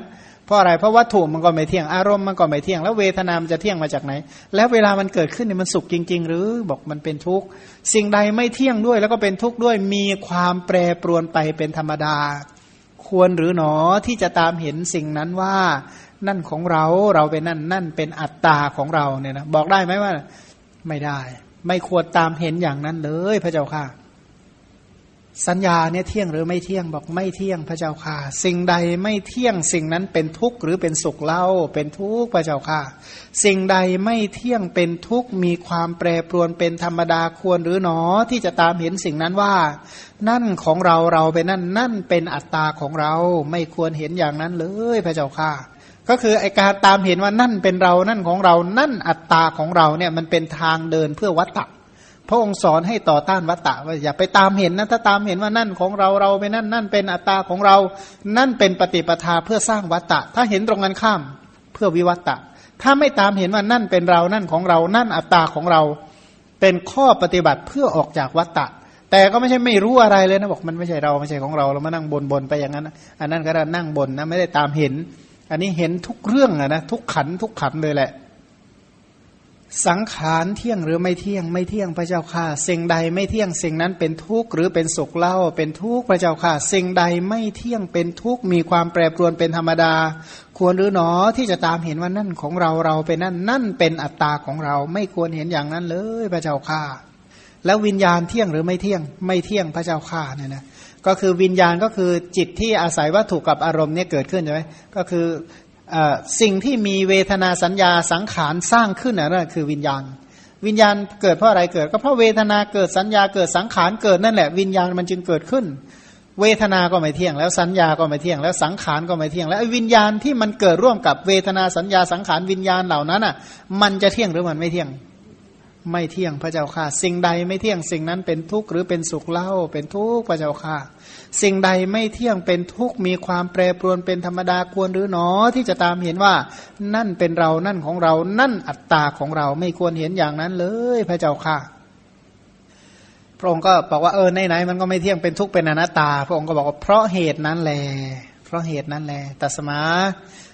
เพราะอะไรเพราะวัตถุมันก็ไม่เที่ยงอารมณ์มันก็ไม่เที่ยงแล้วเวทนามันจะเที่ยงมาจากไหน แล้วเวลามันเกิดขึ้นเนี่ยมันสุขจริง ๆ หรือบอกมันเป็นทุกข์สิ่งใดไม่เที่ยงด้วย แล้วก็เป็นทุกข์ด้วยมีความแปรปรวนไปเป็นธรรมดา ควรหรือหนอที่จะตามเห็นสิ่งนั้นว่านั่นของเราเราเป็นนั่นนั่นเป็นอัตตาของเราเนี่ยนะบอกได้ไหมว่าไม่ได้ ไม่ควรตามเห็นอย่างนั้นเลยพระเจ้าค่ะ สัญญาเนี่ยเที่ยงหรือไม่เที่ยงบอกไม่เที่ยงพระเจ้าค่ะ สิ่งใดไม่เที่ยงสิ่งนั้นเป็นทุกข์หรือเป็นสุขเล่าเป็นทุกข์พระเจ้าค่ะ สิ่งใดไม่เที่ยงเป็นทุกข์มีความแปรปรวนเป็นธรรมดาควรหรือหนอที่จะตามเห็นสิ่งนั้นว่า นั่นของเราเราเป็นนั่นนั่นเป็นอัตตาของเราไม่ควรเห็นอย่างนั้นเลยพระเจ้าค่ะ ก็คือไอการตามเห็นว่านั่นเป็นเรานั่นของเรานั่นอัตตาของเราเนี่ยมันเป็นทางเดินเพื่อวัตตะ พระองค์สอนให้ต่อต้านวัตตะว่าอย่าไปตามเห็นนะถ้าตามเห็นว่านั่นของเราเราเป็นนั่นนั่นเป็นอัตตาของเรา นั่นเป็นปฏิปทาเพื่อสร้างวัตตะ ถ้าเห็นตรงกันข้ามเพื่อวิวัตตะ ถ้าไม่ตามเห็นว่านั่นเป็นเรานั่นของเรา นั่นอัตตาของเรา เป็นข้อปฏิบัติเพื่อออกจากวัตตะ แต่ก็ไม่ใช่ไม่รู้อะไรเลยนะบอกมันไม่ใช่เราไม่ใช่ของเราเรามานั่งบนบนไปอย่างนั้นอันนั้นก็นั่งบนนะไม่ได้ตามเห็น อันนี้เห็นทุกเรื่องอะนะทุกขันทุกขันเลยแหละ สังขารเที่ยงหรือไม่เที่ยงไม่เที่ยงพระเจ้าค่ะ สิ่งใดไม่เที่ยงสิ่งนั้นเป็นทุกข์หรือเป็นสุขเล่าเป็นทุกข์พระเจ้าค่ะ สิ่งใดไม่เที่ยงเป็นทุกข์มีความแปรปรวนเป็นธรรมดา ควรหรือหนอที่จะตามเห็นว่านั่นของเราเราเป็นนั่นนั่นเป็นอัตตาของเราไม่ควรเห็นอย่างนั้นเลยพระเจ้าค่ะ แล้ววิญญาณเที่ยงหรือไม่เที่ยงไม่เที่ยงพระเจ้าค่ะเนี่ยนะก็คือวิญญาณก็คือจิตที่อาศัยวัตถุกับอารมณ์เนี่ยเกิดขึ้นใช่ไหมก็คือ สิ่งที่มีเวทนาสัญญาสังขารสร้างขึ้นนั่นคือวิญญาณ วิญญาณเกิดเพราะอะไรเกิด ก็เพราะเวทนาเกิดสัญญาเกิดสังขารเกิดนั่นแหละวิญญาณมันจึงเกิดขึ้น เวทนาก็ไม่เที่ยง แล้วสัญญาก็ไม่เที่ยง แล้วสังขารก็ไม่เที่ยง แล้ววิญญาณที่มันเกิดร่วมกับเวทนาสัญญาสังขารวิญญาณเหล่านั้นอะ มันจะเที่ยงหรือมันไม่เที่ยง ไม่เที่ยงพระเจ้าค่ะ สิ่งใดไม่เที่ยงสิ่งนั้นเป็นทุกข์หรือเป็นสุขเล่าเป็นทุกข์พระเจ้าค่ะ สิ่งใดไม่เที่ยงเป็นทุกข์มีความแปรปรวนเป็นธรรมดาควรหรือหนอที่จะตามเห็นว่า นั่นเป็นเรานั่นของเรา นั่นอัตตาของเราไม่ควรเห็นอย่างนั้นเลยพระเจ้าค่ะ พระองค์ก็บอกว่าเออไหนๆมันก็ไม่เที่ยงเป็นทุกข์เป็นอนัตตา พระองค์ก็บอกว่าเพราะเหตุนั้นแหละเพราะเหตุนั้นแหละตัสมา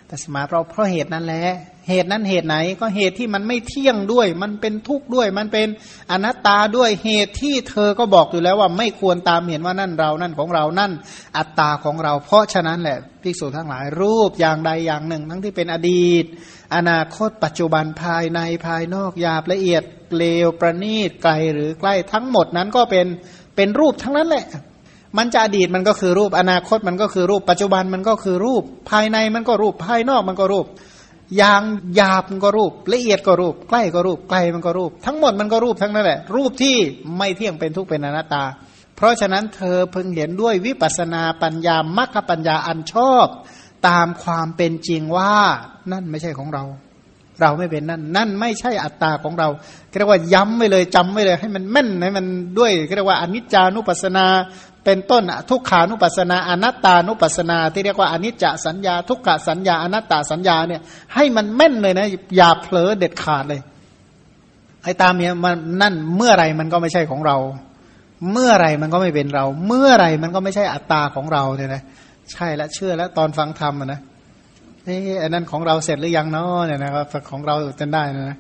แตัสมาเพราะเพราะเหตุนั้นแหละเหตุนั้นเหตุไหนก็เหตุที่มันไม่เที่ยงด้วย มันเป็นทุกข์ด้วย มันเป็นอนัตตาด้วยเหตุที่เธอก็บอกอยู่แล้วว่าไม่ควรตามเห็นว่านั่นเรานั่นของเรานั่น อัตตาของเรา เพราะฉะนั้นแหละภิกษุทั้งหลายรูปอย่างใดอย่างหนึ่ง ทั้งที่เป็นอดีต อนาคตปัจจุบันภายในภายนอกหยาบละเอียดเลวประณีตไกลหรือใกล้ทั้งหมดนั้นก็เป็นเป็นรูปทั้งนั้นแหละ มันจะอดีตมันก็คือรูปอนาคตมันก็คือรูป ปัจจุบันมันก็คือรูป ภายในมันก็รูปภายนอกมันก็รูปอย่างหยาบมันก็รูป ละเอียดก็รูป ใกล้ก็รูปไกลมันก็รูป ทั้งหมดมันก็รูปทั้งนั้นแหละ รูปที่ไม่เที่ยงเป็นทุกเป็นอนัตตา เพราะฉะนั้นเธอพึงเห็นด้วยวิปัสนาปัญญามัคคปัญญาอันชอบ ตามความเป็นจริงว่านั่นไม่ใช่ของเรา เราไม่เป็นนั่น นั่นไม่ใช่อัตตาของเราเรียกว่าย้ำไว้เลยจำไว้เลย ให้มันแม่นให้มันด้วยเรียกว่าอนิจจานุปัสสนา เป็นต้นทุกขานุปัสนาอนัตตานุปัสนา ที่เรียกว่าอนิจจสัญญา ทุกขสัญญาอนัตตาสัญญาเนี่ยให้มันแม่นเลยนะอย่าเผลอเด็ดขาดเลยไอ้ตามเนี้ยมันนั่นเมื่อไรมันก็ไม่ใช่ของเรา เมื่อไรมันก็ไม่เป็นเรา เมื่อไรมันก็ไม่ใช่อัตตาของเราเนี่ยนะใช่แล้วเชื่อแล้วตอนฟังธรรมนะนี่อันนั้นของเราเสร็จหรือยังเนาะเนี่ยนะครับของเราจนได้นะ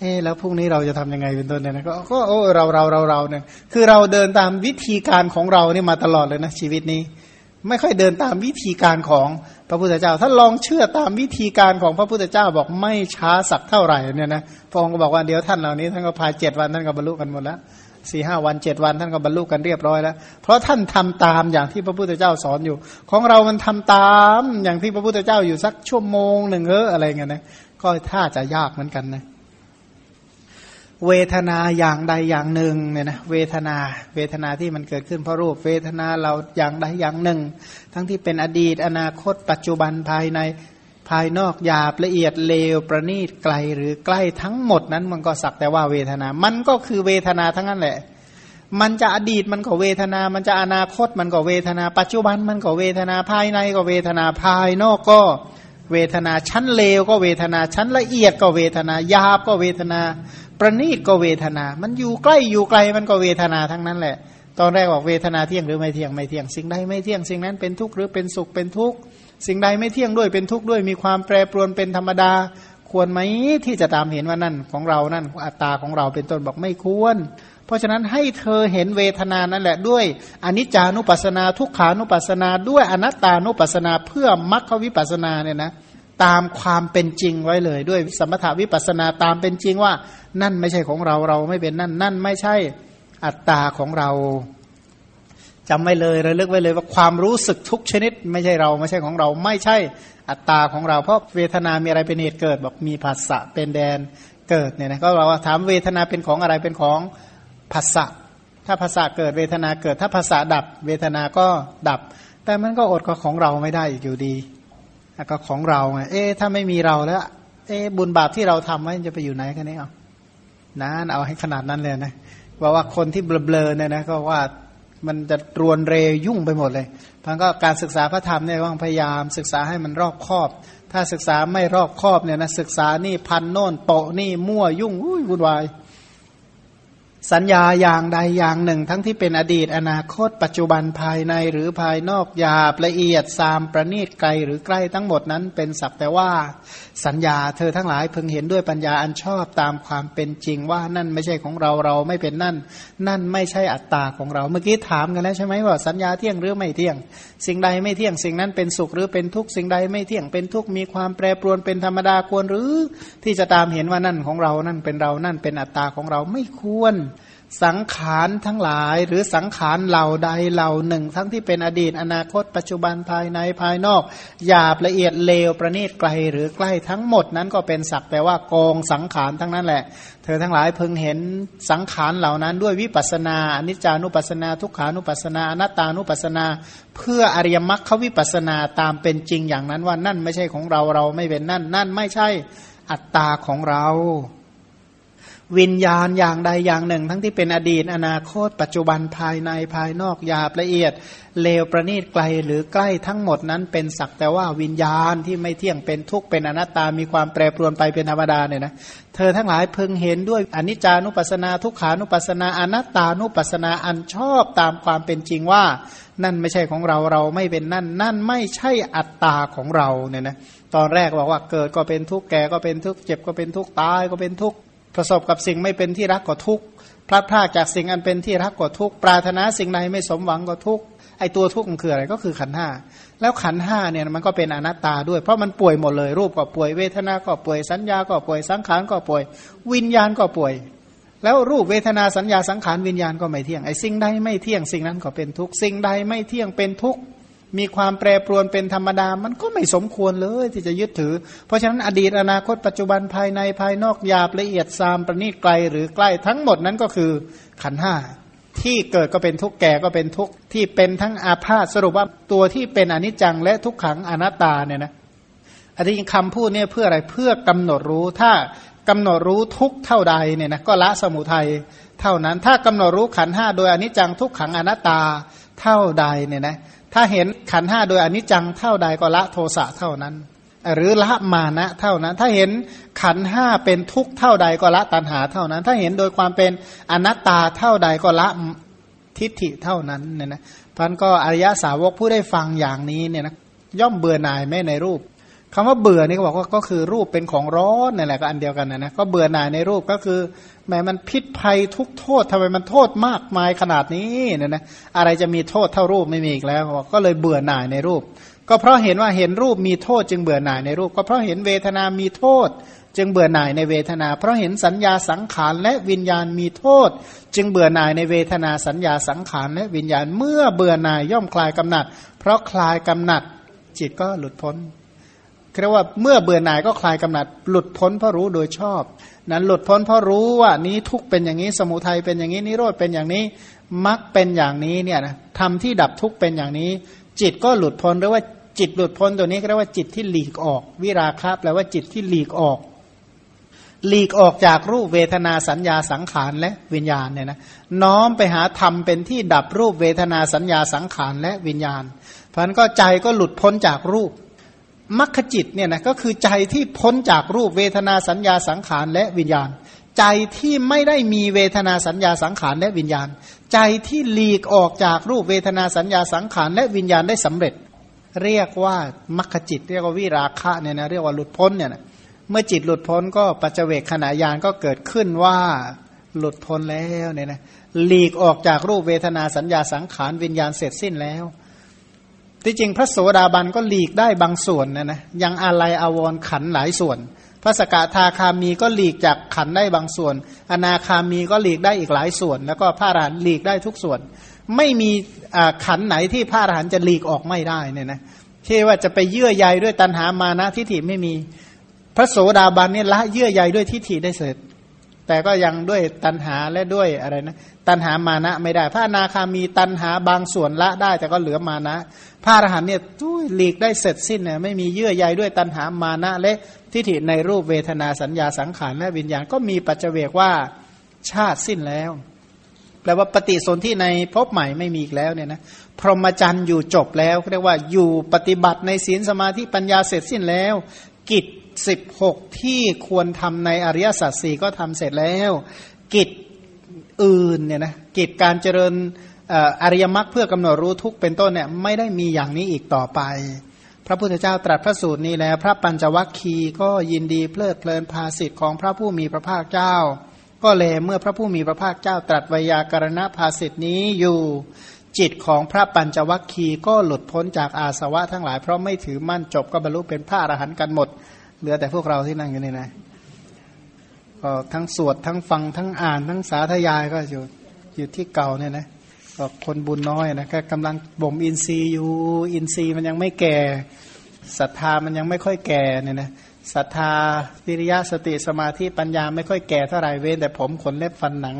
เออแล้วพรุ่งนี้เราจะทำยังไงเป็นต้นเนี่ยนะก็ก็โอ้เราเราเราเราเนี่ยคือเราเดินตามวิธีการของเราเนี่ยมาตลอดเลยนะชีวิตนี้ ไม่ค่อยเดินตามวิธีการของพระพุทธเจ้า ถ้าลองเชื่อตามวิธีการของพระพุทธเจ้าบอกไม่ช้าสักเท่าไหร่เนี่ยนะพระองค์ก็บอกว่าเดี๋ยวท่านเหล่านี้ท่านก็พายเจ็ดวันท่านก็บรรลุกันหมดแล้วสี่ห้าวันเจ็ดวันท่านก็บรรลุกันเรียบร้อยแล้ว เพราะท่านทำตามอย่างที่พระพุทธเจ้าสอนอยู่ ของเรามันทำตามอย่างที่พระพุทธเจ้าอยู่สักชั่วโมงหนึ่งเอออะไรเงี้ยนะก็ถ้าจะยากเหมือนกันนะ เวทนาอย่างใดอย่างหนึ่งเนี่ยนะเวทนา เวทนาที่มันเกิดขึ้นเพราะรูป เวทนาเราอย่างใดอย่างหนึ่ง ทั้งที่เป็นอดีต อนาคต ปัจจุบันภายในภายนอกหยาบละเอียดเลวประณีตไกลหรือใกล้ทั้งหมดนั้นมันก็สักแต่ว่าเวทนา มันก็คือเวทนาทั้งนั้นแหละ มันจะอดีตมันก็เวทนา มันจะอนาคตมันก็เวทนา ปัจจุบันมันก็เวทนาภายในก็เวทนาภายนอกก็เวทนาชั้นเลวก็เวทนาชั้นละเอียดก็เวทนาหยาบก็เวทนา ประณีตก็เวทนา มันอยู่ใกล้อยู่ไกลมันก็เวทนาทั้งนั้นแหละ ตอนแรกบอกเวทนาเที่ยงหรือไม่เที่ยงไม่เที่ยง สิ่งใดไม่เที่ยงสิ่งนั้นเป็นทุกข์หรือเป็นสุขเป็นทุกข์สิ่งใดไม่เที่ยงด้วยเป็นทุกข์ด้วยมีความแปรปรวนเป็นธรรมดา ควรไหมที่จะตามเห็นว่านั่นของเรานั่นอัตตาของเราเป็นต้นบอกไม่ควร เพราะฉะนั้นให้เธอเห็นเวทนานั่นแหละด้วยอนิจจานุปัสสนา ทุกขานุปัสสนา ด้วยอนัตตานุปัสสนาเพื่อมรรควิปัสสนาเนี่ยนะ ตามความเป็นจริงไว้เลย ด้วยสมถาวิปัสนาตามเป็นจริงว่า นั่นไม่ใช่ของเราเราไม่เป็นนั่น นั่นไม่ใช่อัตตาของเราจำไว้เลยระลึกไว้เลยว่าความรู้สึกทุกชนิด ไม่ใช่เราไม่ใช่ของเรา ไม่ใช่อัตตาของเรา เพราะเวทนามีอะไรเป็นเหตุเกิด บอกมีภาษะเป็นแดนเกิดเนี่ยนะก็เราถามเวทนาเป็นของอะไรเป็นของภาษะถ้าภาษาเกิดเวทนาเกิด ถ้าภาษาดับเวทนาก็ดับ แต่มันก็อดกับของเราไม่ได้อยู่ดี ก็ของเราไงเอ๊ถ้าไม่มีเราแล้ว เอ๊บุญบาปที่เราทำไว้จะไปอยู่ไหนกันนี่เอานั่นเอาให้ขนาดนั้นเลยนะว่าว่าคนที่เบลอๆเนี่ยนะก็ว่ามันจะรวนเรยุ่งไปหมดเลยพันก็การศึกษาพระธรรมเนี่ยต้องพยายามศึกษาให้มันรอบคอบ ถ้าศึกษาไม่รอบคอบเนี่ยนะศึกษานี่พันโน่นโปะนี่มั่วยุ่งอุ้ยวุ่นวาย สัญญาอย่างใดอย่างหนึ่ง ทั้งที่เป็นอดีตอนาคต ปัจจุบันภายในหรือภายนอกหยาบละเอียดซามประณีตไกลหรือใกล้ทั้งหมดนั้นเป็นสักแต่ว่า สัญญาเธอทั้งหลายพึงเห็นด้วยปัญญาอันชอบตามความเป็นจริงว่านั่นไม่ใช่ของเราเราไม่เป็นนั่น นั่นไม่ใช่อัตตาของเราเมื่อกี้ถามกันแล้วใช่ไหมว่าสัญญาเที่ยงหรือไม่เที่ยง สิ่งใดไม่เที่ยงสิ่งนั้นเป็นสุขหรือเป็นทุกข์สิ่งใดไม่เที่ยงเป็นทุกข์มีความแปรปรวนเป็นธรรมดาควรหรือ ที่จะตามเห็นว่านั่นของเรานั่นเป็นเรานั่นเป็นอัตตาของเราไม่ควร สังขารทั้งหลายหรือสังขารเหล่าใดเหล่าหนึ่ง ทั้งที่เป็นอดีตอนาคต ปัจจุบันภายในภายนอกหยาบละเอียดเลวประณีตไกลหรือใกล้ทั้งหมดนั้นก็เป็นศักแปลว่ากองสังขารทั้งนั้นแหละ เธอทั้งหลายพึงเห็นสังขารเหล่านั้นด้วยวิปัสนาอนิจจานุปัสนา ทุกขานุปัสนาอนัตตานุปัสนา เพื่ออริยมรรควิปัสนาตามเป็นจริงอย่างนั้นว่านั่นไม่ใช่ของเราเราไม่เป็นนั่นนั่นไม่ใช่อัตตาของเรา วิญญาณอย่างใดอย่างหนึ่ง ทั้งที่เป็นอดีตอนาคต ปัจจุบันภายในภายนอกหยาบละเอียด เลวประณีตไกลหรือใกล้ทั้งหมดนั้นเป็นสักแต่ว่าวิญญาณที่ไม่เที่ยงเป็นทุกข์เป็นอนัตตามีความแปรปรวนไปเป็นธรรมดาเนี่ยนะเธอทั้งหลายพึงเห็นด้วยอนิจจานุปัสสนาทุกขานุปัสสนาอนัตตานุปัสสนาอันชอบตามความเป็นจริงว่า นั่นไม่ใช่ของเราเราไม่เป็นนั่น นั่นไม่ใช่อัตตาของเราเนี่ยนะตอนแรกบอกว่าเกิดก็เป็นทุกข์แก่ก็เป็นทุกข์เจ็บก็เป็นทุกข์ตายก็เป็นทุกข์ ประสบกับสิ่งไม่เป็นที่รักก็ทุกข์พลัดพรากจากสิ่งอันเป็นที่รักก็ทุกข์ปรารถนาสิ่งใดไม่สมหวังก็ทุกข์ไอตัวทุกข์มันคืออะไรก็คือขันห้าแล้วขันห้าเนี่ยมันก็เป็นอนัตตาด้วยเพราะมันป่วยหมดเลยรูปก็ป่วยเวทนาก็ป่วยสัญญาก็ป่วยสังขารก็ป่วย วิญญาณก็ป่วย แล้วรูปเวทนาสัญญาสังขารวิญญาณก็ไม่เที่ยงไอสิ่งใดไม่เที่ยงสิ่งนั้นก็เป็นทุกข์สิ่งใดไม่เที่ยงเป็นทุกข์ มีความแปรปรวนเป็นธรรมดา มันก็ไม่สมควรเลยที่จะยึดถือ เพราะฉะนั้นอดีตอนาคตปัจจุบันภายในภายนอกหยาบละเอียดซามประณีตไกลหรือใกล้ทั้งหมดนั้นก็คือขันห้าที่เกิดก็เป็นทุกแก่ก็เป็นทุกที่เป็นทั้งอาพาธสรุปว่าตัวที่เป็นอนิจจังและทุกขังอนัตตาเนี่ยนะอันนี้คำพูดเนี่ยเพื่ออะไรเพื่อกำหนดรู้ถ้ากำหนดรู้ทุกเท่าใดเนี่ยนะก็ละสมุทัยเท่านั้นถ้ากำหนดรู้ขันห้าโดยอนิจจังทุกขังอนัตตาเท่าใดเนี่ยนะ ถ้าเห็นขันห้าโดยอนิจจังเท่าใดก็ละโทสะเท่านั้น หรือละมานะเท่านั้น ถ้าเห็นขันห้าเป็นทุกข์เท่าใดก็ละตัณหาเท่านั้น ถ้าเห็นโดยความเป็นอนัตตาเท่าใดก็ละทิฏฐิเท่านั้นเนี่ยนะพันก็อริยสาวกผู้ได้ฟังอย่างนี้เนี่ยนะย่อมเบื่อหน่ายแม้ในรูปคำว่าเบื่อนี่เขาบอกว่าก็คือรูปเป็นของร้อนนั่นแหละก็อันเดียวกันนะนะก็เบื่อหน่ายในรูปก็คือ แม้มันพิษภัยทุกโทษทำไมมันโทษมากมายขนาดนี้เนี่ยนะอะไรจะมีโทษเท่ารูปไม่มีอีกแล้ว ก็เลยเบื่อหน่ายในรูป ก็เพราะเห็นว่าเห็นรูปมีโทษจึงเบื่อหน่ายในรูป ก็เพราะเห็นเวทนามีโทษ จึงเบื่อหน่ายในเวทนา เพราะเห็นสัญญาสังขารและวิญญาณมีโทษ จึงเบื่อหน่ายในเวทนาสัญญาสังขารและวิญญาณเมื่อเบื่อหน่ายย่อมคลายกำหนัด เพราะคลายกำหนัดจิตก็หลุดพ้น เรียกว่าเมื่อเบื่อหน่ายก็คลายกำหนัด หลุดพ้นเพราะรู้โดยชอบ นั้นหลุดพ้นเพราะรู้ว่านี้ทุกเป็นอย่างนี้ สมุทัยเป็นอย่างนี้นิโรธเป็นอย่างนี้มรรคเป็นอย่างนี้เนี่ยนะทำที่ดับทุกเป็นอย่างนี้ จิตก็หลุดพ้นหรือว่าจิตหลุดพ้นตัวนี้เรียกว่าจิตที่หลีกออก วิราคะแปลว่าจิตที่หลีกออก หลีกออกจากรูปเวทนาสัญญาสังขารและวิญญาณเนี่ยนะน้อมไปหาธรรมเป็นที่ดับรูปเวทนาสัญญาสังขารและวิญญาณ เพราะนั้นก็ใจก็หลุดพ้นจากรูป มัคคจิตเนี่ยนะก็คือใจที่พ้นจากรูปเวทนาสัญญาสังขารและวิญญาณ ใจที่ไม่ได้มีเวทนาสัญญาสังขารและวิญญาณ ใจที่หลีกออกจากรูปเวทนาสัญญาสังขารและวิญญาณได้สำเร็จ เรียกว่ามัคคจิต เรียกว่าวิราคะเนี่ยนะเรียกว่าหลุดพ้นเนี่ยนะเมื่อจิตหลุดพ้นก็ปัจเจกขณะยานก็เกิดขึ้นว่าหลุดพ้นแล้วเนี่ยนะหลีกออกจากรูปเวทนาสัญญาสังขารวิญญาณเสร็จสิ้นแล้ว ที่จริงพระโสดาบันก็หลีกได้บางส่วนนะนะยังอะไรอาวรขันหลายส่วน พระสกทาคามีก็หลีกจากขันได้บางส่วน อนาคามีก็หลีกได้อีกหลายส่วน แล้วก็พระอรหันต์หลีกได้ทุกส่วน ไม่มีขันไหนที่พระอรหันต์จะหลีกออกไม่ได้เนี่ยนะที่ว่าจะไปเยื่อใยด้วยตัณหามานะทิฏฐิไม่มี พระโสดาบันเนี่ยละเยื่อใยด้วยทิฏฐิได้เสร็จ แต่ก็ยังด้วยตัณหาและด้วยอะไรนะตัณหามานะไม่ได้ พระอนาคามีตัณหาบางส่วนละได้ แต่ก็เหลือมานะ พระอรหันเนี่ยทุยหลีกได้เสร็จสิ้นเนี่ยไม่มีเยื่อใยด้วยตัณหามานะและทิฏฐิในรูปเวทนาสัญญาสังขารและวิญญาณก็มีปัจเจเวกว่าชาติสิ้นแล้วแปลว่าปฏิสนธิในภพใหม่ไม่มีอีกแล้วเนี่ยนะพรหมจรรย์อยู่จบแล้วเรียกว่าอยู่ปฏิบัติในศีลสมาธิปัญญาเสร็จสิ้นแล้ว กิจ สิบหกที่ควรทำในอริยสัจสี่ก็ทำเสร็จแล้ว กิจอื่นเนี่ยนะกิจการเจริญอริยมรรคเพื่อกำหนดรู้ทุกเป็นต้นเนี่ยไม่ได้มีอย่างนี้อีกต่อไป พระพุทธเจ้าตรัสพระสูตรนี้แล้ว พระปัญจวัคคีย์ก็ยินดีเพลิดเพลินภาสิทธิ์ของพระผู้มีพระภาคเจ้า ก็เลยเมื่อพระผู้มีพระภาคเจ้าตรัสวยากรณภาสิทธินี้อยู่จิตของพระปัญจวัคคีย์ก็หลุดพ้นจากอาสวะทั้งหลายเพราะไม่ถือมั่นจบก็บรรลุเป็นพระอรหันต์กันหมด เหลือแต่พวกเราที่นั่งอยู่นี่นะก็ทั้งสวดทั้งฟังทั้งอ่านทั้งสาธยายก็อยู่อยู่ที่เก่าเนี่ยนะก็คนบุญน้อยนะก็กำลังบ่มอินทรีย์อยู่อินทรีย์มันยังไม่แก่ศรัทธามันยังไม่ค่อยแก่เนี่ยนะศรัทธาวิริยะสติสมาธิปัญญาไม่ค่อยแก่เท่าไหร่เว้นแต่ผมขนเล็บฟันหนัง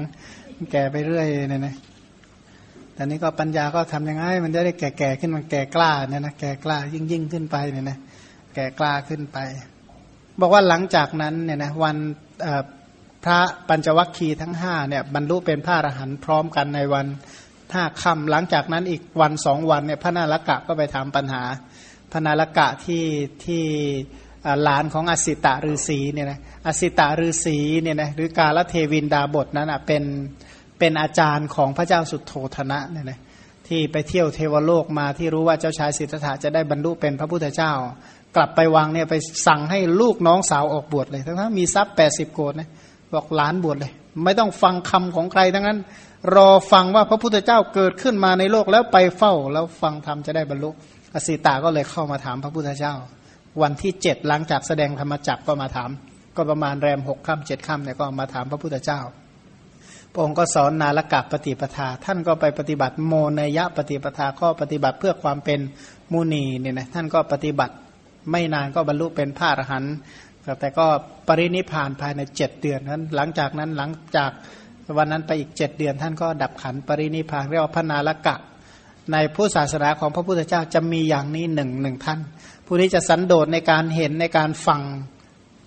แก่ไปเรื่อยเนี่ยนะแต่นี้ก็ปัญญาก็ทำยังไง มันจะได้แก่ๆขึ้นมันแก่กล้าเนี่ยนะแก่กล้ายิ่งยิ่งขึ้นไปเนี่ยนะแก่กล้าขึ้นไป บอกว่าหลังจากนั้นเนี่ยนะวันพระปัญจวัคคีย์ทั้งห้าเนี่ยบรรลุเป็นพระอรหันต์พร้อมกันในวันห้าค่ำหลังจากนั้นอีกวันสองวันเนี่ยพระนาลกะก็ไปถามปัญหา พระนาลกะที่ที่หลานของอสิตะฤาษีเนี่ยนะอสิตะฤาษีเนี่ยนะหรือกาลเทวินดาบทนั้นอะเป็นเป็นอาจารย์ของพระเจ้าสุโทธนะเนี่ยนะที่ไปเที่ยวเทวโลกมาที่รู้ว่าเจ้าชายสิทธัตถะจะได้บรรลุเป็นพระพุทธเจ้า กลับไปวังเนี่ยไปสั่งให้ลูกน้องสาวออกบวชเลยทั้งนั้นมีทรัพย์แปดสิบโกดนะบอกหลานบวชเลย ไม่ต้องฟังคำของใครทั้งนั้น รอฟังว่าพระพุทธเจ้าเกิดขึ้นมาในโลกแล้วไปเฝ้าแล้วฟังธรรมจะได้บรรลุอสิตาก็เลยเข้ามาถามพระพุทธเจ้า วันที่เจ็ดหลังจากแสดงธรรมจักก็มาถาม ก็ประมาณแรมหกค่ำเจ็ดค่ำเนี่ยก็มาถามพระพุทธเจ้าพระองค์ก็สอนนาลกับปฏิปทา ท่านก็ไปปฏิบัติโมนยะปฏิปทาข้อปฏิบัติเพื่อความเป็นมุนีเนี่ยนะท่านก็ปฏิบัติ ไม่นานก็บรรลุเป็นพระอรหันต์แต่ก็ปรินิพานภายในเจ็ดเดือนนั้น หลังจากนั้นหลังจากวันนั้นไปอีกเจ็ดเดือน ท่านก็ดับขันปรินิพานเรียกว่าพระนาลกะ ในผู้ศาสนาของพระพุทธเจ้าจะมีอย่างนี้หนึ่งหนึ่งท่าน ผู้นี้จะสันโดษในการเห็นในการฟัง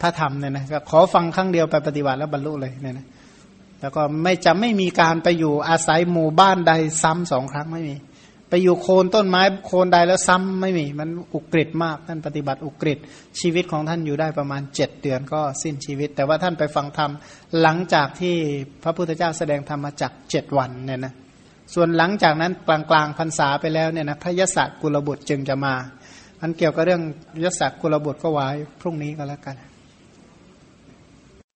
พระธรรมเนี่ยนะขอฟังครั้งเดียวไปปฏิบัติแล้วบรรลุเลยเนี่ยนะแล้วก็ไม่จะไม่มีการไปอยู่อาศัยหมู่บ้านใดซ้ำสองครั้งไม่มี ไปอยู่โคนต้นไม้โคนใดแล้วซ้ำไม่มี มันอุกฤษมากท่านปฏิบัติอุกฤษชีวิตของท่านอยู่ได้ประมาณเจ็ดเดือนก็สิ้นชีวิต แต่ว่าท่านไปฟังธรรมหลังจากที่พระพุทธเจ้าแสดงธรรมมาจากเจ็ดวันเนี่ยนะส่วนหลังจากนั้นกลางกลางพรรษาไปแล้วเนี่ยนะพระยศกุลบุตรจึงจะมามันเกี่ยวกับเรื่องยศกุลบุตรก็ไว้พรุ่งนี้ก็แล้วกัน